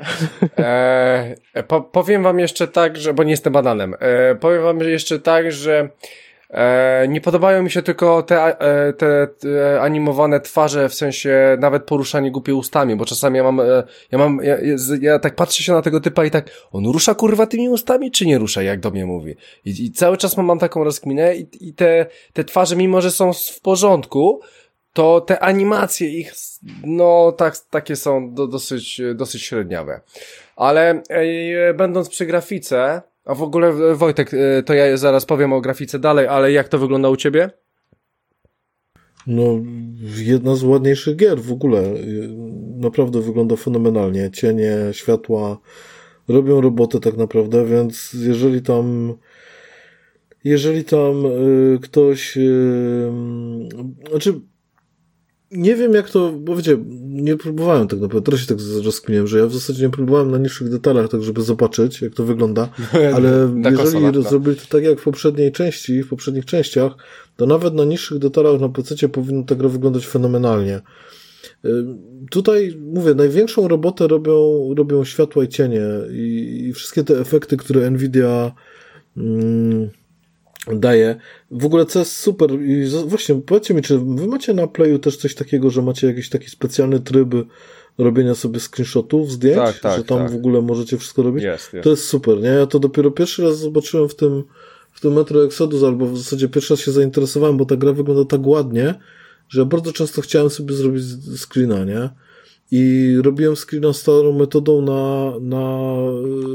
E, po, powiem wam jeszcze tak, że, bo nie jestem bananem, e, powiem wam jeszcze tak, że E, nie podobają mi się tylko te, e, te, te, animowane twarze, w sensie nawet poruszanie głupie ustami, bo czasami ja mam, e, ja mam, ja, ja, tak patrzę się na tego typa i tak, on rusza kurwa tymi ustami, czy nie rusza, jak do mnie mówi? I, i cały czas mam, mam taką rozkminę i, i te, te twarze, mimo że są w porządku, to te animacje ich, no tak, takie są do, dosyć, dosyć średniawe. Ale e, będąc przy grafice, a w ogóle e, Wojtek, e, to ja zaraz powiem o grafice dalej, ale jak to wygląda u ciebie? No, jedna z ładniejszych gier w ogóle. E, naprawdę wygląda fenomenalnie. Cienie, światła robią robotę tak naprawdę, więc jeżeli tam jeżeli tam ktoś y, znaczy nie wiem jak to, bo wiecie, nie próbowałem tak naprawdę, teraz się tak rozkminiłem, że ja w zasadzie nie próbowałem na niższych detalach, tak żeby zobaczyć, jak to wygląda, ale jeżeli no. zrobili to tak jak w poprzedniej części, w poprzednich częściach, to nawet na niższych detalach na PC powinno ta gra wyglądać fenomenalnie. Y, tutaj, mówię, największą robotę robią, robią światła i cienie i, i wszystkie te efekty, które Nvidia mm, daje. W ogóle co jest super i właśnie powiedzcie mi, czy wy macie na Playu też coś takiego, że macie jakiś taki specjalny tryb robienia sobie screenshotów, zdjęć, tak, tak, że tam tak. w ogóle możecie wszystko robić? Jest, jest. To jest super, nie? Ja to dopiero pierwszy raz zobaczyłem w tym w tym Metro Exodus, albo w zasadzie pierwszy raz się zainteresowałem, bo ta gra wygląda tak ładnie, że ja bardzo często chciałem sobie zrobić screena, nie? I robiłem screena starą metodą na, na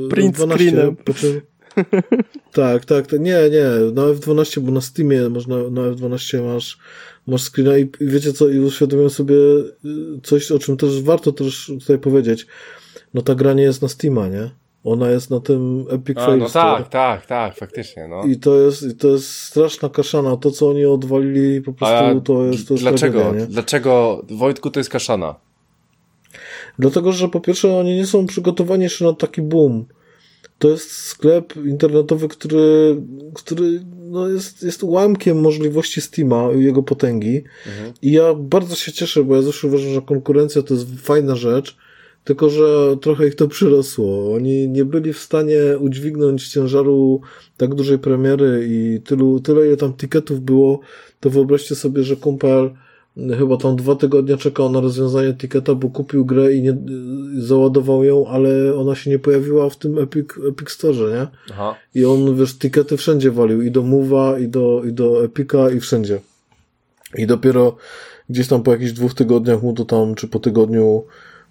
e, Print F12, screenem. po czym... tak, tak, nie, nie, na F12, bo na Steamie można, na F12 masz, masz screena i, i wiecie co, i uświadomiłem sobie y, coś, o czym też warto też tutaj powiedzieć. No ta gra nie jest na Steama, nie? Ona jest na tym Epic A, Fail no Store. tak, tak, tak, faktycznie, no. I to jest, i to jest straszna kaszana. To, co oni odwalili, po prostu A to jest, to jest dlaczego? tragedia? Dlaczego, Wojtku, to jest kaszana? Dlatego, że po pierwsze oni nie są przygotowani jeszcze na taki boom. To jest sklep internetowy, który, który no jest, jest ułamkiem możliwości Steama i jego potęgi. I ja bardzo się cieszę, bo ja zawsze uważam, że konkurencja to jest fajna rzecz, tylko że trochę ich to przyrosło. Oni nie byli w stanie udźwignąć ciężaru tak dużej premiery i tylu, tyle ile tam tiketów było, to wyobraźcie sobie, że kumpel chyba tam dwa tygodnie czekał na rozwiązanie tiketa, bo kupił grę i nie, załadował ją, ale ona się nie pojawiła w tym Epic, Epic Store, nie? Aha. I on, wiesz, tikety wszędzie walił, i do Move'a, i do, i do Epica, i wszędzie. I dopiero gdzieś tam po jakichś dwóch tygodniach mu to tam, czy po tygodniu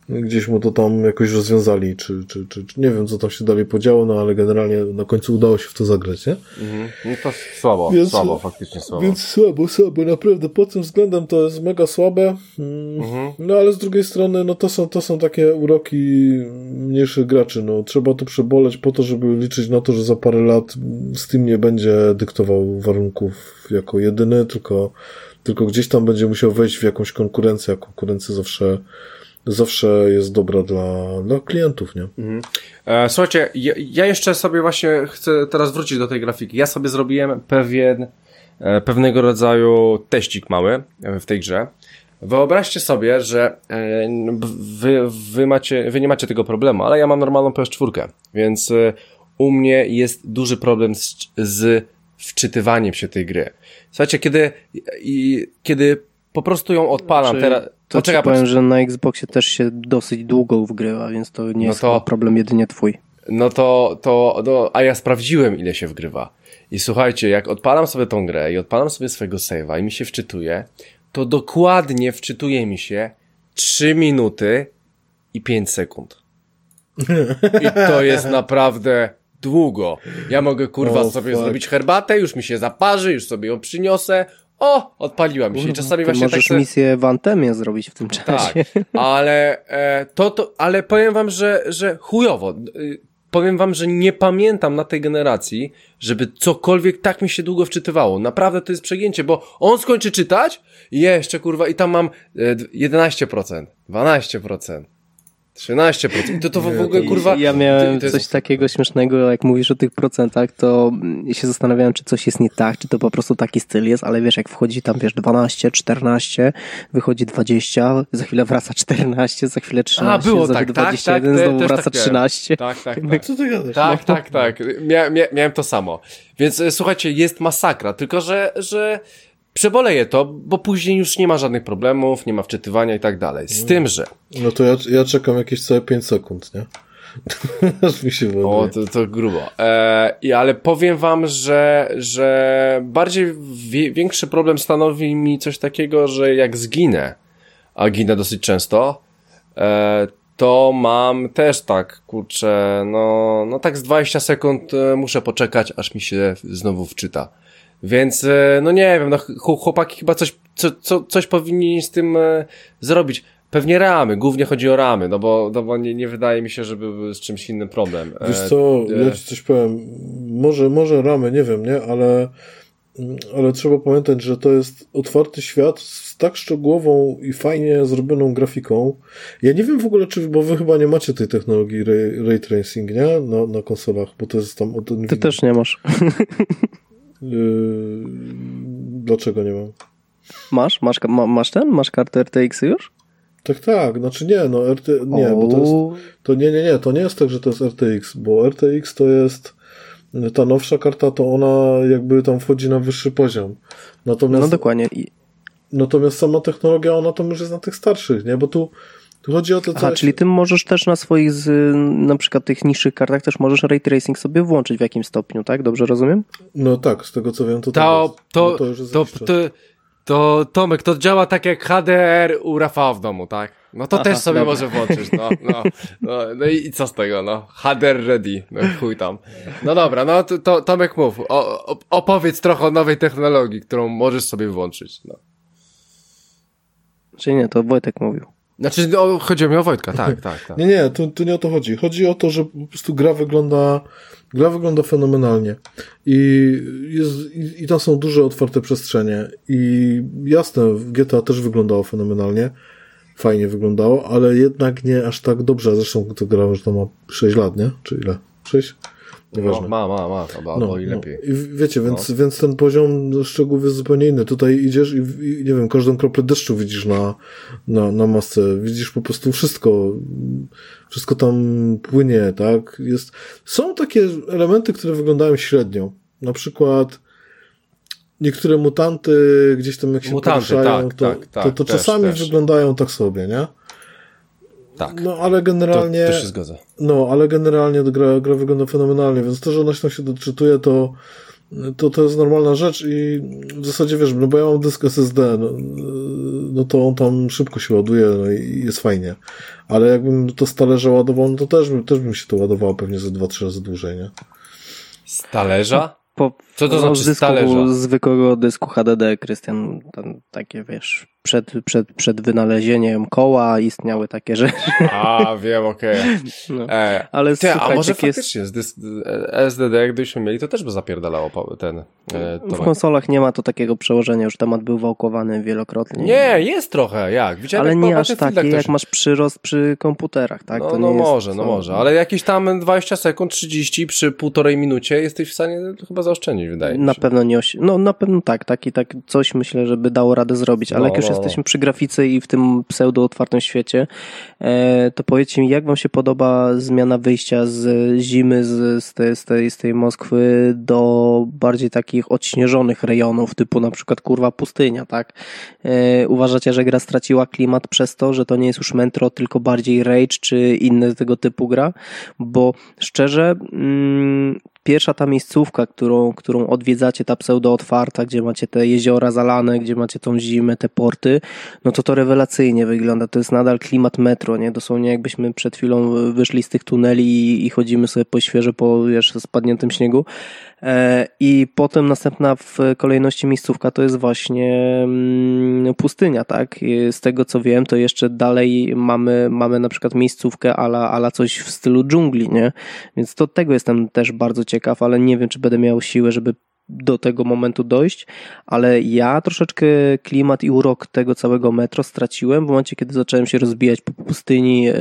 gdzieś mu to tam jakoś rozwiązali, czy, czy, czy, czy nie wiem, co tam się dalej podziało, no ale generalnie na końcu udało się w to zagrać, nie? Mhm. No to słabo, Więc- słabo, faktycznie słabo. Więc słabo, słabo, naprawdę pod tym względem to jest mega słabe. Mm, Mhm. No ale z drugiej strony, no to są, to są takie uroki mniejszych graczy. No trzeba to przeboleć po to, żeby liczyć na to, że za parę lat Steam nie będzie dyktował warunków jako jedyny, tylko, tylko gdzieś tam będzie musiał wejść w jakąś konkurencję, a konkurencja zawsze, zawsze jest dobra dla, dla klientów, nie? E, słuchajcie, ja, ja jeszcze sobie właśnie chcę teraz wrócić do tej grafiki. Ja sobie zrobiłem pewien, e, pewnego rodzaju teścik mały e, w tej grze. Wyobraźcie sobie, że e, wy, wy, macie, wy nie macie tego problemu, ale ja mam normalną PS4, więc e, u mnie jest duży problem z, z wczytywaniem się tej gry. Słuchajcie, kiedy, i, kiedy po prostu ją odpalam Znaczy, teraz... To Poczekaj, powiem, że na Xboxie też się dosyć długo wgrywa, więc to nie No jest to- problem jedynie twój. No to, to, no, a ja sprawdziłem, ile się wgrywa. I słuchajcie, jak odpalam sobie tą grę i odpalam sobie swojego save'a i mi się wczytuje, to dokładnie wczytuje mi się 3 minuty i 5 sekund. I to jest naprawdę długo. Ja mogę kurwa O, sobie fuck. zrobić herbatę, już mi się zaparzy, już sobie ją przyniosę. O, odpaliła mi się. I czasami Ty właśnie tak możesz sobie... misję w Antemie zrobić w tym Tak, czasie. ale e, to, to, ale powiem wam, że, że chujowo. Y, Powiem wam, że nie pamiętam na tej generacji, żeby cokolwiek tak mi się długo wczytywało. Naprawdę to jest przegięcie, bo on skończy czytać i jeszcze kurwa i tam mam e, d- 11%, 12%, 13%. I to to w ogóle kurwa... Ja miałem coś takiego śmiesznego, jak mówisz o tych procentach, to mm, się zastanawiałem, czy coś jest nie tak, czy to po prostu taki styl jest, ale wiesz, jak wchodzi tam, wiesz, 12, 14, wychodzi 20, za chwilę wraca 14, za chwilę 13, było za tak, chwilę tak, 21, tak, te- znowu wraca tak miałem. 13. Tak, tak, tak. Co ty gadasz? Tak, tak, tak. Mia, mia, miałem to samo. Więc e, słuchajcie, jest masakra, tylko że, że przeboleję to, bo później już nie ma żadnych problemów, nie ma wczytywania i tak dalej. Z tym, że No to ja, ja czekam jakieś całe 5 sekund, nie? Aż mi się o, to, to grubo. E, i, ale powiem wam, że, że bardziej wie, większy problem stanowi mi coś takiego, że jak zginę, a ginę dosyć często, e, to mam też tak, kurczę, no, no tak z 20 sekund e, muszę poczekać, aż mi się znowu wczyta. Więc, e, no nie wiem, no ch- chłopaki chyba coś, co, co, coś powinni z tym e, zrobić. Pewnie ramy, głównie chodzi o ramy, no bo, no bo nie, nie wydaje mi się, żeby był z czymś innym problem. E, Wiesz co, ja ci coś powiem. Może, może ramy, nie wiem, nie? Ale, ale trzeba pamiętać, że to jest otwarty świat z tak szczegółową i fajnie zrobioną grafiką. Ja nie wiem w ogóle, czy, bo wy chyba nie macie tej technologii ray, ray tracing, nie? Na, na konsolach, bo to jest tam od Ty też nie masz. Yy, dlaczego nie mam? Masz? Masz, ma, masz ten? Masz kartę RTX już? Tak, tak, znaczy nie, no RT, nie, bo to jest, O, to nie, nie, nie, to nie jest tak, że to jest RTX, bo RTX to jest ta nowsza karta, to ona jakby tam wchodzi na wyższy poziom. Natomiast, No dokładnie. Natomiast sama technologia, ona tam już jest na tych starszych, nie, bo tu Tu chodzi o to, co... Aha, czyli ty możesz też na swoich, z, na przykład tych niższych kartach też możesz ray tracing sobie włączyć w jakimś stopniu, tak? Dobrze rozumiem? No tak, z tego co wiem, to tak To, to, No to, już jest to, czas. to, to, Tomek, to działa tak jak HDR u Rafała w domu, tak? No to Aha, też sobie dobra. może włączyć, no, no, no, no i i co z tego, no, HDR ready, no chuj tam. No dobra, no to, to Tomek mów, o, opowiedz trochę o nowej technologii, którą możesz sobie włączyć, no. Czy nie, to Wojtek mówił. Znaczy, no, chodziło mi o Wojtka, tak, tak, tak. Nie, nie, tu, tu nie o to chodzi. Chodzi o to, że po prostu gra wygląda, gra wygląda fenomenalnie. I, jest, i, i tam są duże otwarte przestrzenie. I jasne, GTA też wyglądało fenomenalnie. Fajnie wyglądało, ale jednak nie aż tak dobrze. Zresztą to gra już to ma 6 lat, nie? Czy ile? 6? No, Nieważne. ma, ma, ma, albo, albo i lepiej. I w- wiecie, więc, więc ten poziom szczegółów jest zupełnie inny. Tutaj idziesz i, i nie wiem, każdą kroplę deszczu widzisz na, na, na masce. Widzisz po prostu wszystko. Wszystko tam płynie, tak? Jest, są takie elementy, które wyglądają średnio. Na przykład niektóre mutanty gdzieś tam jak się Mutanty, poruszają, tak, to, tak, tak, to, to też, czasami też. wyglądają tak sobie, nie? Tak, No ale to, generalnie... to się zgadza. No, ale generalnie gra, gra wygląda fenomenalnie, więc to, że ona się tam się doczytuje, to, to, to jest normalna rzecz i w zasadzie wiesz, no bo ja mam dysk SSD, no, no to on tam szybko się ładuje no i jest fajnie. Ale jakbym to z talerza ładował, no to też, bym- też bym się to ładowało pewnie ze 2-3 razy dłużej, nie? Z talerza? Po, Co to no, znaczy z dysku, talerza? zwykłego dysku HDD, Krystian, tam takie wiesz, przed, przed, przed wynalezieniem koła istniały takie rzeczy. A, wiem, okej. No. E, Ale Ty, a może tak jest, faktycznie z dys- SDD, gdybyśmy mieli, to też by zapierdalało ten e, w konsolach nie ma to takiego przełożenia, już temat był wałkowany wielokrotnie. Nie, jest trochę, jak. Widziałem, ale jak nie aż Battlefieldach taki, też- jak masz przyrost przy komputerach, tak? No, to no nie jest, może, no co- może, ale jakieś tam 20 sekund, 30 przy półtorej minucie jesteś w stanie chyba zaoszczędzić, wydaje Na pewno nie osi- No na pewno tak, taki, tak coś myślę, żeby dało radę zrobić, ale No, jak już no, no. jesteśmy przy grafice i w tym pseudo otwartym świecie, e, to powiedzcie mi, jak wam się podoba zmiana wyjścia z zimy, z, z, tej, z, tej, z tej Moskwy do bardziej takich odśnieżonych rejonów, typu na przykład kurwa pustynia, tak? E, uważacie, że gra straciła klimat przez to, że to nie jest już Metro, tylko bardziej Rage czy inne tego typu gra? Bo szczerze, mm, pierwsza ta miejscówka, którą, którą odwiedzacie, ta pseudo otwarta, gdzie macie te jeziora zalane, gdzie macie tą zimę, te porty, no to to rewelacyjnie wygląda. To jest nadal klimat metro, nie? Dosłownie jakbyśmy przed chwilą wyszli z tych tuneli i, i chodzimy sobie po świeżo, po wiesz, spadniętym śniegu. E, I potem następna w kolejności miejscówka to jest właśnie mm, pustynia, tak? Z tego co wiem, to jeszcze dalej mamy, mamy na przykład miejscówkę ala, ala coś w stylu dżungli, nie? Więc to tego jestem też bardzo ciekaw, ale nie wiem, czy będę miał siłę, żeby do tego momentu dojść, ale ja troszeczkę klimat i urok tego całego metro straciłem w momencie, kiedy zacząłem się rozbijać po pustyni yy,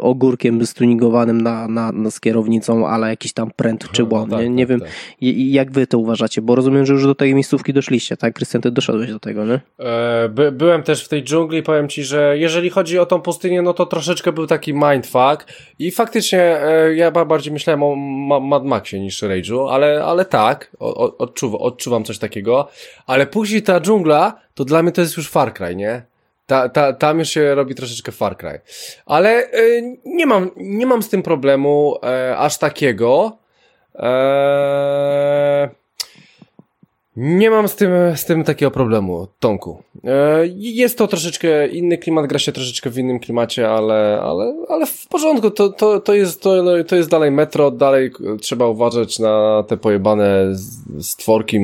ogórkiem stuningowanym na, na, na z kierownicą, ale jakiś tam pręt czy No, błąd. tak, nie, tak, nie wiem, tak. i- i jak wy to uważacie, bo rozumiem, że już do tej miejscówki doszliście, tak? Krystian, ty doszedłeś do tego, nie? E, by, byłem też w tej dżungli, powiem ci, że jeżeli chodzi o tą pustynię, no to troszeczkę był taki mindfuck i faktycznie e, ja ba- bardziej myślałem o Ma Mad Maxie niż Rage'u, ale, ale tak, o, o, odczuwa, odczuwam coś takiego, ale później ta dżungla, to dla mnie to jest już Far Cry, nie? Ta, ta, tam już się robi troszeczkę Far Cry. Ale e, nie, mam, nie mam z tym problemu e, aż takiego. E, nie mam z tym, z tym takiego problemu, Tomku. E, jest to troszeczkę inny klimat, gra się troszeczkę w innym klimacie, ale, ale, ale w porządku, to, to, to, jest, to, to jest dalej metro, dalej trzeba uważać na te pojebane stworki,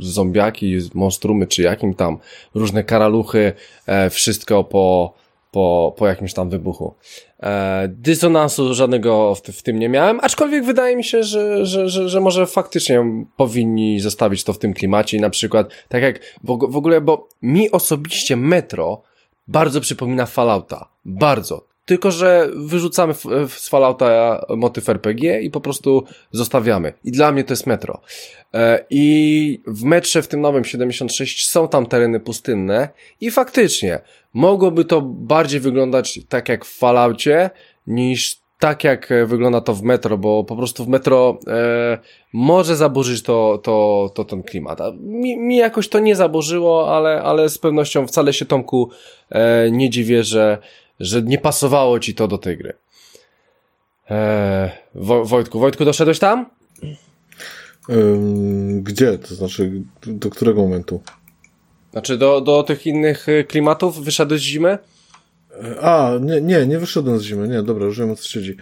zombiaki, monstrumy, czy jakim tam, różne karaluchy, e, wszystko po, po, po jakimś tam wybuchu. E, dysonansu żadnego w, w tym nie miałem, aczkolwiek wydaje mi się, że, że, że, że może faktycznie powinni zostawić to w tym klimacie i na przykład, tak jak w, w ogóle, bo mi osobiście Metro bardzo przypomina Fallouta. Bardzo. Tylko, że wyrzucamy z Fallouta motyw RPG i po prostu zostawiamy. I dla mnie to jest Metro. E, I w metrze w tym nowym 76 są tam tereny pustynne i faktycznie mogłoby to bardziej wyglądać tak jak w Falloutie niż tak jak wygląda to w metro, bo po prostu w metro e, może zaburzyć to, to, to ten klimat. Mi, mi jakoś to nie zaburzyło, ale, ale z pewnością wcale się Tomku e, nie dziwię, że, że nie pasowało ci to do tej gry. Eee, Wo Wojtku, Wojtku, doszedłeś tam? Ym, gdzie? To znaczy, do którego momentu? Znaczy do, do tych innych y, klimatów wyszedłeś z zimy? A, nie, nie, nie wyszedłem z zimy, nie, dobra, już wiem o co siedzi.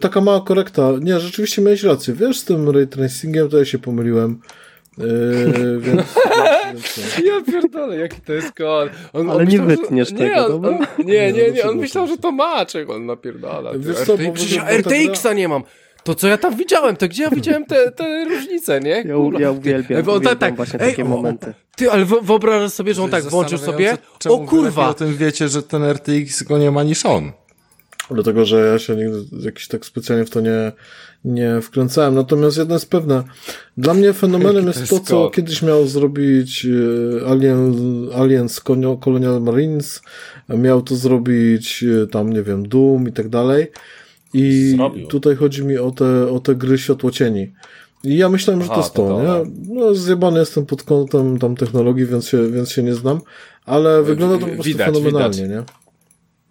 Taka mała korekta, nie, rzeczywiście miałeś rację, wiesz, z tym ray tracingiem to ja się pomyliłem, yy, więc... więc Ja pierdolę, jaki to jest kon. On, Ale nie wytniesz że, tego, nie, on, dobra? on, nie, nie, nie, dlaczego on myślał, że to ma, czego on napierdala. Ty, Wiesz co, bo RTX, przecież ja RTX-a nie mam. To co ja tam widziałem, to gdzie ja widziałem te, te różnice, nie? Ja, u- ja uwielbiam, Ej, on uwielbiam właśnie takie o, momenty. Ty, ale wyobrażasz sobie, że on tak włączył sobie, o kurwa, o tym wiecie, że ten RTX go nie ma niż on. Dlatego, że ja się nigdy jakiś tak specjalnie w to nie, nie wkręcałem. Natomiast jedno jest pewne. Dla mnie fenomenem jest to, co kiedyś miał zrobić e, Alien, Aliens Colonial- Colonial Marines. Miał to zrobić e, tam, nie wiem, Doom i tak dalej. I Zrobił. tutaj chodzi mi o te, o te gry światłocieni. I ja myślałem, że Aha, to jest to to, nie? No, zjebany jestem pod kątem tam technologii, więc się, więc się nie znam, ale wygląda to po prostu widać, fenomenalnie, widać.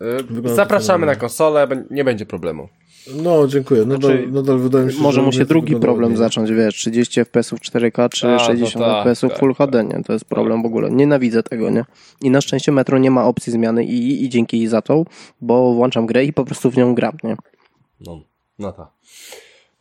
nie? Y, Wygląda zapraszamy na konsolę, nie będzie problemu. No, dziękuję. Nadal, Znaczy, nadal wydaje mi się, Może że mu się drugi problem ładnie. zacząć, wiesz, 30 FPS-ów 4K czy A, no 60 tak, FPS-ów tak, Full tak. HD, nie? To jest problem w ogóle. Nienawidzę tego, nie? I na szczęście Metro nie ma opcji zmiany i, i dzięki jej za to, bo włączam grę i po prostu w nią gram, nie? No, no tak.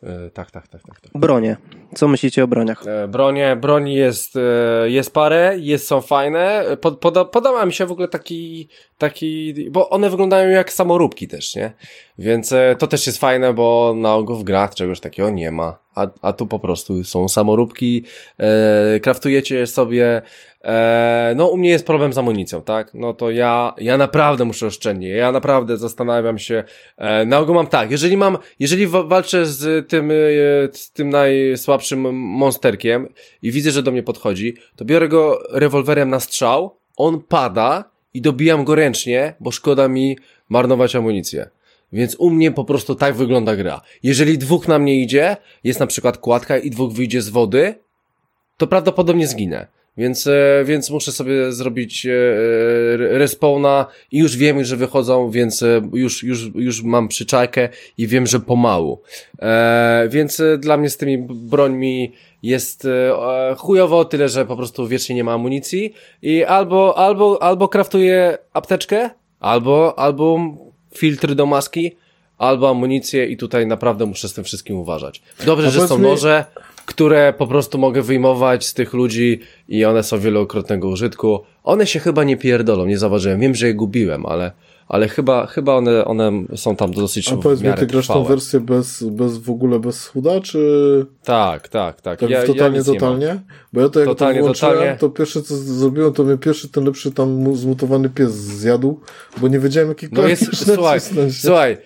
Y, tak, tak, tak, tak, tak. Bronie. Co myślicie o broniach? E, Bronie, broni jest, e, jest parę, jest, są fajne. Pod, poda, podoba mi się w ogóle taki, taki, bo one wyglądają jak samoróbki też, nie? Więc e, to też jest fajne, bo na ogół w grach czegoś takiego nie ma. A, a tu po prostu są samoróbki, e, kraftujecie je sobie. E, no u mnie jest problem z amunicją, tak? No to ja, ja naprawdę muszę oszczędnie. Ja naprawdę zastanawiam się. E, na ogół mam tak, jeżeli mam, jeżeli wa- walczę z tym, e, z tym najsłabszym monsterkiem i widzę, że do mnie podchodzi, to biorę go rewolwerem na strzał, on pada i dobijam go ręcznie, bo szkoda mi marnować amunicję. Więc u mnie po prostu tak wygląda gra. Jeżeli dwóch na mnie idzie, jest na przykład kładka i dwóch wyjdzie z wody, to prawdopodobnie zginę. Więc, e, więc muszę sobie zrobić e, e, respawna i już wiem, że wychodzą, więc już, już, już mam przyczajkę i wiem, że pomału. E, więc dla mnie z tymi brońmi jest e, chujowo, tyle, że po prostu wiecznie nie ma amunicji i albo, albo, albo kraftuję apteczkę, albo, albo filtry do maski, albo amunicję i tutaj naprawdę muszę z tym wszystkim uważać. Dobrze, A że są mi- noże, które po prostu mogę wyjmować z tych ludzi i one są wielokrotnego użytku. One się chyba nie pierdolą, nie zauważyłem. Wiem, że je gubiłem, ale, ale chyba, chyba one, one są tam dosyć A powiedz mi, ty grasz tą wersję bez, bez w ogóle bez chuda, czy Tak, tak, tak. tak ja, totalnie, ja totalnie? Bo ja to jak Totalnie, to włączyłem, totalnie. to pierwsze co zrobiłem, to mnie pierwszy ten lepszy tam mu- zmutowany pies zjadł, bo nie wiedziałem jaki No jest, słuchaj, słuchaj,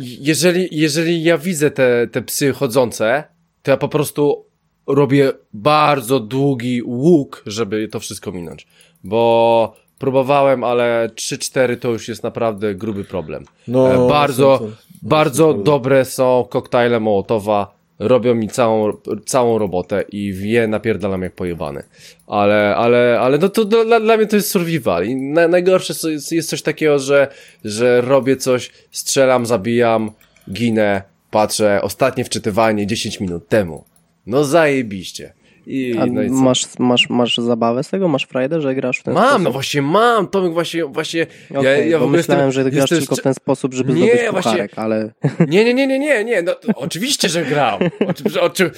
jeżeli, jeżeli ja widzę te, te psy chodzące, to ja po prostu robię bardzo długi łuk, żeby to wszystko minąć. Bo próbowałem, ale 3-4 to już jest naprawdę gruby problem. No, E, bardzo, to- bardzo dobre są koktajle Mołotowa, robią mi całą, całą robotę i wie napierdalam jak pojebany. Ale, ale, ale no to dla, dla- mnie to jest survival i na, najgorsze jest, jest coś takiego, że, że robię coś, strzelam, zabijam, ginę, patrzę, ostatnie wczytywanie 10 minut temu. No zajebiście. I, A no i masz, masz, masz zabawę z tego? Masz frajdę, że grasz w ten Mam, no sposób? właśnie mam, Tomek właśnie, właśnie, ja, Okej, ja w ogóle myślałem, jestem, że grasz jestem tylko w ten sposób, żeby Nie, zdobyć właśnie- pucharek, ale... Nie, nie, nie, nie, nie, nie, no oczywiście, że grał. Oczy, oczy,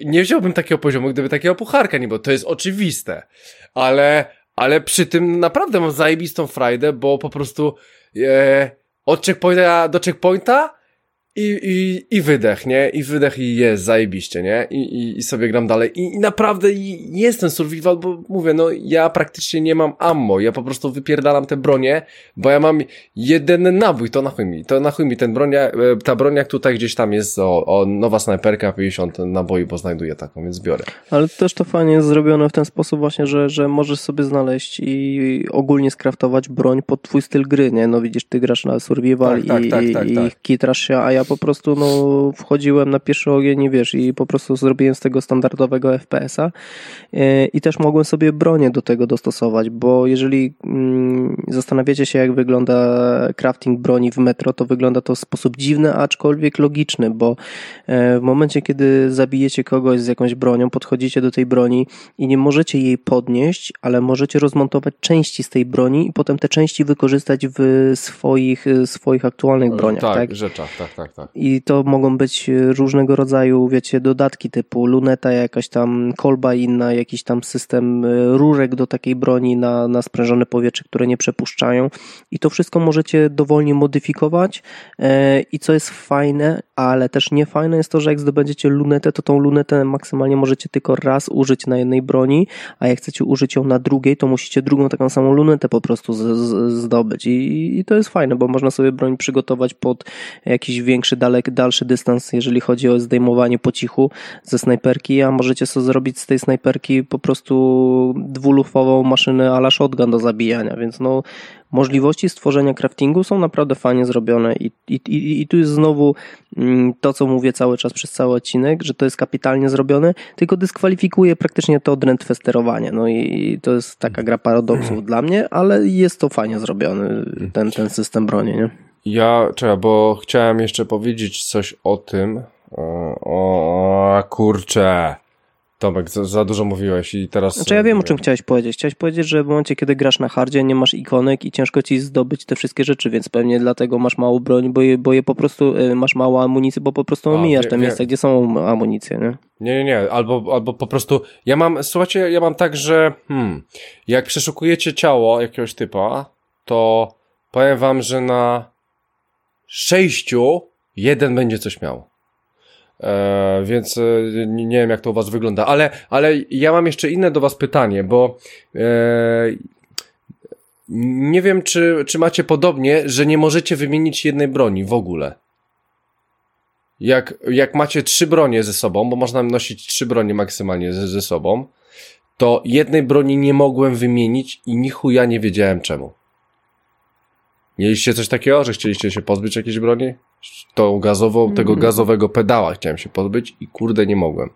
nie wziąłbym takiego poziomu, gdyby takiego pucharka nie było, to jest oczywiste. Ale, ale przy tym naprawdę mam zajebistą frajdę, bo po prostu e, od checkpointa do checkpointa i, i, i wydech, nie? I wydech i jest zajebiście, nie? I, i, i sobie gram dalej. I, i naprawdę i- jest ten survival, bo mówię, no ja praktycznie nie mam ammo, ja po prostu wypierdalam te bronie, bo ja mam jeden nabój, to na chuj mi, to na chuj mi ten bronia, e, ta broniak tutaj gdzieś tam jest o, o nowa snajperka 50 naboi, bo znajduję taką, więc biorę. Ale też to fajnie jest zrobione w ten sposób właśnie, że, że możesz sobie znaleźć i ogólnie skraftować broń pod twój styl gry, nie? No widzisz, ty grasz na survival Tak, tak, i, tak, i, tak, i tak. kitrasz się, a ja Ja po prostu no, wchodziłem na pierwszy ogień i wiesz, i po prostu zrobiłem z tego standardowego FPS-a e, i też mogłem sobie bronię do tego dostosować, bo jeżeli mm, zastanawiacie się, jak wygląda crafting broni w metro, to wygląda to w sposób dziwny, aczkolwiek logiczny, bo e, w momencie, kiedy zabijecie kogoś z jakąś bronią, podchodzicie do tej broni i nie możecie jej podnieść, ale możecie rozmontować części z tej broni i potem te części wykorzystać w swoich, swoich aktualnych broniach. tak, Tak, rzeczach, tak, tak, tak. I to mogą być różnego rodzaju, wiecie, dodatki typu luneta, jakaś tam kolba inna, jakiś tam system e, rurek do takiej broni na, na sprężone powietrze, które nie przepuszczają. I to wszystko możecie dowolnie modyfikować. E, I co jest fajne, ale też nie fajne jest to, że jak zdobędziecie lunetę, to tą lunetę maksymalnie możecie tylko raz użyć na jednej broni, a jak chcecie użyć ją na drugiej, to musicie drugą taką samą lunetę po prostu z, z, zdobyć. I, I to jest fajne, bo można sobie broń przygotować pod jakiś większy, dalek, dalszy dystans, jeżeli chodzi o zdejmowanie po cichu ze snajperki, a możecie sobie zrobić z tej snajperki po prostu dwulufową maszynę ala shotgun do zabijania, więc no możliwości stworzenia craftingu są naprawdę fajnie zrobione i, i, i, i tu jest znowu mm, to, co mówię cały czas przez cały odcinek, że to jest kapitalnie zrobione, tylko dyskwalifikuje praktycznie to drętwe sterowanie. No i to jest taka gra paradoksów dla mnie, ale jest to fajnie zrobiony, ten, ten system broni, nie? Ja, czekaj, bo chciałem jeszcze powiedzieć coś o tym. O, o kurczę. Tomek, za, za dużo mówiłeś i teraz... Znaczy ja wiem, o czym chciałeś powiedzieć. Chciałeś powiedzieć, że w momencie, kiedy grasz na hardzie, nie masz ikonek i ciężko ci zdobyć te wszystkie rzeczy, więc pewnie dlatego masz mało broń, bo je, bo je po prostu, y, masz mało amunicji, bo po prostu A, omijasz wie- te wie- miejsca, gdzie są amunicje, nie? Nie, nie, nie, albo, albo po prostu, ja mam, słuchajcie, ja mam tak, że, hmm, jak przeszukujecie ciało jakiegoś typa, to powiem wam, że na sześciu jeden będzie coś miał. E, więc e, nie, wiem, jak to u was wygląda, ale, ale ja mam jeszcze inne do was pytanie, bo e, nie wiem, czy, czy macie podobnie, że nie możecie wymienić jednej broni w ogóle. Jak, jak macie trzy bronie ze sobą, bo można nosić trzy bronie maksymalnie ze, ze sobą, to jednej broni nie mogłem wymienić i ni chuja nie wiedziałem czemu. Mieliście coś takiego, że chcieliście się pozbyć jakiejś broni? Tą gazową, tego gazowego pedała chciałem się pozbyć i kurde nie mogłem.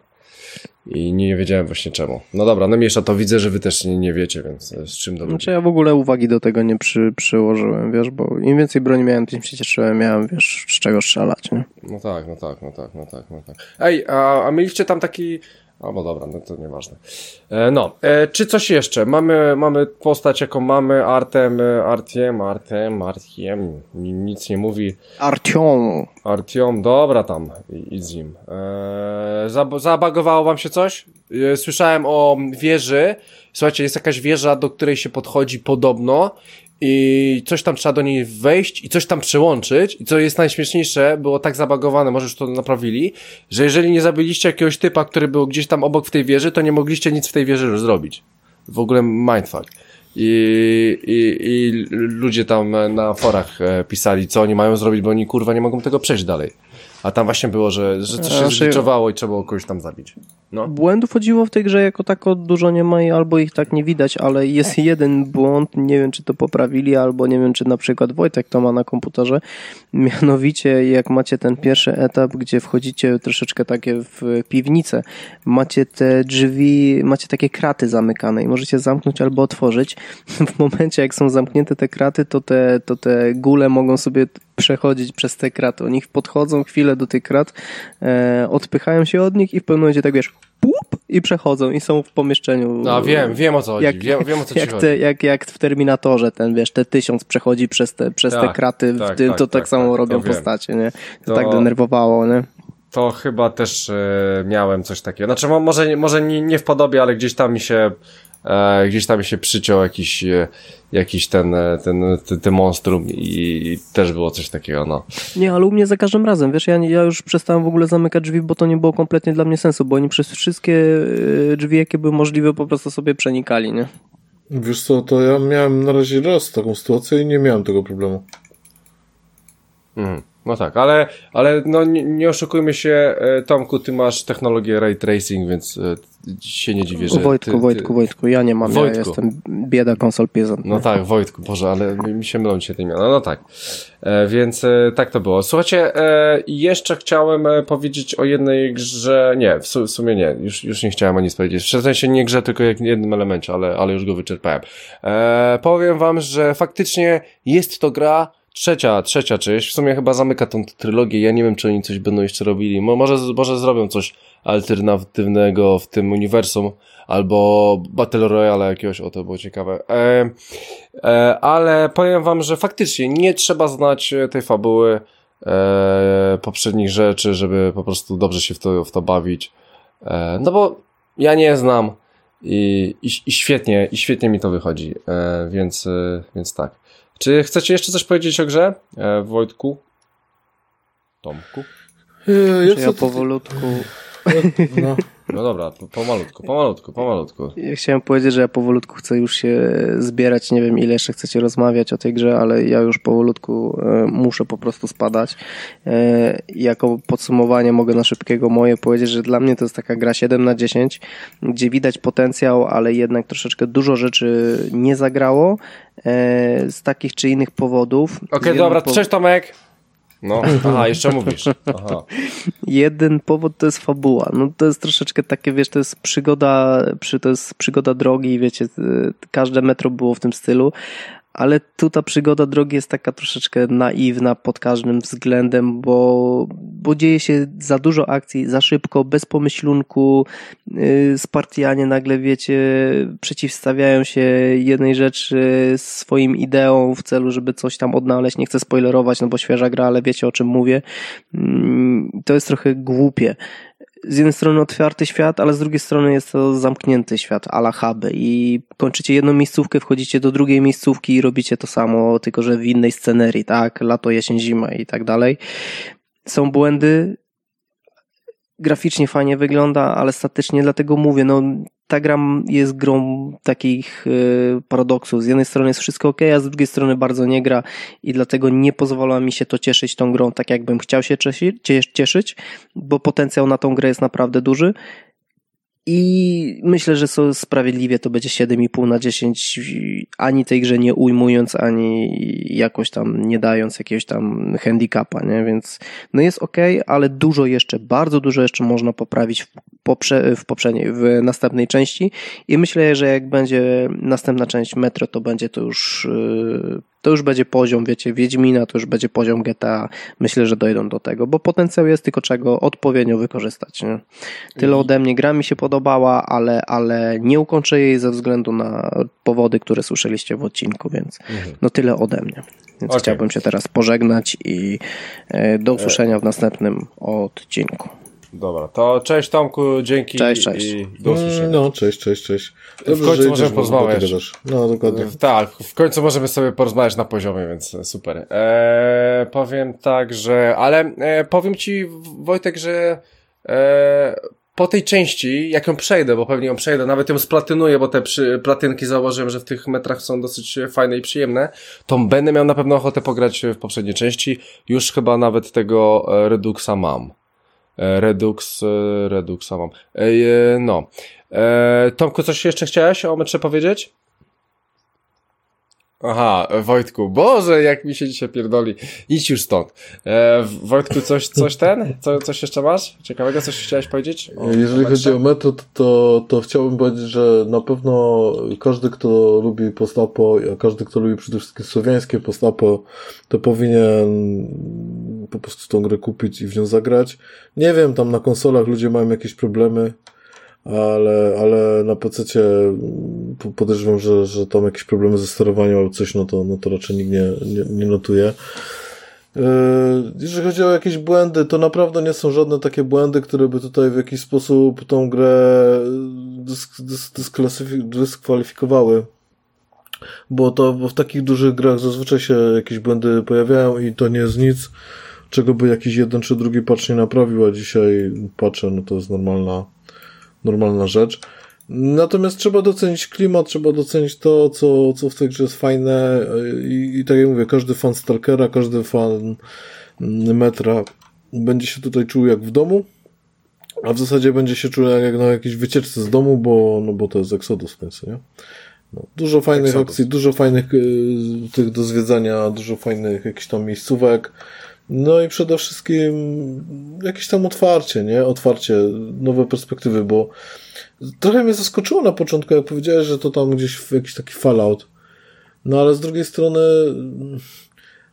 I nie wiedziałem właśnie czemu. No dobra, no miesza to widzę, że wy też nie, nie wiecie, więc z czym do ludzi. Znaczy ja w ogóle uwagi do tego nie przy, przyłożyłem, wiesz, bo im więcej broni miałem, tym się cieszyłem, miałem, wiesz, z czego strzelać, nie? No tak, no tak, no tak, no tak, no tak. Ej, a, a mieliście tam taki... A, bo dobra, no to nieważne. E, no, e, czy coś jeszcze? Mamy, mamy postać, jaką mamy, Artem, e, Artiem, Artem, Artiem, ni- nic nie mówi. Artiom! Artiom, dobra tam, idź z nim. Eee, zab- zabagowało wam się coś? E, Słyszałem o wieży. Słuchajcie, jest jakaś wieża, do której się podchodzi podobno i coś tam trzeba do niej wejść i coś tam przyłączyć i co jest najśmieszniejsze, było tak zabagowane, może już to naprawili, że jeżeli nie zabiliście jakiegoś typa, który był gdzieś tam obok w tej wieży, to nie mogliście nic w tej wieży zrobić. W ogóle mindfuck. I, i, I ludzie tam na forach e, pisali, co oni mają zrobić, bo oni kurwa nie mogą tego przejść dalej. A tam właśnie było, że, że coś się Raczej- zliczowało i trzeba było kogoś tam zabić. No. Błędów chodziło w tej grze jako tako dużo nie ma i albo ich tak nie widać, ale jest jeden błąd, nie wiem czy to poprawili, albo nie wiem czy na przykład Wojtek to ma na komputerze, mianowicie jak macie ten pierwszy etap, gdzie wchodzicie troszeczkę takie w piwnicę, macie te drzwi, macie takie kraty zamykane i możecie zamknąć albo otworzyć. W momencie jak są zamknięte te kraty, to te, to te gule mogą sobie przechodzić przez te kraty. Oni podchodzą chwilę do tych krat, e, odpychają się od nich i w pewnym momencie tak wiesz, pup, i przechodzą i są w pomieszczeniu. No wiem, wiem o co chodzi, Jak, wiem, wiem o co jak, chodzi. te, jak, jak w Terminatorze ten, wiesz, te tysiąc przechodzi przez te, przez te Tak, kraty, w tak, tym, tak, to tak, tak, samo tak, robią postacie, nie? To, To- tak denerwowało, nie? To chyba też e, miałem coś takiego. Znaczy, mo- może, może nie, nie w podobie, ale gdzieś tam mi się e, gdzieś tam się przyciął jakiś, e, jakiś ten, e, ten, ten, ten monstrum i, i też było coś takiego, no. Nie, ale u mnie za każdym razem, wiesz, ja, ja już przestałem w ogóle zamykać drzwi, bo to nie było kompletnie dla mnie sensu, bo oni przez wszystkie drzwi, jakie były możliwe, po prostu sobie przenikali, nie? Wiesz co, to ja miałem na razie raz taką sytuację i nie miałem tego problemu. Mhm. No tak, ale, ale no nie, nie oszukujmy się, e, Tomku, ty masz technologię ray tracing, więc e, się nie dziwię, że Wojtku, ty, ty... Wojtku, Wojtku, ja nie mam, Wojtku. ja jestem bieda konsol. No tak, Wojtku, Boże, ale mi się mylą dzisiaj te imiona. No, tak. E, więc e, tak to było. Słuchajcie, e, jeszcze chciałem e, powiedzieć o jednej grze, nie, w, su w sumie nie, już, już nie chciałem o nic powiedzieć. W sensie nie grze, tylko jak jednym elemencie, ale, ale już go wyczerpałem. Powiem wam, że faktycznie jest to gra, Trzecia, trzecia część, w sumie chyba zamyka tą trylogię, ja nie wiem, czy oni coś będą jeszcze robili, Mo, może, może zrobią coś alternatywnego w tym uniwersum, albo Battle Royale jakiegoś, o to było ciekawe. E, e, ale powiem wam, że faktycznie nie trzeba znać tej fabuły e, poprzednich rzeczy, żeby po prostu dobrze się w to, w to bawić. E, no bo ja nie znam i, i, i świetnie, i świetnie mi to wychodzi, e, więc, e, więc tak. Czy chcecie jeszcze coś powiedzieć o grze, e, Wojtku? Tomku? E, Ja, co ja ty- powolutku... No. No dobra, po- pomalutku, pomalutku, pomalutku. Ja chciałem powiedzieć, że ja powolutku chcę już się zbierać. Nie wiem, ile jeszcze chcecie rozmawiać o tej grze, ale ja już powolutku e, muszę po prostu spadać. E, Jako podsumowanie mogę na szybkiego moje powiedzieć, że dla mnie to jest taka gra 7 na 10, gdzie widać potencjał, ale jednak troszeczkę dużo rzeczy nie zagrało e, z takich czy innych powodów. Okej, jednym dobra, cześć Tomek. No, aha, jeszcze mówisz. Aha. Jeden powód to jest fabuła. No to jest troszeczkę takie, wiesz, to jest przygoda, przy, to jest przygoda drogi, wiecie, y, każde metro było w tym stylu, ale tu ta przygoda drogi jest taka troszeczkę naiwna pod każdym względem, bo, bo dzieje się za dużo akcji, za szybko, bez pomyślunku, yy, Spartianie nagle, wiecie, przeciwstawiają się jednej rzeczy swoim ideom w celu, żeby coś tam odnaleźć. Nie chcę spoilerować, no bo świeża gra, ale wiecie o czym mówię. Mm, To jest trochę głupie. Z jednej strony otwarty świat, ale z drugiej strony jest to zamknięty świat, ala huby i kończycie jedną miejscówkę, wchodzicie do drugiej miejscówki i robicie to samo, tylko że w innej scenerii, tak? Lato, jesień, zima i tak dalej. Są błędy, graficznie fajnie wygląda, ale statycznie dlatego mówię, no ta gra jest grą takich y, paradoksów. Z jednej strony jest wszystko ok, a z drugiej strony bardzo nie gra i dlatego nie pozwala mi się to cieszyć tą grą tak, jakbym chciał się cieszyć, cies- cieszyć bo potencjał na tą grę jest naprawdę duży. I myślę, że sprawiedliwie to będzie 7,5 na 10, ani tej grze nie ujmując, ani jakoś tam nie dając jakiegoś tam handicapa, nie? Więc no jest ok, ale dużo jeszcze, bardzo dużo jeszcze można poprawić poprze w poprzedniej, w następnej części. I myślę, że jak będzie następna część Metro, to będzie to już, yy, to już będzie poziom, wiecie, Wiedźmina, to już będzie poziom GTA. Myślę, że dojdą do tego, bo potencjał jest, tylko czego odpowiednio wykorzystać. Nie? Tyle ode mnie. Gra mi się podobała, ale, ale nie ukończę jej ze względu na powody, które słyszeliście w odcinku, więc no tyle ode mnie. Więc Okej. chciałbym się teraz pożegnać i e, do usłyszenia w następnym odcinku. Dobra, to cześć Tomku, dzięki Cześć, cześć. i do usłyszenia. No, cześć, cześć, cześć. końcu że idziesz, możemy porozmawiać. No, dokładnie. Tak, w końcu możemy sobie porozmawiać na poziomie, więc super. Eee, powiem tak, że. Ale e, powiem ci, Wojtek, że e, po tej części, jak ją przejdę, bo pewnie ją przejdę, nawet ją splatynuję, bo te przy, platynki zauważyłem, że w tych metrach są dosyć fajne i przyjemne, to będę miał na pewno ochotę pograć w poprzedniej części. Już chyba nawet tego e, Reduxa mam. E, Redux, e, Reduxa mam. E, no. Tomku, coś jeszcze chciałeś o metrze powiedzieć? Aha, Wojtku, Boże, jak mi się dzisiaj pierdoli. Idź już stąd. E, Wojtku, coś, coś ten? Co, coś jeszcze masz? Ciekawego, coś chciałeś powiedzieć? O, Jeżeli o chodzi o metod, to, to chciałbym powiedzieć, że na pewno każdy, kto lubi postapo, a każdy, kto lubi przede wszystkim słowiańskie postapo, to powinien po prostu tą grę kupić i w nią zagrać. Nie wiem, tam na konsolach ludzie mają jakieś problemy, ale, ale na PC podejrzewam, że, że tam jakieś problemy ze sterowaniem albo coś, no to, no to raczej nikt nie, nie, nie notuje. Yy, Jeżeli chodzi o jakieś błędy, to naprawdę nie są żadne takie błędy, które by tutaj w jakiś sposób tą grę dysk, dysk, dysklasyfi- dyskwalifikowały. Bo to bo w takich dużych grach zazwyczaj się jakieś błędy pojawiają i to nie jest nic, czego by jakiś jeden czy drugi patch nie naprawił, a dzisiaj patche, no to jest normalna, normalna rzecz. Natomiast trzeba docenić klimat, trzeba docenić to, co, co w tej grze jest fajne i, i tak jak mówię, każdy fan Stalkera, każdy fan Metra będzie się tutaj czuł jak w domu. A w zasadzie będzie się czuł jak na jakiejś wycieczce z domu, bo, no bo to jest Exodus w końcu, nie? No, dużo fajnych Exodus. akcji, dużo fajnych y, tych do zwiedzania, dużo fajnych jakichś tam miejscówek. No i przede wszystkim jakieś tam otwarcie, nie? Otwarcie, nowe perspektywy, bo trochę mnie zaskoczyło na początku, jak powiedziałeś, że to tam gdzieś w jakiś taki fallout. No ale z drugiej strony,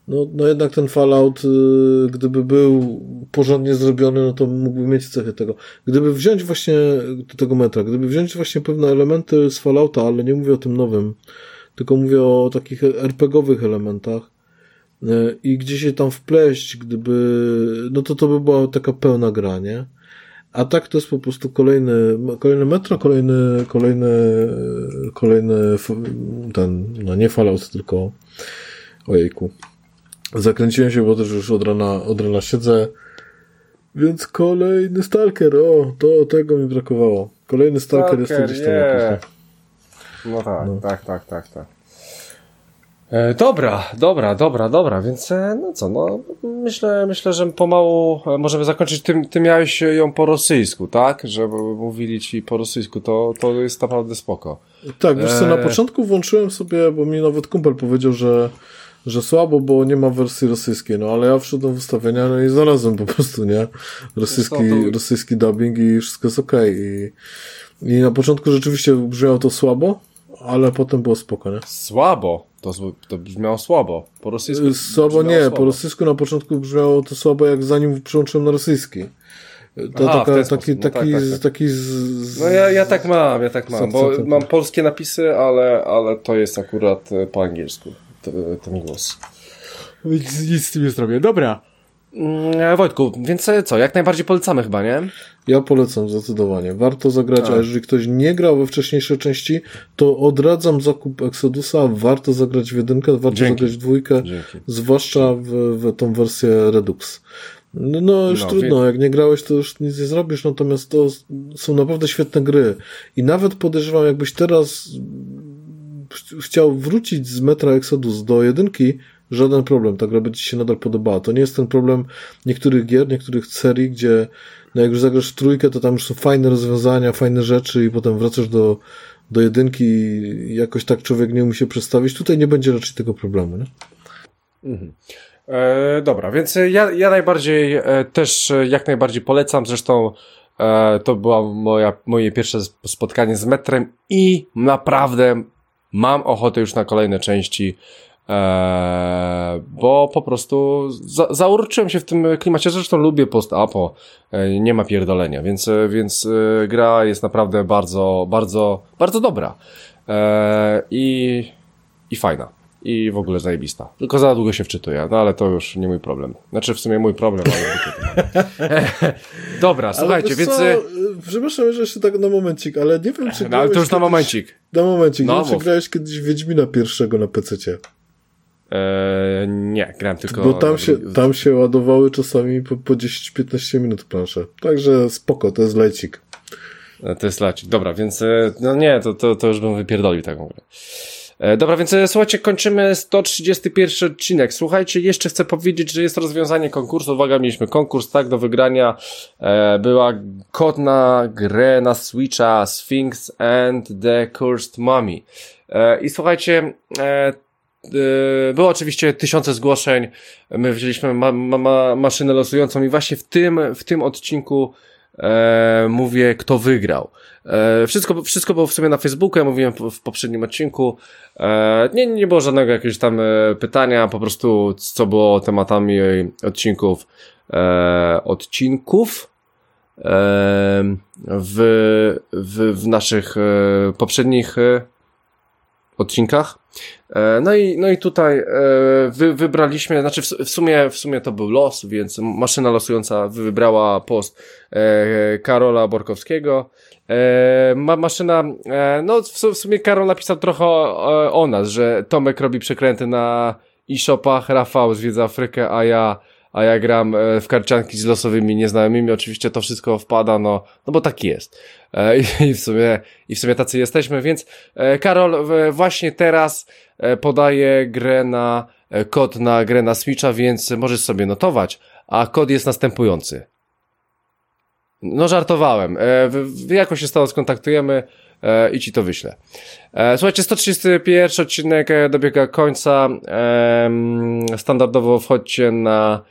no, no jednak ten Fallout, y, gdyby był porządnie zrobiony, no to mógłby mieć cechy tego. Gdyby wziąć właśnie do tego metra, gdyby wziąć właśnie pewne elementy z Fallouta, ale nie mówię o tym nowym, tylko mówię o takich RPGowych elementach y, i gdzieś je tam wpleść, gdyby, no to to by była taka pełna gra, nie? A tak to jest po prostu kolejny, kolejny metro, kolejny, kolejny, kolejny, ten, no nie Fallout, tylko ojejku. Zakręciłem się, bo też już od rana, od rana siedzę. Więc kolejny Stalker, o, to tego mi brakowało. Kolejny Stalker, jest to gdzieś tam yeah. jakiś. No tak, tak, tak, tak, tak. E, dobra, dobra, dobra, dobra, więc e, no co, no myślę, myślę, że pomału e, możemy zakończyć. Ty, ty miałeś ją po rosyjsku, tak? Że mówili ci po rosyjsku, to, to jest naprawdę spoko. Tak, wiesz co, na początku włączyłem sobie, bo mi nawet kumpel powiedział, że, że słabo, bo nie ma wersji rosyjskiej, no ale ja wszedłem w ustawienia, no i znalazłem po prostu, nie? Rosyjski, co, to- rosyjski dubbing i wszystko jest okej. I, I na początku rzeczywiście brzmiało to słabo, ale potem było spoko, nie? Słabo, to, to brzmiało słabo. Po rosyjsku Y, Słabo nie, słabo. po rosyjsku na początku brzmiało to słabo, jak zanim przełączyłem na rosyjski. To Aha, taka, taki. No taki, tak, tak, z- tak. taki z, z... No ja, ja tak mam, ja tak mam, bo mam polskie napisy, ale, ale to jest akurat e, po angielsku, ten głos. Nic, nic z tym nie zrobię, dobra. Mm, Wojtku, więc e, co, jak najbardziej polecamy chyba, nie? Ja polecam zdecydowanie. Warto zagrać, a A. jeżeli ktoś nie grał we wcześniejsze części, to odradzam zakup Exodusa. Warto zagrać w jedynkę, warto Dzięki. zagrać w dwójkę, Dzięki. zwłaszcza w, w tą wersję Redux. No, no już No, trudno, jak nie grałeś, to już nic nie zrobisz, natomiast to są naprawdę świetne gry. I nawet podejrzewam, jakbyś teraz ch- chciał wrócić z Metra Exodus do jedynki, żaden problem, ta gra ci się nadal podobała. To nie jest ten problem niektórych gier, niektórych serii, gdzie no jak już zagrasz w trójkę, to tam już są fajne rozwiązania, fajne rzeczy i potem wracasz do, do jedynki i jakoś tak człowiek nie umie się przestawić. Tutaj nie będzie raczej tego problemu, nie? E, dobra, więc ja, ja najbardziej e, też e, jak najbardziej polecam. Zresztą e, to było moja, moje pierwsze sp- spotkanie z metrem i naprawdę mam ochotę już na kolejne części. E, bo po prostu za, zauroczyłem się w tym klimacie. Zresztą lubię post-apo, e, nie ma pierdolenia, więc, więc e, gra jest naprawdę bardzo, bardzo, bardzo dobra. E, i, I fajna. I w ogóle zajebista. Tylko za długo się wczytuję, no ale to już nie mój problem. Znaczy w sumie mój problem, ale... Dobra, słuchajcie, więc... Co, e, przepraszam, że jeszcze tak na momencik, ale nie wiem, czy No ale to już na kiedyś- momencik. Na momencik, No, nie wiem, czy grałeś kiedyś Wiedźmina pierwszego na PC-cie. E, nie, grałem tylko... Bo tam się, tam się ładowały czasami po, po 10-15 minut plansze. Także spoko, to jest lejcik. E, To jest lacik. Dobra, więc e, no nie, to, to, to już bym wypierdolił taką grę. E, Dobra, więc słuchajcie, kończymy 131 odcinek. Słuchajcie, jeszcze chcę powiedzieć, że jest rozwiązanie konkursu. Uwaga, mieliśmy konkurs, tak, do wygrania. E, była kod na grę na Switcha Sphinx and the Cursed Mummy. E, I słuchajcie, e, było oczywiście tysiące zgłoszeń. My wzięliśmy ma, ma, ma, maszynę losującą i właśnie w tym, w tym odcinku e, mówię, kto wygrał. E, wszystko, wszystko było w sumie na Facebooku, ja mówiłem w, poprzednim odcinku. E, nie, nie było żadnego jakiegoś tam e, pytania, po prostu co było tematami e, odcinków. E, odcinków e, w, w, w naszych e, poprzednich e, odcinkach. E, No i, no i tutaj e, wy, wybraliśmy, znaczy w, w, sumie, w sumie to był los, więc maszyna losująca wybrała post e, Karola Borkowskiego. Ma, maszyna, no w sumie Karol napisał trochę o, o nas, że Tomek robi przekręty na e-shopach, Rafał zwiedza Afrykę, a ja a ja gram e, w karcianki z losowymi nieznajomymi, oczywiście to wszystko wpada, no, no bo tak jest. E, I, w sumie, I w sumie tacy jesteśmy, więc e, Karol właśnie teraz podaje grę na, kod na grę na Switcha, więc możesz sobie notować, a kod jest następujący. No żartowałem. Jakoś się z tobą skontaktujemy e, i ci to wyślę. E, słuchajcie, 131 odcinek e, dobiega końca. E, standardowo wchodźcie na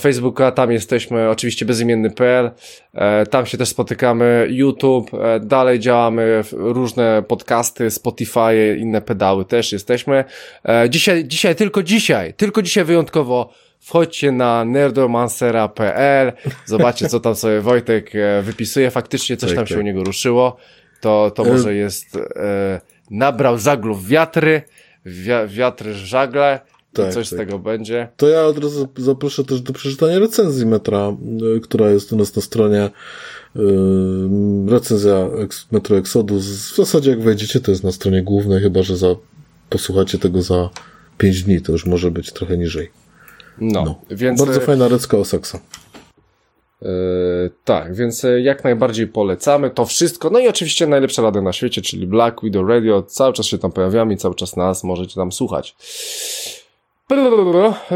Facebooka, tam jesteśmy, oczywiście bezimienny.pl, tam się też spotykamy, YouTube, dalej działamy, różne podcasty, Spotify, inne pedały też jesteśmy. Dzisiaj, dzisiaj, tylko dzisiaj, tylko dzisiaj wyjątkowo wchodźcie na nerdomancera.pl, zobaczcie co tam sobie Wojtek wypisuje, faktycznie coś Tak, tam się tak. u niego ruszyło, to, to może jest, e, nabrał zaglów wiatry, wia, wiatry żagle, Tak, coś z tak. tego będzie. To ja od razu zaproszę też do przeczytania recenzji metra, y, która jest u nas na stronie. y, Recenzja Metro Exodus. W zasadzie jak wejdziecie, to jest na stronie głównej, chyba że za, posłuchacie tego za 5 dni, to już może być trochę niżej. No, No. więc... Bardzo e, fajna recka o seksa. e, tak, więc e, jak najbardziej polecamy to wszystko. No i oczywiście najlepsza rada na świecie, czyli Black Widow Radio. Cały czas się tam pojawiamy i cały czas nas możecie tam słuchać.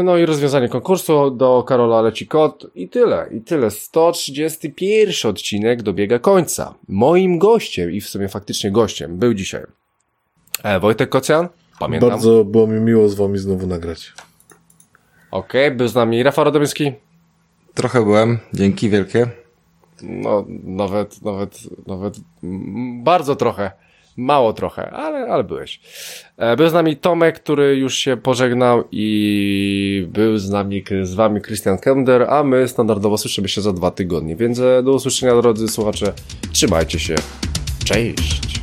No i rozwiązanie konkursu do Karola leci kod i tyle, i tyle. 131 odcinek dobiega końca. Moim gościem i w sumie faktycznie gościem był dzisiaj e, Wojtek Kocjan, pamiętam. Bardzo było mi miło z wami znowu nagrać. Okej, był z nami Rafał Radomyski. Trochę byłem, dzięki wielkie. No, nawet, nawet, nawet bardzo trochę. Mało trochę, ale, ale byłeś. E, Był z nami Tomek, który już się pożegnał i był z nami, z wami Christian Kender, a my standardowo słyszymy się za dwa tygodnie. Więc e, do usłyszenia, drodzy słuchacze. Trzymajcie się. Cześć.